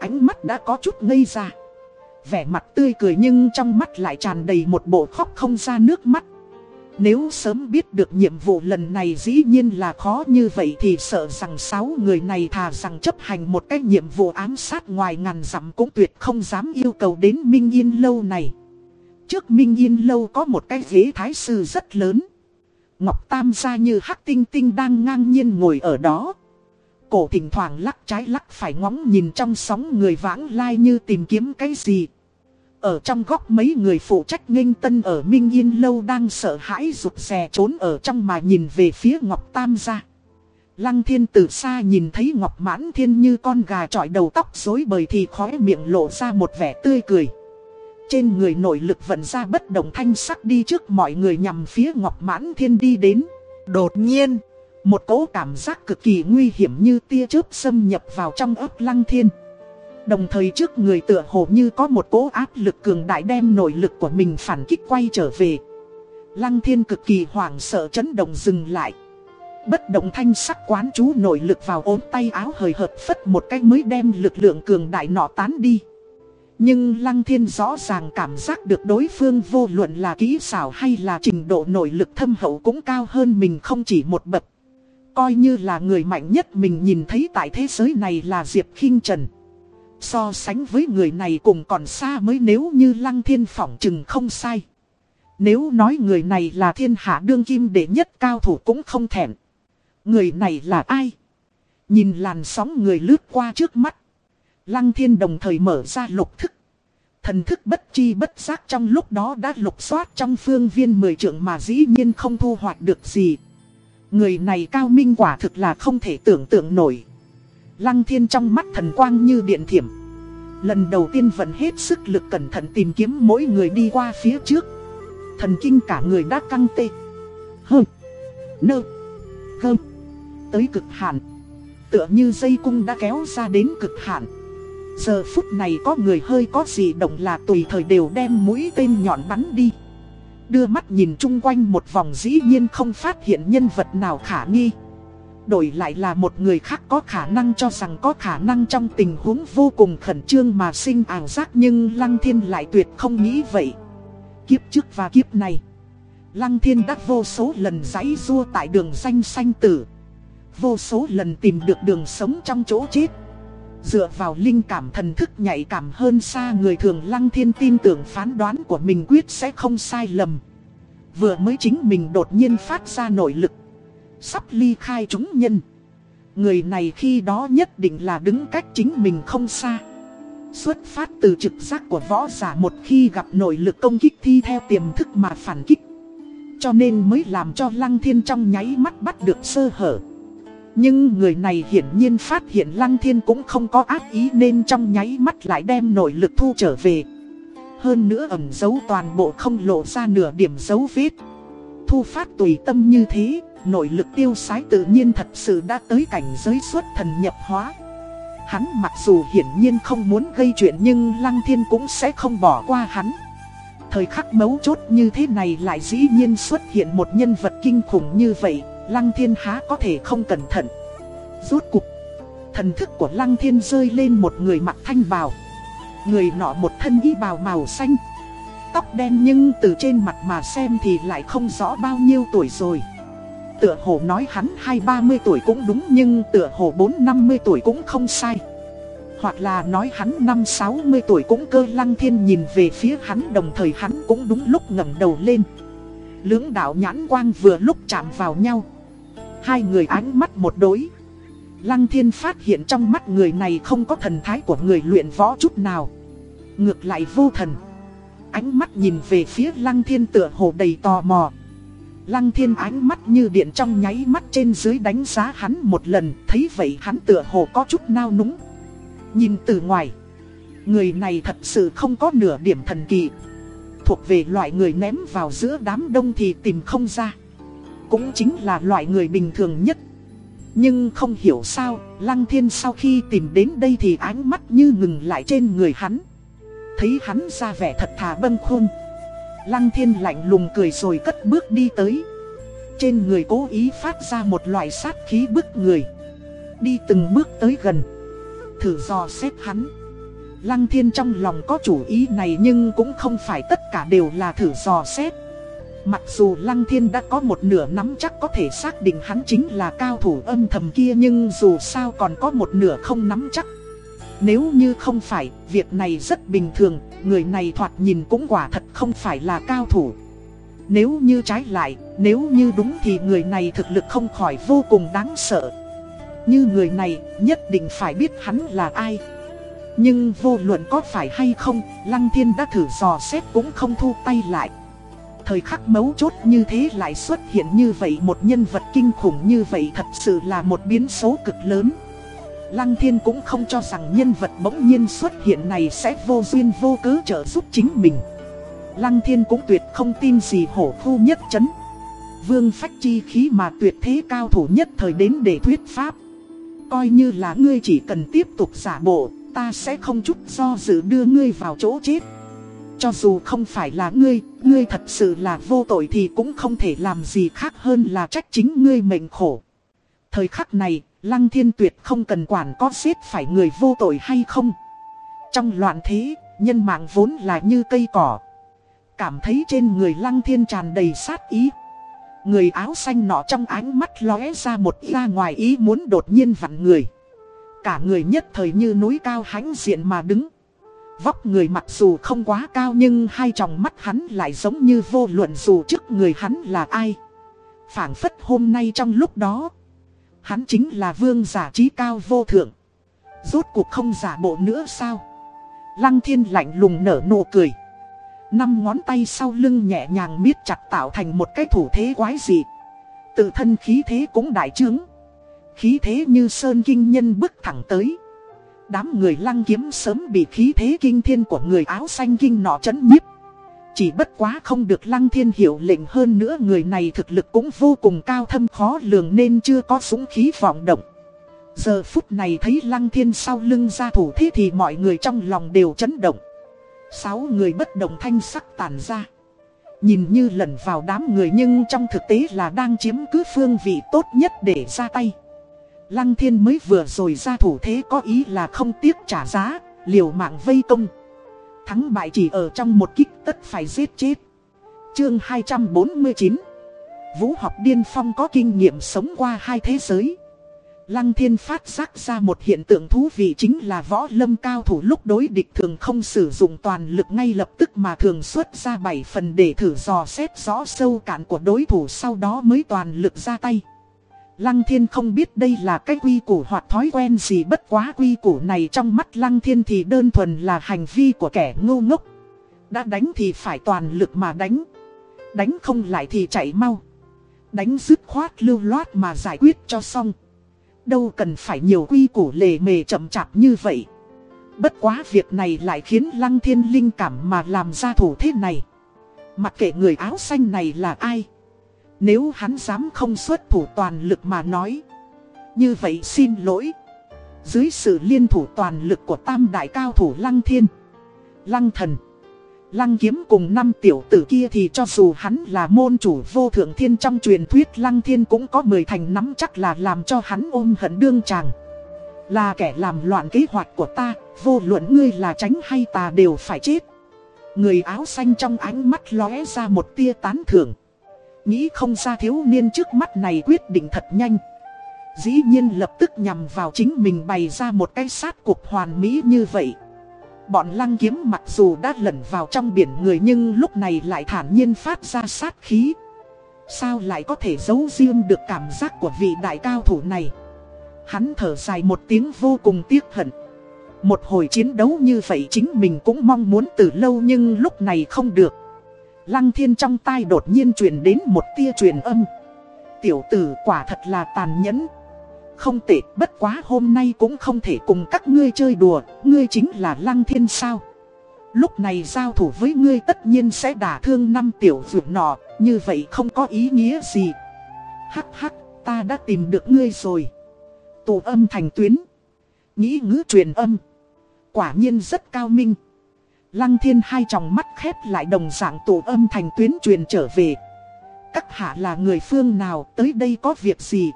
Speaker 1: Ánh mắt đã có chút ngây ra. Vẻ mặt tươi cười nhưng trong mắt lại tràn đầy một bộ khóc không ra nước mắt. Nếu sớm biết được nhiệm vụ lần này dĩ nhiên là khó như vậy thì sợ rằng sáu người này thà rằng chấp hành một cái nhiệm vụ ám sát ngoài ngàn dặm cũng tuyệt không dám yêu cầu đến Minh Yên Lâu này. Trước Minh Yên Lâu có một cái ghế thái sư rất lớn. Ngọc Tam gia như hắc tinh tinh đang ngang nhiên ngồi ở đó. Cổ thỉnh thoảng lắc trái lắc phải ngóng nhìn trong sóng người vãng lai như tìm kiếm cái gì. Ở trong góc mấy người phụ trách nghênh tân ở Minh Yên Lâu đang sợ hãi rụt rè trốn ở trong mà nhìn về phía Ngọc Tam gia. Lăng thiên từ xa nhìn thấy Ngọc Mãn Thiên như con gà trọi đầu tóc rối bời thì khóe miệng lộ ra một vẻ tươi cười. Trên người nội lực vận ra bất động thanh sắc đi trước mọi người nhằm phía Ngọc Mãn Thiên đi đến. Đột nhiên, một cỗ cảm giác cực kỳ nguy hiểm như tia chớp xâm nhập vào trong ấp Lăng Thiên. Đồng thời trước người tựa hồ như có một cỗ áp lực cường đại đem nội lực của mình phản kích quay trở về. Lăng thiên cực kỳ hoảng sợ chấn động dừng lại. Bất động thanh sắc quán chú nội lực vào ốm tay áo hời hợt phất một cách mới đem lực lượng cường đại nọ tán đi. Nhưng Lăng Thiên rõ ràng cảm giác được đối phương vô luận là kỹ xảo hay là trình độ nội lực thâm hậu cũng cao hơn mình không chỉ một bậc. Coi như là người mạnh nhất mình nhìn thấy tại thế giới này là Diệp khinh Trần. So sánh với người này cùng còn xa mới nếu như Lăng Thiên phỏng chừng không sai. Nếu nói người này là thiên hạ đương kim đệ nhất cao thủ cũng không thèm. Người này là ai? Nhìn làn sóng người lướt qua trước mắt. Lăng thiên đồng thời mở ra lục thức. Thần thức bất chi bất giác trong lúc đó đã lục soát trong phương viên mười trưởng mà dĩ nhiên không thu hoạch được gì. Người này cao minh quả thực là không thể tưởng tượng nổi. Lăng thiên trong mắt thần quang như điện thiểm. Lần đầu tiên vẫn hết sức lực cẩn thận tìm kiếm mỗi người đi qua phía trước. Thần kinh cả người đã căng tê. Hơ. Nơ. Gơ. Tới cực hạn. Tựa như dây cung đã kéo ra đến cực hạn. Giờ phút này có người hơi có gì động là tùy thời đều đem mũi tên nhọn bắn đi. Đưa mắt nhìn chung quanh một vòng dĩ nhiên không phát hiện nhân vật nào khả nghi. Đổi lại là một người khác có khả năng cho rằng có khả năng trong tình huống vô cùng khẩn trương mà sinh ảo giác nhưng Lăng Thiên lại tuyệt không nghĩ vậy. Kiếp trước và kiếp này, Lăng Thiên đã vô số lần giấy rua tại đường danh sanh tử. Vô số lần tìm được đường sống trong chỗ chết. Dựa vào linh cảm thần thức nhạy cảm hơn xa người thường Lăng Thiên tin tưởng phán đoán của mình quyết sẽ không sai lầm. Vừa mới chính mình đột nhiên phát ra nội lực Sắp ly khai chúng nhân. Người này khi đó nhất định là đứng cách chính mình không xa. Xuất phát từ trực giác của võ giả một khi gặp nội lực công kích thi theo tiềm thức mà phản kích. Cho nên mới làm cho Lăng Thiên trong nháy mắt bắt được sơ hở. Nhưng người này hiển nhiên phát hiện Lăng Thiên cũng không có ác ý nên trong nháy mắt lại đem nội lực thu trở về. Hơn nữa ẩn giấu toàn bộ không lộ ra nửa điểm dấu vết. Thu phát tùy tâm như thế nội lực tiêu sái tự nhiên thật sự đã tới cảnh giới xuất thần nhập hóa. Hắn mặc dù hiển nhiên không muốn gây chuyện nhưng Lăng Thiên cũng sẽ không bỏ qua hắn. Thời khắc mấu chốt như thế này lại dĩ nhiên xuất hiện một nhân vật kinh khủng như vậy, Lăng Thiên há có thể không cẩn thận. Rốt cục, thần thức của Lăng Thiên rơi lên một người mặc thanh bào. Người nọ một thân y bào màu xanh. Tóc đen nhưng từ trên mặt mà xem thì lại không rõ bao nhiêu tuổi rồi. Tựa hồ nói hắn hai ba mươi tuổi cũng đúng nhưng tựa hồ bốn năm mươi tuổi cũng không sai. Hoặc là nói hắn năm sáu mươi tuổi cũng cơ lăng thiên nhìn về phía hắn đồng thời hắn cũng đúng lúc ngẩng đầu lên. Lưỡng đạo nhãn quang vừa lúc chạm vào nhau. Hai người ánh mắt một đối. Lăng thiên phát hiện trong mắt người này không có thần thái của người luyện võ chút nào. Ngược lại vô thần. Ánh mắt nhìn về phía lăng thiên tựa hồ đầy tò mò. Lăng thiên ánh mắt như điện trong nháy mắt trên dưới đánh giá hắn một lần. Thấy vậy hắn tựa hồ có chút nao núng. Nhìn từ ngoài. Người này thật sự không có nửa điểm thần kỳ. Thuộc về loại người ném vào giữa đám đông thì tìm không ra. Cũng chính là loại người bình thường nhất. Nhưng không hiểu sao, Lăng Thiên sau khi tìm đến đây thì ánh mắt như ngừng lại trên người hắn. Thấy hắn ra vẻ thật thà bâng khuôn. Lăng Thiên lạnh lùng cười rồi cất bước đi tới. Trên người cố ý phát ra một loại sát khí bức người. Đi từng bước tới gần. Thử dò xét hắn. Lăng Thiên trong lòng có chủ ý này nhưng cũng không phải tất cả đều là thử dò xét. Mặc dù Lăng Thiên đã có một nửa nắm chắc có thể xác định hắn chính là cao thủ âm thầm kia nhưng dù sao còn có một nửa không nắm chắc. Nếu như không phải, việc này rất bình thường, người này thoạt nhìn cũng quả thật không phải là cao thủ. Nếu như trái lại, nếu như đúng thì người này thực lực không khỏi vô cùng đáng sợ. Như người này, nhất định phải biết hắn là ai. Nhưng vô luận có phải hay không, Lăng Thiên đã thử dò xét cũng không thu tay lại. Thời khắc mấu chốt như thế lại xuất hiện như vậy một nhân vật kinh khủng như vậy thật sự là một biến số cực lớn. Lăng Thiên cũng không cho rằng nhân vật bỗng nhiên xuất hiện này sẽ vô duyên vô cớ trợ giúp chính mình. Lăng Thiên cũng tuyệt không tin gì hổ khu nhất chấn. Vương phách chi khí mà tuyệt thế cao thủ nhất thời đến để thuyết pháp. Coi như là ngươi chỉ cần tiếp tục giả bộ, ta sẽ không chút do dự đưa ngươi vào chỗ chết. Cho dù không phải là ngươi, ngươi thật sự là vô tội thì cũng không thể làm gì khác hơn là trách chính ngươi mệnh khổ. Thời khắc này, Lăng Thiên Tuyệt không cần quản có giết phải người vô tội hay không. Trong loạn thế, nhân mạng vốn là như cây cỏ. Cảm thấy trên người Lăng Thiên tràn đầy sát ý. Người áo xanh nọ trong ánh mắt lóe ra một ra ngoài ý muốn đột nhiên vặn người. Cả người nhất thời như núi cao hãnh diện mà đứng. Vóc người mặc dù không quá cao nhưng hai tròng mắt hắn lại giống như vô luận dù trước người hắn là ai. phảng phất hôm nay trong lúc đó, hắn chính là vương giả trí cao vô thượng. Rốt cuộc không giả bộ nữa sao? Lăng thiên lạnh lùng nở nụ cười. Năm ngón tay sau lưng nhẹ nhàng miết chặt tạo thành một cái thủ thế quái dị. Tự thân khí thế cũng đại trướng. Khí thế như sơn kinh nhân bước thẳng tới. Đám người lăng kiếm sớm bị khí thế kinh thiên của người áo xanh kinh nọ chấn nhiếp. Chỉ bất quá không được lăng thiên hiểu lệnh hơn nữa người này thực lực cũng vô cùng cao thâm khó lường nên chưa có súng khí vọng động. Giờ phút này thấy lăng thiên sau lưng ra thủ thế thì mọi người trong lòng đều chấn động. Sáu người bất động thanh sắc tàn ra. Nhìn như lẩn vào đám người nhưng trong thực tế là đang chiếm cứ phương vị tốt nhất để ra tay. Lăng thiên mới vừa rồi ra thủ thế có ý là không tiếc trả giá, liều mạng vây công. Thắng bại chỉ ở trong một kích tất phải giết chết. Chương 249 Vũ học điên phong có kinh nghiệm sống qua hai thế giới. Lăng thiên phát giác ra một hiện tượng thú vị chính là võ lâm cao thủ lúc đối địch thường không sử dụng toàn lực ngay lập tức mà thường xuất ra bảy phần để thử dò xét rõ sâu cạn của đối thủ sau đó mới toàn lực ra tay. Lăng thiên không biết đây là cái quy củ hoặc thói quen gì, bất quá quy củ này trong mắt lăng thiên thì đơn thuần là hành vi của kẻ ngu ngốc. Đã đánh thì phải toàn lực mà đánh. Đánh không lại thì chạy mau. Đánh dứt khoát lưu loát mà giải quyết cho xong. Đâu cần phải nhiều quy củ lề mề chậm chạp như vậy. Bất quá việc này lại khiến lăng thiên linh cảm mà làm ra thủ thế này. Mặc kệ người áo xanh này là ai. Nếu hắn dám không xuất thủ toàn lực mà nói Như vậy xin lỗi. Dưới sự liên thủ toàn lực của tam đại cao thủ Lăng Thiên Lăng Thần Lăng kiếm cùng năm tiểu tử kia thì cho dù hắn là môn chủ vô thượng thiên trong truyền thuyết Lăng Thiên cũng có mười thành nắm chắc là làm cho hắn ôm hận đương chàng. Là kẻ làm loạn kế hoạch của ta, vô luận ngươi là tránh hay ta đều phải chết. Người áo xanh trong ánh mắt lóe ra một tia tán thưởng. Nghĩ không ra thiếu niên trước mắt này quyết định thật nhanh. Dĩ nhiên lập tức nhằm vào chính mình bày ra một cái sát cuộc hoàn mỹ như vậy. Bọn lăng kiếm mặc dù đã lẩn vào trong biển người nhưng lúc này lại thản nhiên phát ra sát khí. Sao lại có thể giấu riêng được cảm giác của vị đại cao thủ này? Hắn thở dài một tiếng vô cùng tiếc hận. Một hồi chiến đấu như vậy chính mình cũng mong muốn từ lâu nhưng lúc này không được. Lăng thiên trong tai đột nhiên truyền đến một tia truyền âm. Tiểu tử quả thật là tàn nhẫn. Không tệ, bất quá hôm nay cũng không thể cùng các ngươi chơi đùa, Ngươi chính là lăng thiên sao? Lúc này giao thủ với ngươi tất nhiên sẽ đả thương năm tiểu vượt nọ, Như vậy không có ý nghĩa gì. Hắc hắc, ta đã tìm được ngươi rồi. Tụ âm thành tuyến. Nghĩ ngữ truyền âm. Quả nhiên rất cao minh. Lăng thiên hai tròng mắt khép lại đồng dạng tụ âm thành tuyến truyền trở về. Các hạ là người phương nào, tới đây có việc gì?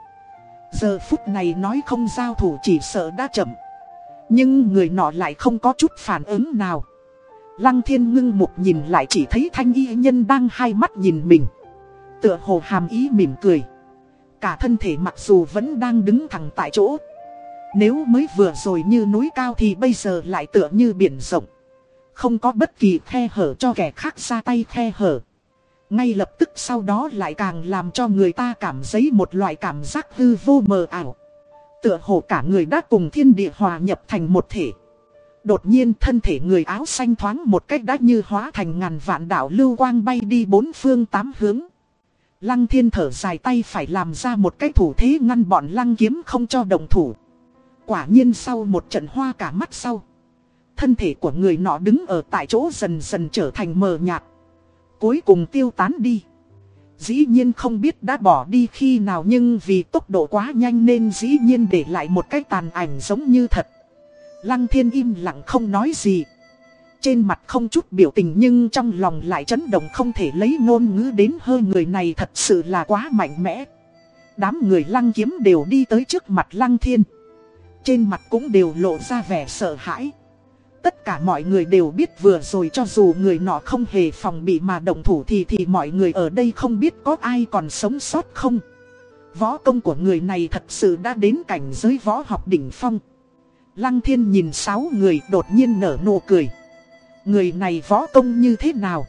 Speaker 1: Giờ phút này nói không giao thủ chỉ sợ đã chậm. Nhưng người nọ lại không có chút phản ứng nào. Lăng thiên ngưng mục nhìn lại chỉ thấy thanh y nhân đang hai mắt nhìn mình. Tựa hồ hàm ý mỉm cười. Cả thân thể mặc dù vẫn đang đứng thẳng tại chỗ. Nếu mới vừa rồi như núi cao thì bây giờ lại tựa như biển rộng. Không có bất kỳ khe hở cho kẻ khác ra tay khe hở. Ngay lập tức sau đó lại càng làm cho người ta cảm thấy một loại cảm giác hư vô mờ ảo. Tựa hồ cả người đã cùng thiên địa hòa nhập thành một thể. Đột nhiên thân thể người áo xanh thoáng một cách đã như hóa thành ngàn vạn đảo lưu quang bay đi bốn phương tám hướng. Lăng thiên thở dài tay phải làm ra một cái thủ thế ngăn bọn lăng kiếm không cho đồng thủ. Quả nhiên sau một trận hoa cả mắt sau. Thân thể của người nọ đứng ở tại chỗ dần dần trở thành mờ nhạt. Cuối cùng tiêu tán đi. Dĩ nhiên không biết đã bỏ đi khi nào nhưng vì tốc độ quá nhanh nên dĩ nhiên để lại một cái tàn ảnh giống như thật. Lăng thiên im lặng không nói gì. Trên mặt không chút biểu tình nhưng trong lòng lại chấn động không thể lấy ngôn ngữ đến hơi người này thật sự là quá mạnh mẽ. Đám người lăng kiếm đều đi tới trước mặt lăng thiên. Trên mặt cũng đều lộ ra vẻ sợ hãi. Tất cả mọi người đều biết vừa rồi cho dù người nọ không hề phòng bị mà động thủ thì thì mọi người ở đây không biết có ai còn sống sót không. Võ công của người này thật sự đã đến cảnh giới võ học đỉnh phong. Lăng thiên nhìn sáu người đột nhiên nở nụ cười. Người này võ công như thế nào?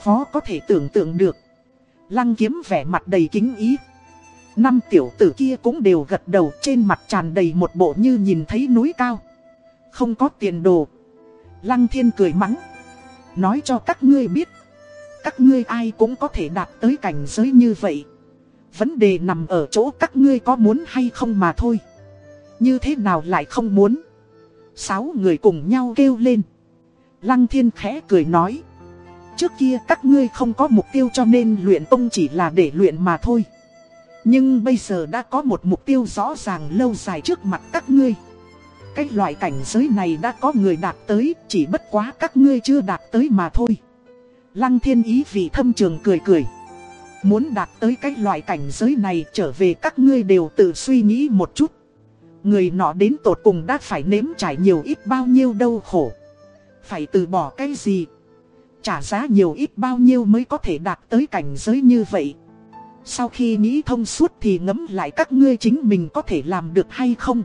Speaker 1: Phó có thể tưởng tượng được. Lăng kiếm vẻ mặt đầy kính ý. Năm tiểu tử kia cũng đều gật đầu trên mặt tràn đầy một bộ như nhìn thấy núi cao. Không có tiền đồ. Lăng thiên cười mắng. Nói cho các ngươi biết. Các ngươi ai cũng có thể đạt tới cảnh giới như vậy. Vấn đề nằm ở chỗ các ngươi có muốn hay không mà thôi. Như thế nào lại không muốn. Sáu người cùng nhau kêu lên. Lăng thiên khẽ cười nói. Trước kia các ngươi không có mục tiêu cho nên luyện tông chỉ là để luyện mà thôi. Nhưng bây giờ đã có một mục tiêu rõ ràng lâu dài trước mặt các ngươi. Cái loại cảnh giới này đã có người đạt tới, chỉ bất quá các ngươi chưa đạt tới mà thôi. Lăng thiên ý vị thâm trường cười cười. Muốn đạt tới cái loại cảnh giới này trở về các ngươi đều tự suy nghĩ một chút. Người nọ đến tột cùng đã phải nếm trải nhiều ít bao nhiêu đau khổ. Phải từ bỏ cái gì? Trả giá nhiều ít bao nhiêu mới có thể đạt tới cảnh giới như vậy? Sau khi nghĩ thông suốt thì ngẫm lại các ngươi chính mình có thể làm được hay không?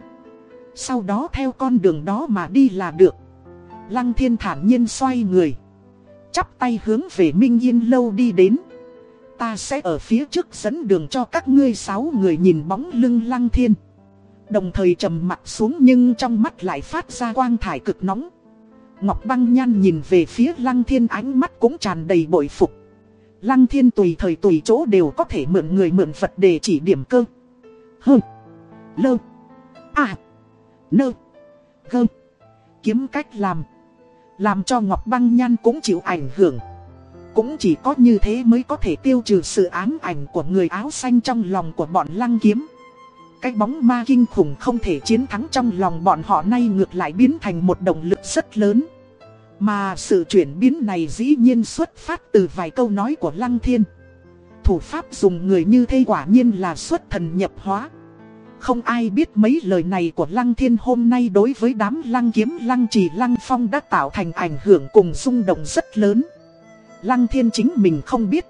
Speaker 1: Sau đó theo con đường đó mà đi là được. Lăng thiên thản nhiên xoay người. Chắp tay hướng về Minh Yên Lâu đi đến. Ta sẽ ở phía trước dẫn đường cho các ngươi sáu người nhìn bóng lưng lăng thiên. Đồng thời trầm mặt xuống nhưng trong mắt lại phát ra quang thải cực nóng. Ngọc băng nhan nhìn về phía lăng thiên ánh mắt cũng tràn đầy bội phục. Lăng thiên tùy thời tùy chỗ đều có thể mượn người mượn vật để chỉ điểm cơ. Hơ. Lơ. À Nơ. Gơ. Kiếm cách làm. Làm cho Ngọc Băng Nhan cũng chịu ảnh hưởng. cũng chỉ có như thế mới có thể tiêu trừ sự ám ảnh của người áo xanh trong lòng của bọn lăng kiếm. Cái bóng ma kinh khủng không thể chiến thắng trong lòng bọn họ nay ngược lại biến thành một động lực rất lớn. Mà sự chuyển biến này dĩ nhiên xuất phát từ vài câu nói của Lăng Thiên. Thủ pháp dùng người như thế quả nhiên là xuất thần nhập hóa. Không ai biết mấy lời này của Lăng Thiên hôm nay đối với đám Lăng Kiếm, Lăng Trì, Lăng Phong đã tạo thành ảnh hưởng cùng xung động rất lớn. Lăng Thiên chính mình không biết.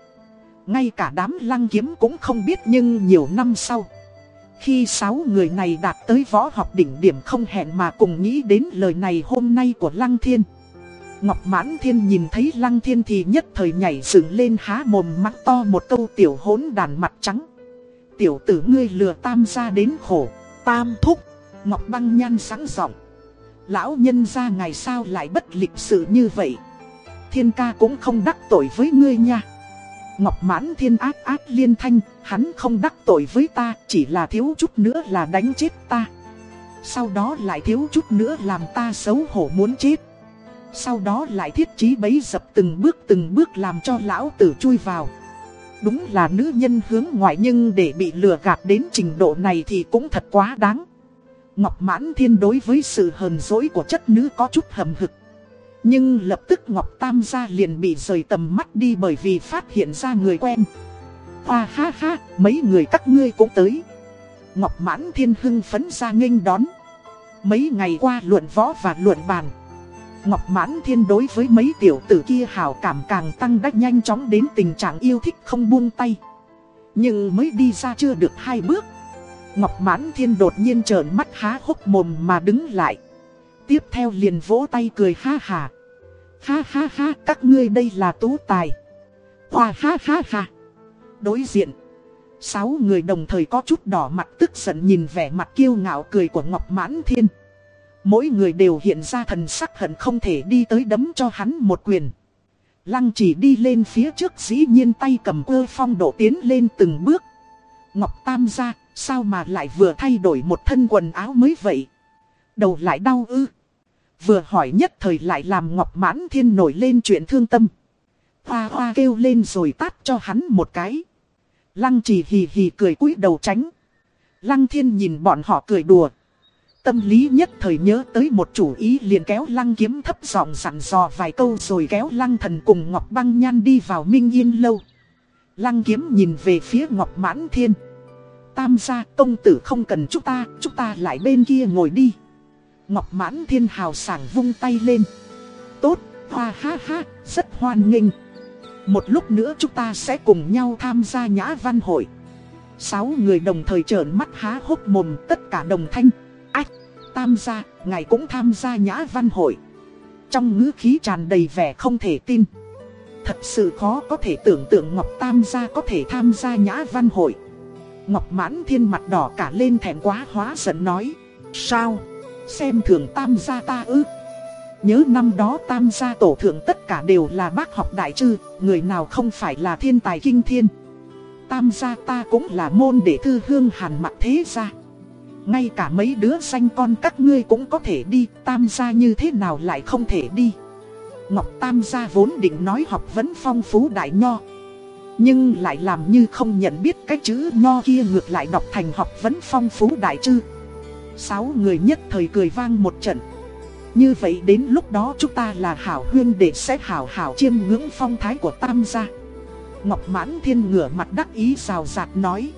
Speaker 1: Ngay cả đám Lăng Kiếm cũng không biết nhưng nhiều năm sau. Khi sáu người này đạt tới võ học đỉnh điểm không hẹn mà cùng nghĩ đến lời này hôm nay của Lăng Thiên. Ngọc Mãn Thiên nhìn thấy Lăng Thiên thì nhất thời nhảy dựng lên há mồm mắng to một câu tiểu hỗn đàn mặt trắng. Tiểu tử ngươi lừa tam gia đến khổ, tam thúc, Ngọc Băng Nhan sáng giọng. Lão nhân gia ngày sao lại bất lịch sự như vậy? Thiên ca cũng không đắc tội với ngươi nha. Ngọc Mãn Thiên ác ác liên thanh, hắn không đắc tội với ta, chỉ là thiếu chút nữa là đánh chết ta. Sau đó lại thiếu chút nữa làm ta xấu hổ muốn chết. Sau đó lại thiết trí bấy dập từng bước từng bước làm cho lão tử chui vào. Đúng là nữ nhân hướng ngoại nhưng để bị lừa gạt đến trình độ này thì cũng thật quá đáng. Ngọc Mãn Thiên đối với sự hờn dỗi của chất nữ có chút hầm hực. Nhưng lập tức Ngọc Tam gia liền bị rời tầm mắt đi bởi vì phát hiện ra người quen. Hoa ha ha, mấy người các ngươi cũng tới. Ngọc Mãn Thiên hưng phấn ra nghênh đón. Mấy ngày qua luận võ và luận bàn. Ngọc Mãn Thiên đối với mấy tiểu tử kia hào cảm càng tăng đắt nhanh chóng đến tình trạng yêu thích không buông tay. Nhưng mới đi ra chưa được hai bước. Ngọc Mãn Thiên đột nhiên trợn mắt há hốc mồm mà đứng lại. Tiếp theo liền vỗ tay cười ha hà. Ha ha ha, các ngươi đây là tú tài. Hoa ha ha ha. Đối diện. Sáu người đồng thời có chút đỏ mặt tức giận nhìn vẻ mặt kiêu ngạo cười của Ngọc Mãn Thiên. Mỗi người đều hiện ra thần sắc hận không thể đi tới đấm cho hắn một quyền. Lăng chỉ đi lên phía trước dĩ nhiên tay cầm ơ phong độ tiến lên từng bước. Ngọc Tam ra, sao mà lại vừa thay đổi một thân quần áo mới vậy? Đầu lại đau ư. Vừa hỏi nhất thời lại làm Ngọc Mãn Thiên nổi lên chuyện thương tâm. Hoa hoa kêu lên rồi tát cho hắn một cái. Lăng chỉ hì hì cười cúi đầu tránh. Lăng thiên nhìn bọn họ cười đùa. Tâm lý nhất thời nhớ tới một chủ ý liền kéo lăng kiếm thấp giọng sẵn dò vài câu rồi kéo lăng thần cùng Ngọc Băng Nhan đi vào Minh Yên Lâu. Lăng kiếm nhìn về phía Ngọc Mãn Thiên. Tam gia công tử không cần chúng ta, chúng ta lại bên kia ngồi đi. Ngọc Mãn Thiên hào sảng vung tay lên. Tốt, hoa ha ha, rất hoan nghênh. Một lúc nữa chúng ta sẽ cùng nhau tham gia nhã văn hội. Sáu người đồng thời trợn mắt há hốc mồm tất cả đồng thanh. Ách, tam gia, ngài cũng tham gia nhã văn hội. Trong ngữ khí tràn đầy vẻ không thể tin. Thật sự khó có thể tưởng tượng Ngọc Tam gia có thể tham gia nhã văn hội. Ngọc mãn thiên mặt đỏ cả lên thẹn quá hóa giận nói. Sao? Xem thường tam gia ta ư? Nhớ năm đó tam gia tổ thượng tất cả đều là bác học đại trư, người nào không phải là thiên tài kinh thiên. Tam gia ta cũng là môn đệ thư hương hàn mặt thế gia. Ngay cả mấy đứa danh con các ngươi cũng có thể đi, tam gia như thế nào lại không thể đi. Ngọc tam gia vốn định nói học vấn phong phú đại nho. Nhưng lại làm như không nhận biết cái chữ nho kia ngược lại đọc thành học vấn phong phú đại chư Sáu người nhất thời cười vang một trận. Như vậy đến lúc đó chúng ta là hảo huyên để sẽ hảo hảo chiêm ngưỡng phong thái của tam gia. Ngọc mãn thiên ngửa mặt đắc ý rào rạt nói.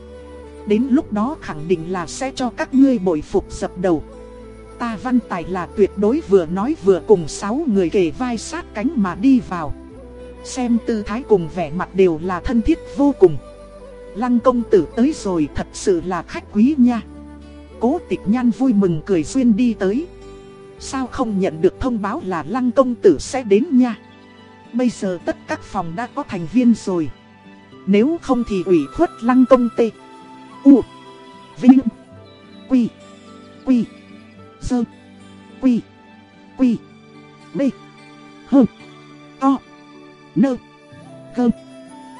Speaker 1: Đến lúc đó khẳng định là sẽ cho các ngươi bội phục dập đầu. Ta văn tài là tuyệt đối vừa nói vừa cùng sáu người kề vai sát cánh mà đi vào. Xem tư thái cùng vẻ mặt đều là thân thiết vô cùng. Lăng công tử tới rồi thật sự là khách quý nha. Cố tịch nhan vui mừng cười xuyên đi tới. Sao không nhận được thông báo là lăng công tử sẽ đến nha Bây giờ tất các phòng đã có thành viên rồi Nếu không thì ủy khuất lăng công tê U, Vinh, Quy Quy, Sơ, Quy Quy B Hơ, To, Nơ, Gơ.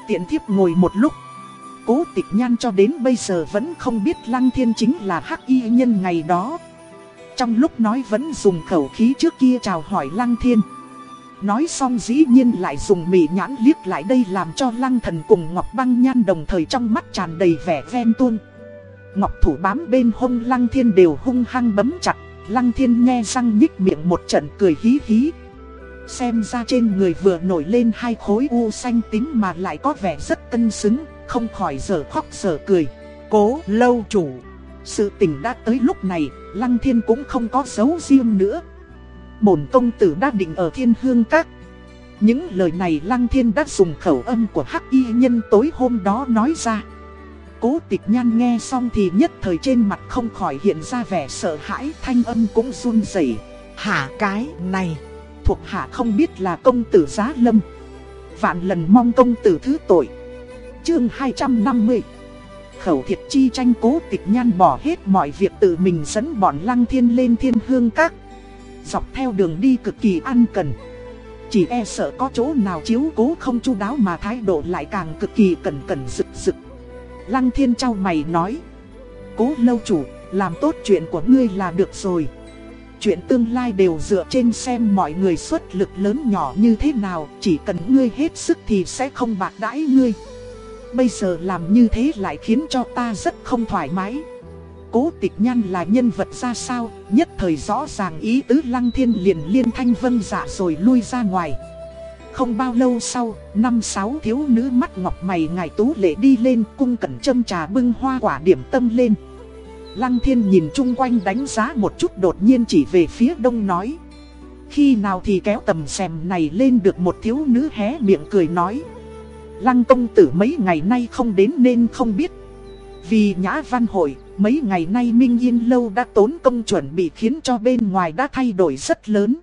Speaker 1: Tiện thiếp ngồi một lúc. Cố tịch nhan cho đến bây giờ vẫn không biết lăng thiên chính là hắc y nhân ngày đó. Trong lúc nói vẫn dùng khẩu khí trước kia chào hỏi Lăng Thiên. Nói xong dĩ nhiên lại dùng mỉ nhãn liếc lại đây làm cho lăng thần cùng Ngọc Băng Nhan đồng thời trong mắt tràn đầy vẻ ven tuôn. Ngọc thủ bám bên hông lăng thiên đều hung hăng bấm chặt, lăng thiên nghe răng nhích miệng một trận cười hí hí. Xem ra trên người vừa nổi lên hai khối u xanh tím mà lại có vẻ rất cân xứng, không khỏi giờ khóc giờ cười. Cố lâu chủ, sự tình đã tới lúc này, lăng thiên cũng không có dấu riêng nữa bổn công tử đã định ở thiên hương các. Những lời này Lăng Thiên đã dùng khẩu âm của hắc y nhân tối hôm đó nói ra. Cố tịch nhan nghe xong thì nhất thời trên mặt không khỏi hiện ra vẻ sợ hãi thanh âm cũng run rẩy. Hả cái này, thuộc hạ không biết là công tử giá lâm. Vạn lần mong công tử thứ tội. Chương 250 Khẩu thiệt chi tranh cố tịch nhan bỏ hết mọi việc tự mình dẫn bọn lăng thiên lên thiên hương các Dọc theo đường đi cực kỳ ăn cần. Chỉ e sợ có chỗ nào chiếu cố không chu đáo mà thái độ lại càng cực kỳ cẩn cẩn rực rực. Lăng thiên trao mày nói Cố lâu chủ, làm tốt chuyện của ngươi là được rồi. Chuyện tương lai đều dựa trên xem mọi người xuất lực lớn nhỏ như thế nào Chỉ cần ngươi hết sức thì sẽ không bạc đãi ngươi. Bây giờ làm như thế lại khiến cho ta rất không thoải mái cố tịch nhan là nhân vật ra sao, nhất thời rõ ràng ý tứ lăng thiên liền liên thanh vân dạ rồi lui ra ngoài. Không bao lâu sau, năm sáu thiếu nữ mắt ngọc mày ngài tú lệ đi lên cung cẩn châm trà bưng hoa quả điểm tâm lên. Lăng thiên nhìn chung quanh đánh giá một chút đột nhiên chỉ về phía đông nói. Khi nào thì kéo tầm xèm này lên được một thiếu nữ hé miệng cười nói. Lăng công tử mấy ngày nay không đến nên không biết. Vì nhã văn hội, Mấy ngày nay Minh Yên Lâu đã tốn công chuẩn bị khiến cho bên ngoài đã thay đổi rất lớn.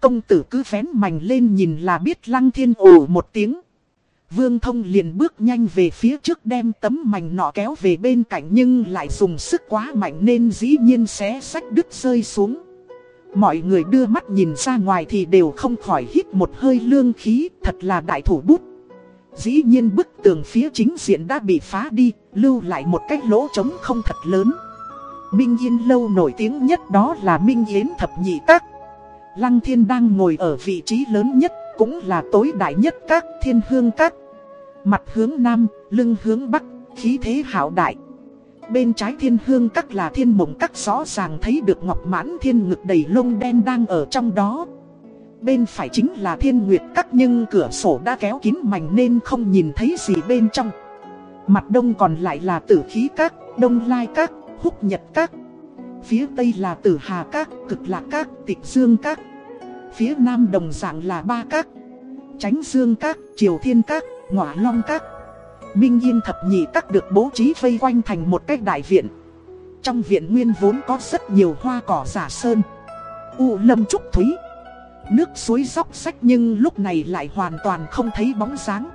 Speaker 1: Công tử cứ vén mảnh lên nhìn là biết lăng thiên ủ một tiếng. Vương thông liền bước nhanh về phía trước đem tấm mảnh nọ kéo về bên cạnh nhưng lại dùng sức quá mạnh nên dĩ nhiên xé sách đứt rơi xuống. Mọi người đưa mắt nhìn ra ngoài thì đều không khỏi hít một hơi lương khí, thật là đại thủ bút. Dĩ nhiên bức tường phía chính diện đã bị phá đi, lưu lại một cái lỗ trống không thật lớn. Minh Yên Lâu nổi tiếng nhất đó là Minh Yến Thập Nhị Các. Lăng Thiên đang ngồi ở vị trí lớn nhất, cũng là tối đại nhất các thiên hương các. Mặt hướng Nam, lưng hướng Bắc, khí thế hảo đại. Bên trái thiên hương các là thiên mộng các rõ ràng thấy được ngọc mãn thiên ngực đầy lông đen đang ở trong đó. Bên phải chính là thiên nguyệt các nhưng cửa sổ đã kéo kín mảnh nên không nhìn thấy gì bên trong. Mặt đông còn lại là tử khí các, đông lai các, húc nhật các. Phía tây là tử hà các, cực lạc các, tịch dương các. Phía nam đồng dạng là ba các. Tránh dương các, triều thiên các, ngọa long các. Minh Yên thập nhị các được bố trí vây quanh thành một cái đại viện. Trong viện nguyên vốn có rất nhiều hoa cỏ giả sơn. U lâm trúc thúy. Nước suối róc rách nhưng lúc này lại hoàn toàn không thấy bóng dáng.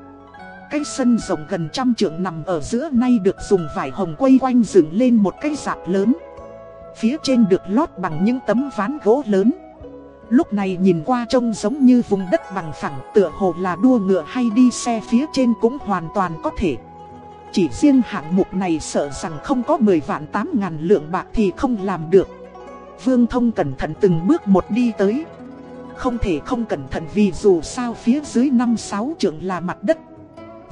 Speaker 1: Cái sân rộng gần trăm trượng nằm ở giữa nay được dùng vải hồng quay quanh dựng lên một cái dạp lớn. Phía trên được lót bằng những tấm ván gỗ lớn. Lúc này nhìn qua trông giống như vùng đất bằng phẳng, tựa hồ là đua ngựa hay đi xe phía trên cũng hoàn toàn có thể. Chỉ riêng hạng mục này sợ rằng không có 10 vạn 8 ngàn lượng bạc thì không làm được. Vương Thông cẩn thận từng bước một đi tới. Không thể không cẩn thận vì dù sao phía dưới 5-6 trượng là mặt đất.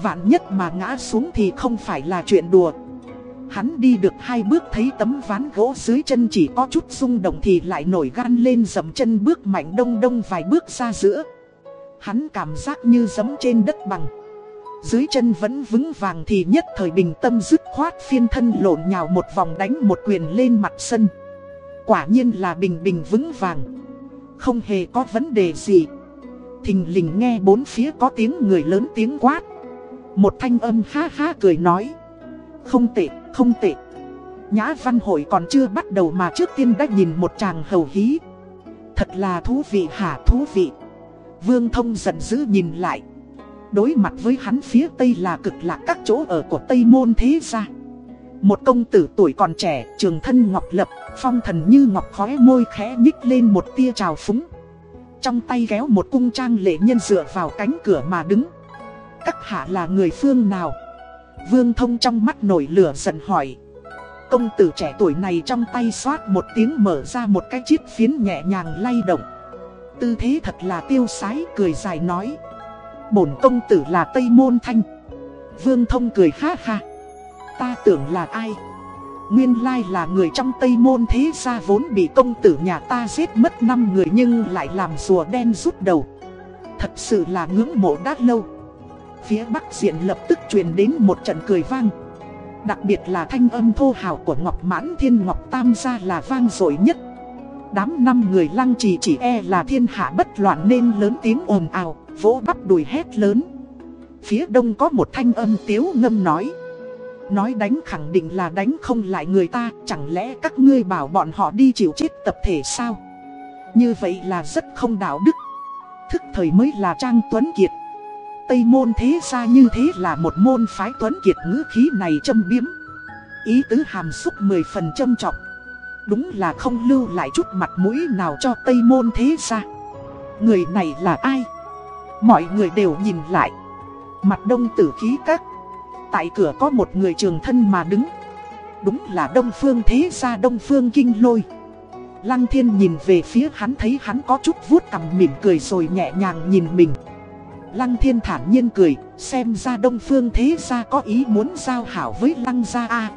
Speaker 1: Vạn nhất mà ngã xuống thì không phải là chuyện đùa. Hắn đi được hai bước thấy tấm ván gỗ dưới chân chỉ có chút rung động thì lại nổi gan lên dầm chân bước mạnh đông đông vài bước ra giữa. Hắn cảm giác như dấm trên đất bằng. Dưới chân vẫn vững vàng thì nhất thời bình tâm dứt khoát phiên thân lộn nhào một vòng đánh một quyền lên mặt sân. Quả nhiên là bình bình vững vàng không hề có vấn đề gì. Thình lình nghe bốn phía có tiếng người lớn tiếng quát. Một thanh âm ha ha cười nói. Không tệ, không tệ. Nhã văn hội còn chưa bắt đầu mà trước tiên đã nhìn một chàng hầu hí. Thật là thú vị hả thú vị. Vương thông giận dữ nhìn lại. Đối mặt với hắn phía tây là cực lạc các chỗ ở của Tây Môn Thế Gia một công tử tuổi còn trẻ, trường thân ngọc lập, phong thần như ngọc khóe môi khẽ nhích lên một tia trào phúng. Trong tay kéo một cung trang lệ nhân dựa vào cánh cửa mà đứng. Các hạ là người phương nào? Vương thông trong mắt nổi lửa giận hỏi. Công tử trẻ tuổi này trong tay xoát một tiếng mở ra một cái chiếc phiến nhẹ nhàng lay động. tư thế thật là tiêu sái cười dài nói Bổn công tử là Tây Môn Thanh Vương Thông cười ha ha Ta tưởng là ai Nguyên lai là người trong Tây Môn thế gia vốn bị công tử nhà ta giết mất 5 người nhưng lại làm rùa đen rút đầu Thật sự là ngưỡng mộ đã lâu Phía bắc diện lập tức truyền đến một trận cười vang Đặc biệt là thanh âm thô hào của Ngọc Mãn Thiên Ngọc Tam gia là vang dội nhất Đám năm người lăng trì chỉ e là thiên hạ bất loạn nên lớn tiếng ồn ào, vỗ bắp đùi hét lớn. Phía đông có một thanh âm tiếu ngâm nói. Nói đánh khẳng định là đánh không lại người ta, chẳng lẽ các ngươi bảo bọn họ đi chịu chết tập thể sao? Như vậy là rất không đạo đức. Thức thời mới là Trang Tuấn Kiệt. Tây môn thế ra như thế là một môn phái Tuấn Kiệt ngữ khí này châm biếm. Ý tứ hàm xúc mười phần châm trọng. Đúng là không lưu lại chút mặt mũi nào cho Tây Môn thế ra Người này là ai? Mọi người đều nhìn lại Mặt đông tử khí các Tại cửa có một người trường thân mà đứng Đúng là đông phương thế gia đông phương kinh lôi Lăng thiên nhìn về phía hắn thấy hắn có chút vuốt cằm mỉm cười rồi nhẹ nhàng nhìn mình Lăng thiên thản nhiên cười Xem ra đông phương thế gia có ý muốn giao hảo với lăng gia A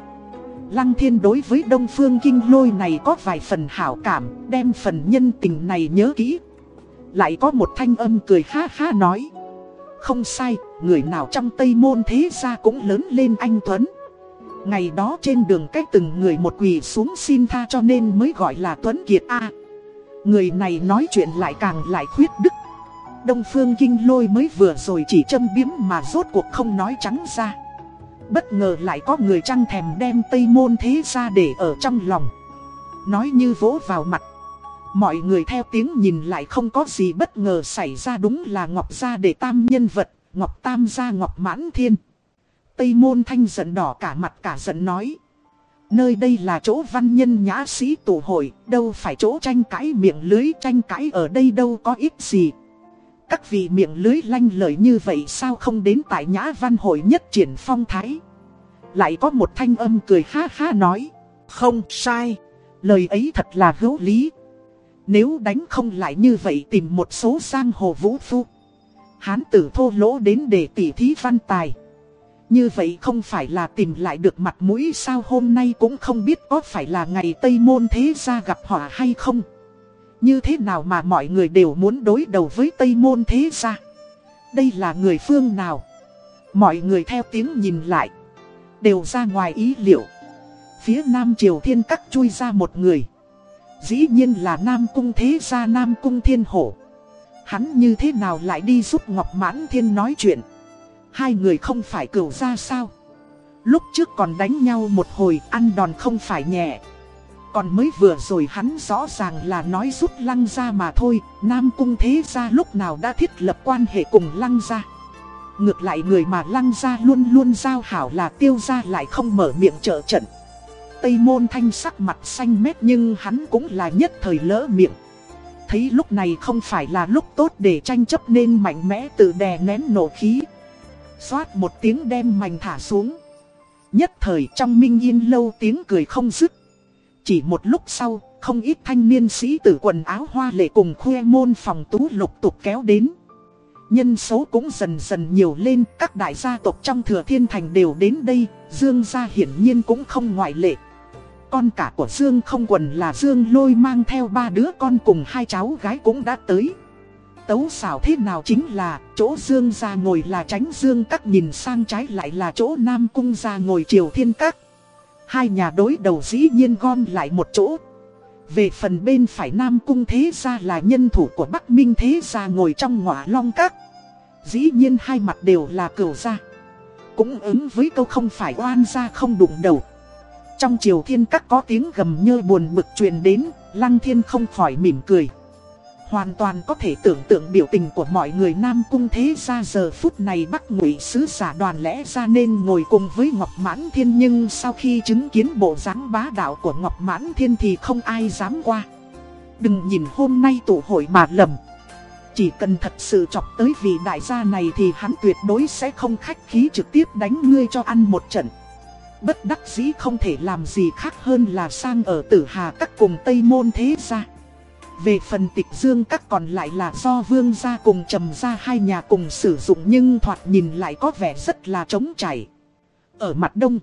Speaker 1: Lăng thiên đối với đông phương kinh lôi này có vài phần hảo cảm, đem phần nhân tình này nhớ kỹ. Lại có một thanh âm cười ha ha nói. Không sai, người nào trong Tây Môn thế gia cũng lớn lên anh Tuấn. Ngày đó trên đường cách từng người một quỳ xuống xin tha cho nên mới gọi là Tuấn Kiệt A. người này nói chuyện lại càng lại khuyết đức. Đông Phương Kinh Lôi mới vừa rồi chỉ châm biếm mà rốt cuộc không nói trắng ra. Bất ngờ lại có người trăng thèm đem Tây Môn thế ra để ở trong lòng Nói như vỗ vào mặt Mọi người theo tiếng nhìn lại không có gì bất ngờ xảy ra. Đúng là Ngọc Gia để tam nhân vật, Ngọc Tam gia Ngọc Mãn Thiên. Tây Môn Thanh giận đỏ cả mặt cả giận nói, Nơi đây là chỗ văn nhân nhã sĩ tụ hội, Đâu phải chỗ tranh cãi miệng lưới, tranh cãi ở đây đâu có ít gì. Các vị miệng lưới lanh lời như vậy sao không đến tại nhã văn hội nhất triển phong thái? Lại có một thanh âm cười ha ha nói, Không sai, Lời ấy thật là hữu lý nếu đánh không lại như vậy tìm một số sang hồ vũ phu Hán tử thô lỗ đến để tỉ thí văn tài Như vậy không phải là tìm lại được mặt mũi sao hôm nay cũng không biết có phải là ngày Tây Môn Thế Gia gặp họa hay không như thế nào mà mọi người đều muốn đối đầu với Tây Môn thế gia Đây là người phương nào? Mọi người theo tiếng nhìn lại. Đều ra ngoài ý liệu. Phía Nam Triều Thiên Cắc chui ra một người. Dĩ nhiên là Nam Cung Thế Gia Nam Cung Thiên Hổ. Hắn như thế nào lại đi giúp Ngọc Mãn Thiên nói chuyện? Hai người không phải cửu ra sao? Lúc trước còn đánh nhau một hồi ăn đòn không phải nhẹ. Còn mới vừa rồi hắn rõ ràng là nói giúp lăng ra mà thôi, Nam Cung Thế Gia lúc nào đã thiết lập quan hệ cùng lăng ra. Ngược lại người mà lăng ra luôn luôn giao hảo là tiêu ra lại không mở miệng trợ trận. Tây môn thanh sắc mặt xanh mét nhưng hắn cũng là nhất thời lỡ miệng. Thấy lúc này không phải là lúc tốt để tranh chấp nên mạnh mẽ tự đè nén nổ khí. Xoát một tiếng đem mảnh thả xuống. Nhất thời trong minh yên lâu tiếng cười không dứt. Chỉ một lúc sau, không ít thanh niên sĩ tử quần áo hoa lệ cùng khoe môn phòng tú lục tục kéo đến. Nhân số cũng dần dần nhiều lên, các đại gia tộc trong thừa thiên thành đều đến đây, Dương gia hiển nhiên cũng không ngoại lệ. Con cả của Dương không quần là Dương lôi mang theo ba đứa con cùng hai cháu gái cũng đã tới. Tấu xảo thế nào chính là, chỗ Dương ra ngồi là tránh Dương các nhìn sang trái lại là chỗ Nam cung ra ngồi triều thiên các. Hai nhà đối đầu dĩ nhiên gom lại một chỗ. Về phần bên phải Nam Cung Thế ra là nhân thủ của Bắc Minh Thế ra ngồi trong ngọa long các. Dĩ nhiên hai mặt đều là cửu ra Cũng ứng với câu không phải oan ra không đụng đầu. Trong triều thiên các có tiếng gầm như buồn bực truyền đến, Lăng Thiên không khỏi mỉm cười. Hoàn toàn có thể tưởng tượng biểu tình của mọi người Nam Cung thế ra giờ phút này bắt ngụy sứ giả đoàn lẽ ra nên ngồi cùng với Ngọc Mãn Thiên Nhưng sau khi chứng kiến bộ dáng bá đạo của Ngọc Mãn Thiên thì không ai dám qua. Đừng nhìn hôm nay tụ hội mà lầm. Chỉ cần thật sự chọc tới vị đại gia này thì hắn tuyệt đối sẽ không khách khí trực tiếp đánh ngươi cho ăn một trận. Bất đắc dĩ không thể làm gì khác hơn là sang ở tử hà các cùng Tây Môn thế gia Về phần tịch dương các còn lại là do vương gia cùng trầm gia hai nhà cùng sử dụng nhưng thoạt nhìn lại có vẻ rất là trống chảy. Ở mặt đông,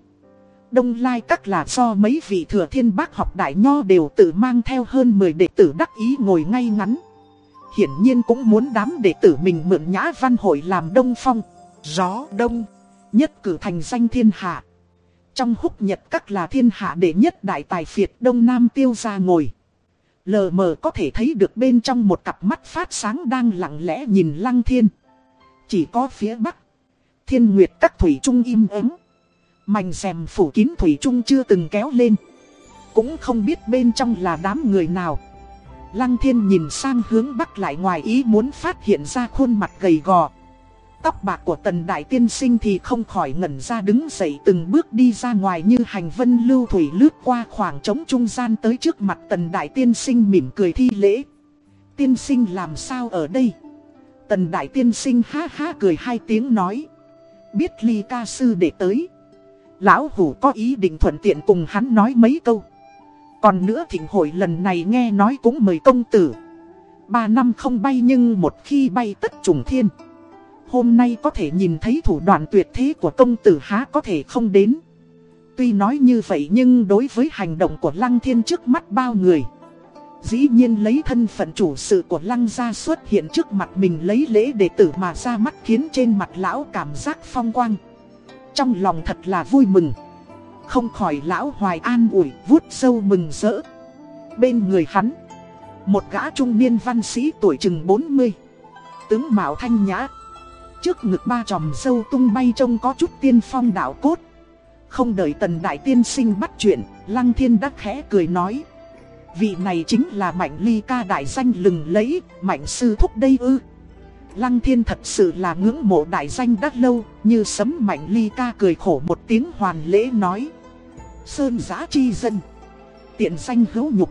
Speaker 1: đông lai các là do mấy vị thừa thiên bác học đại nho đều tự mang theo hơn 10 đệ tử đắc ý ngồi ngay ngắn. Hiển nhiên cũng muốn đám đệ tử mình mượn nhã văn hội làm đông phong, gió đông, nhất cử thành danh thiên hạ. Trong húc nhật các là thiên hạ đệ nhất đại tài phiệt đông nam tiêu ra ngồi. Lờ mờ có thể thấy được bên trong một cặp mắt phát sáng đang lặng lẽ nhìn lăng thiên. Chỉ có phía bắc. Thiên nguyệt các thủy trung im ắng. mành rèm phủ kín thủy trung chưa từng kéo lên. Cũng không biết bên trong là đám người nào. Lăng thiên nhìn sang hướng bắc lại ngoài ý muốn phát hiện ra khuôn mặt gầy gò. Tóc bạc của tần đại tiên sinh thì không khỏi ngẩn ra đứng dậy từng bước đi ra ngoài như hành vân lưu thủy lướt qua khoảng trống trung gian tới trước mặt tần đại tiên sinh mỉm cười thi lễ. Tiên sinh làm sao ở đây? Tần đại tiên sinh ha ha cười hai tiếng nói. Biết ly ca sư để tới. Lão hủ có ý định thuận tiện cùng hắn nói mấy câu. Còn nữa thỉnh hội lần này nghe nói cũng mời công tử. Ba năm không bay nhưng một khi bay tất trùng thiên. Hôm nay có thể nhìn thấy thủ đoạn tuyệt thế của công tử há có thể không đến. Tuy nói như vậy nhưng đối với hành động của Lăng Thiên trước mắt bao người. Dĩ nhiên lấy thân phận chủ sự của Lăng gia xuất hiện trước mặt mình lấy lễ đệ tử mà ra mắt khiến trên mặt lão cảm giác phong quang. Trong lòng thật là vui mừng. Không khỏi lão hoài an ủi vuốt sâu mừng rỡ. Bên người hắn, một gã trung niên văn sĩ tuổi chừng 40. Tướng Mạo Thanh Nhã. Trước ngực ba tròm sâu tung bay trông có chút tiên phong đạo cốt. Không đợi tần đại tiên sinh bắt chuyện, Lăng Thiên đắc khẽ cười nói. Vị này chính là Mạnh Ly ca đại danh lừng lấy, Mạnh sư thúc đây ư. Lăng Thiên thật sự là ngưỡng mộ đại danh đắt lâu, như sấm Mạnh Ly ca cười khổ một tiếng hoàn lễ nói. Sơn giá chi dân, tiện danh hữu nhục,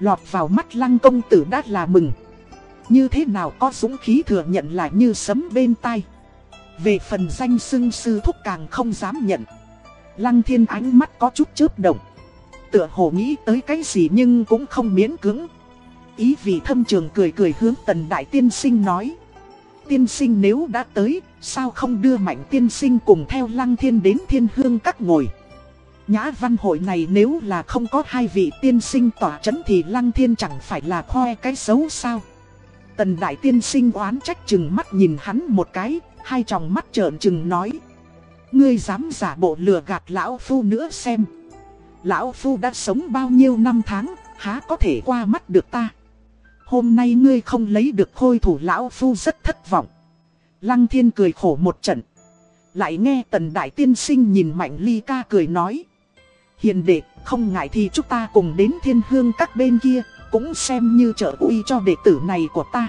Speaker 1: lọt vào mắt lăng công tử đắt là mừng. Như thế nào có dũng khí thừa nhận là như sấm bên tai? Về phần danh xưng sư thúc càng không dám nhận. Lăng thiên ánh mắt có chút chớp động. Tựa hồ nghĩ tới cái gì nhưng cũng không miễn cứng Ý vì thâm trường cười cười hướng tần đại tiên sinh nói. Tiên sinh nếu đã tới, Sao không đưa mạnh tiên sinh cùng theo lăng thiên đến thiên hương các ngồi? Nhã văn hội này nếu là không có hai vị tiên sinh tỏa chấn thì lăng thiên chẳng phải là khoe cái xấu sao? Tần đại tiên sinh oán trách chừng mắt nhìn hắn một cái, hai tròng mắt trợn chừng nói. Ngươi dám giả bộ lừa gạt lão phu nữa xem. Lão phu đã sống bao nhiêu năm tháng, há có thể qua mắt được ta. Hôm nay ngươi không lấy được khôi thủ lão phu rất thất vọng. Lăng thiên cười khổ một trận. Lại nghe tần đại tiên sinh nhìn mạnh ly ca cười nói. Hiền đệ, không ngại thì chúng ta cùng đến thiên hương các bên kia, cũng xem như trợ uy cho đệ tử này của ta.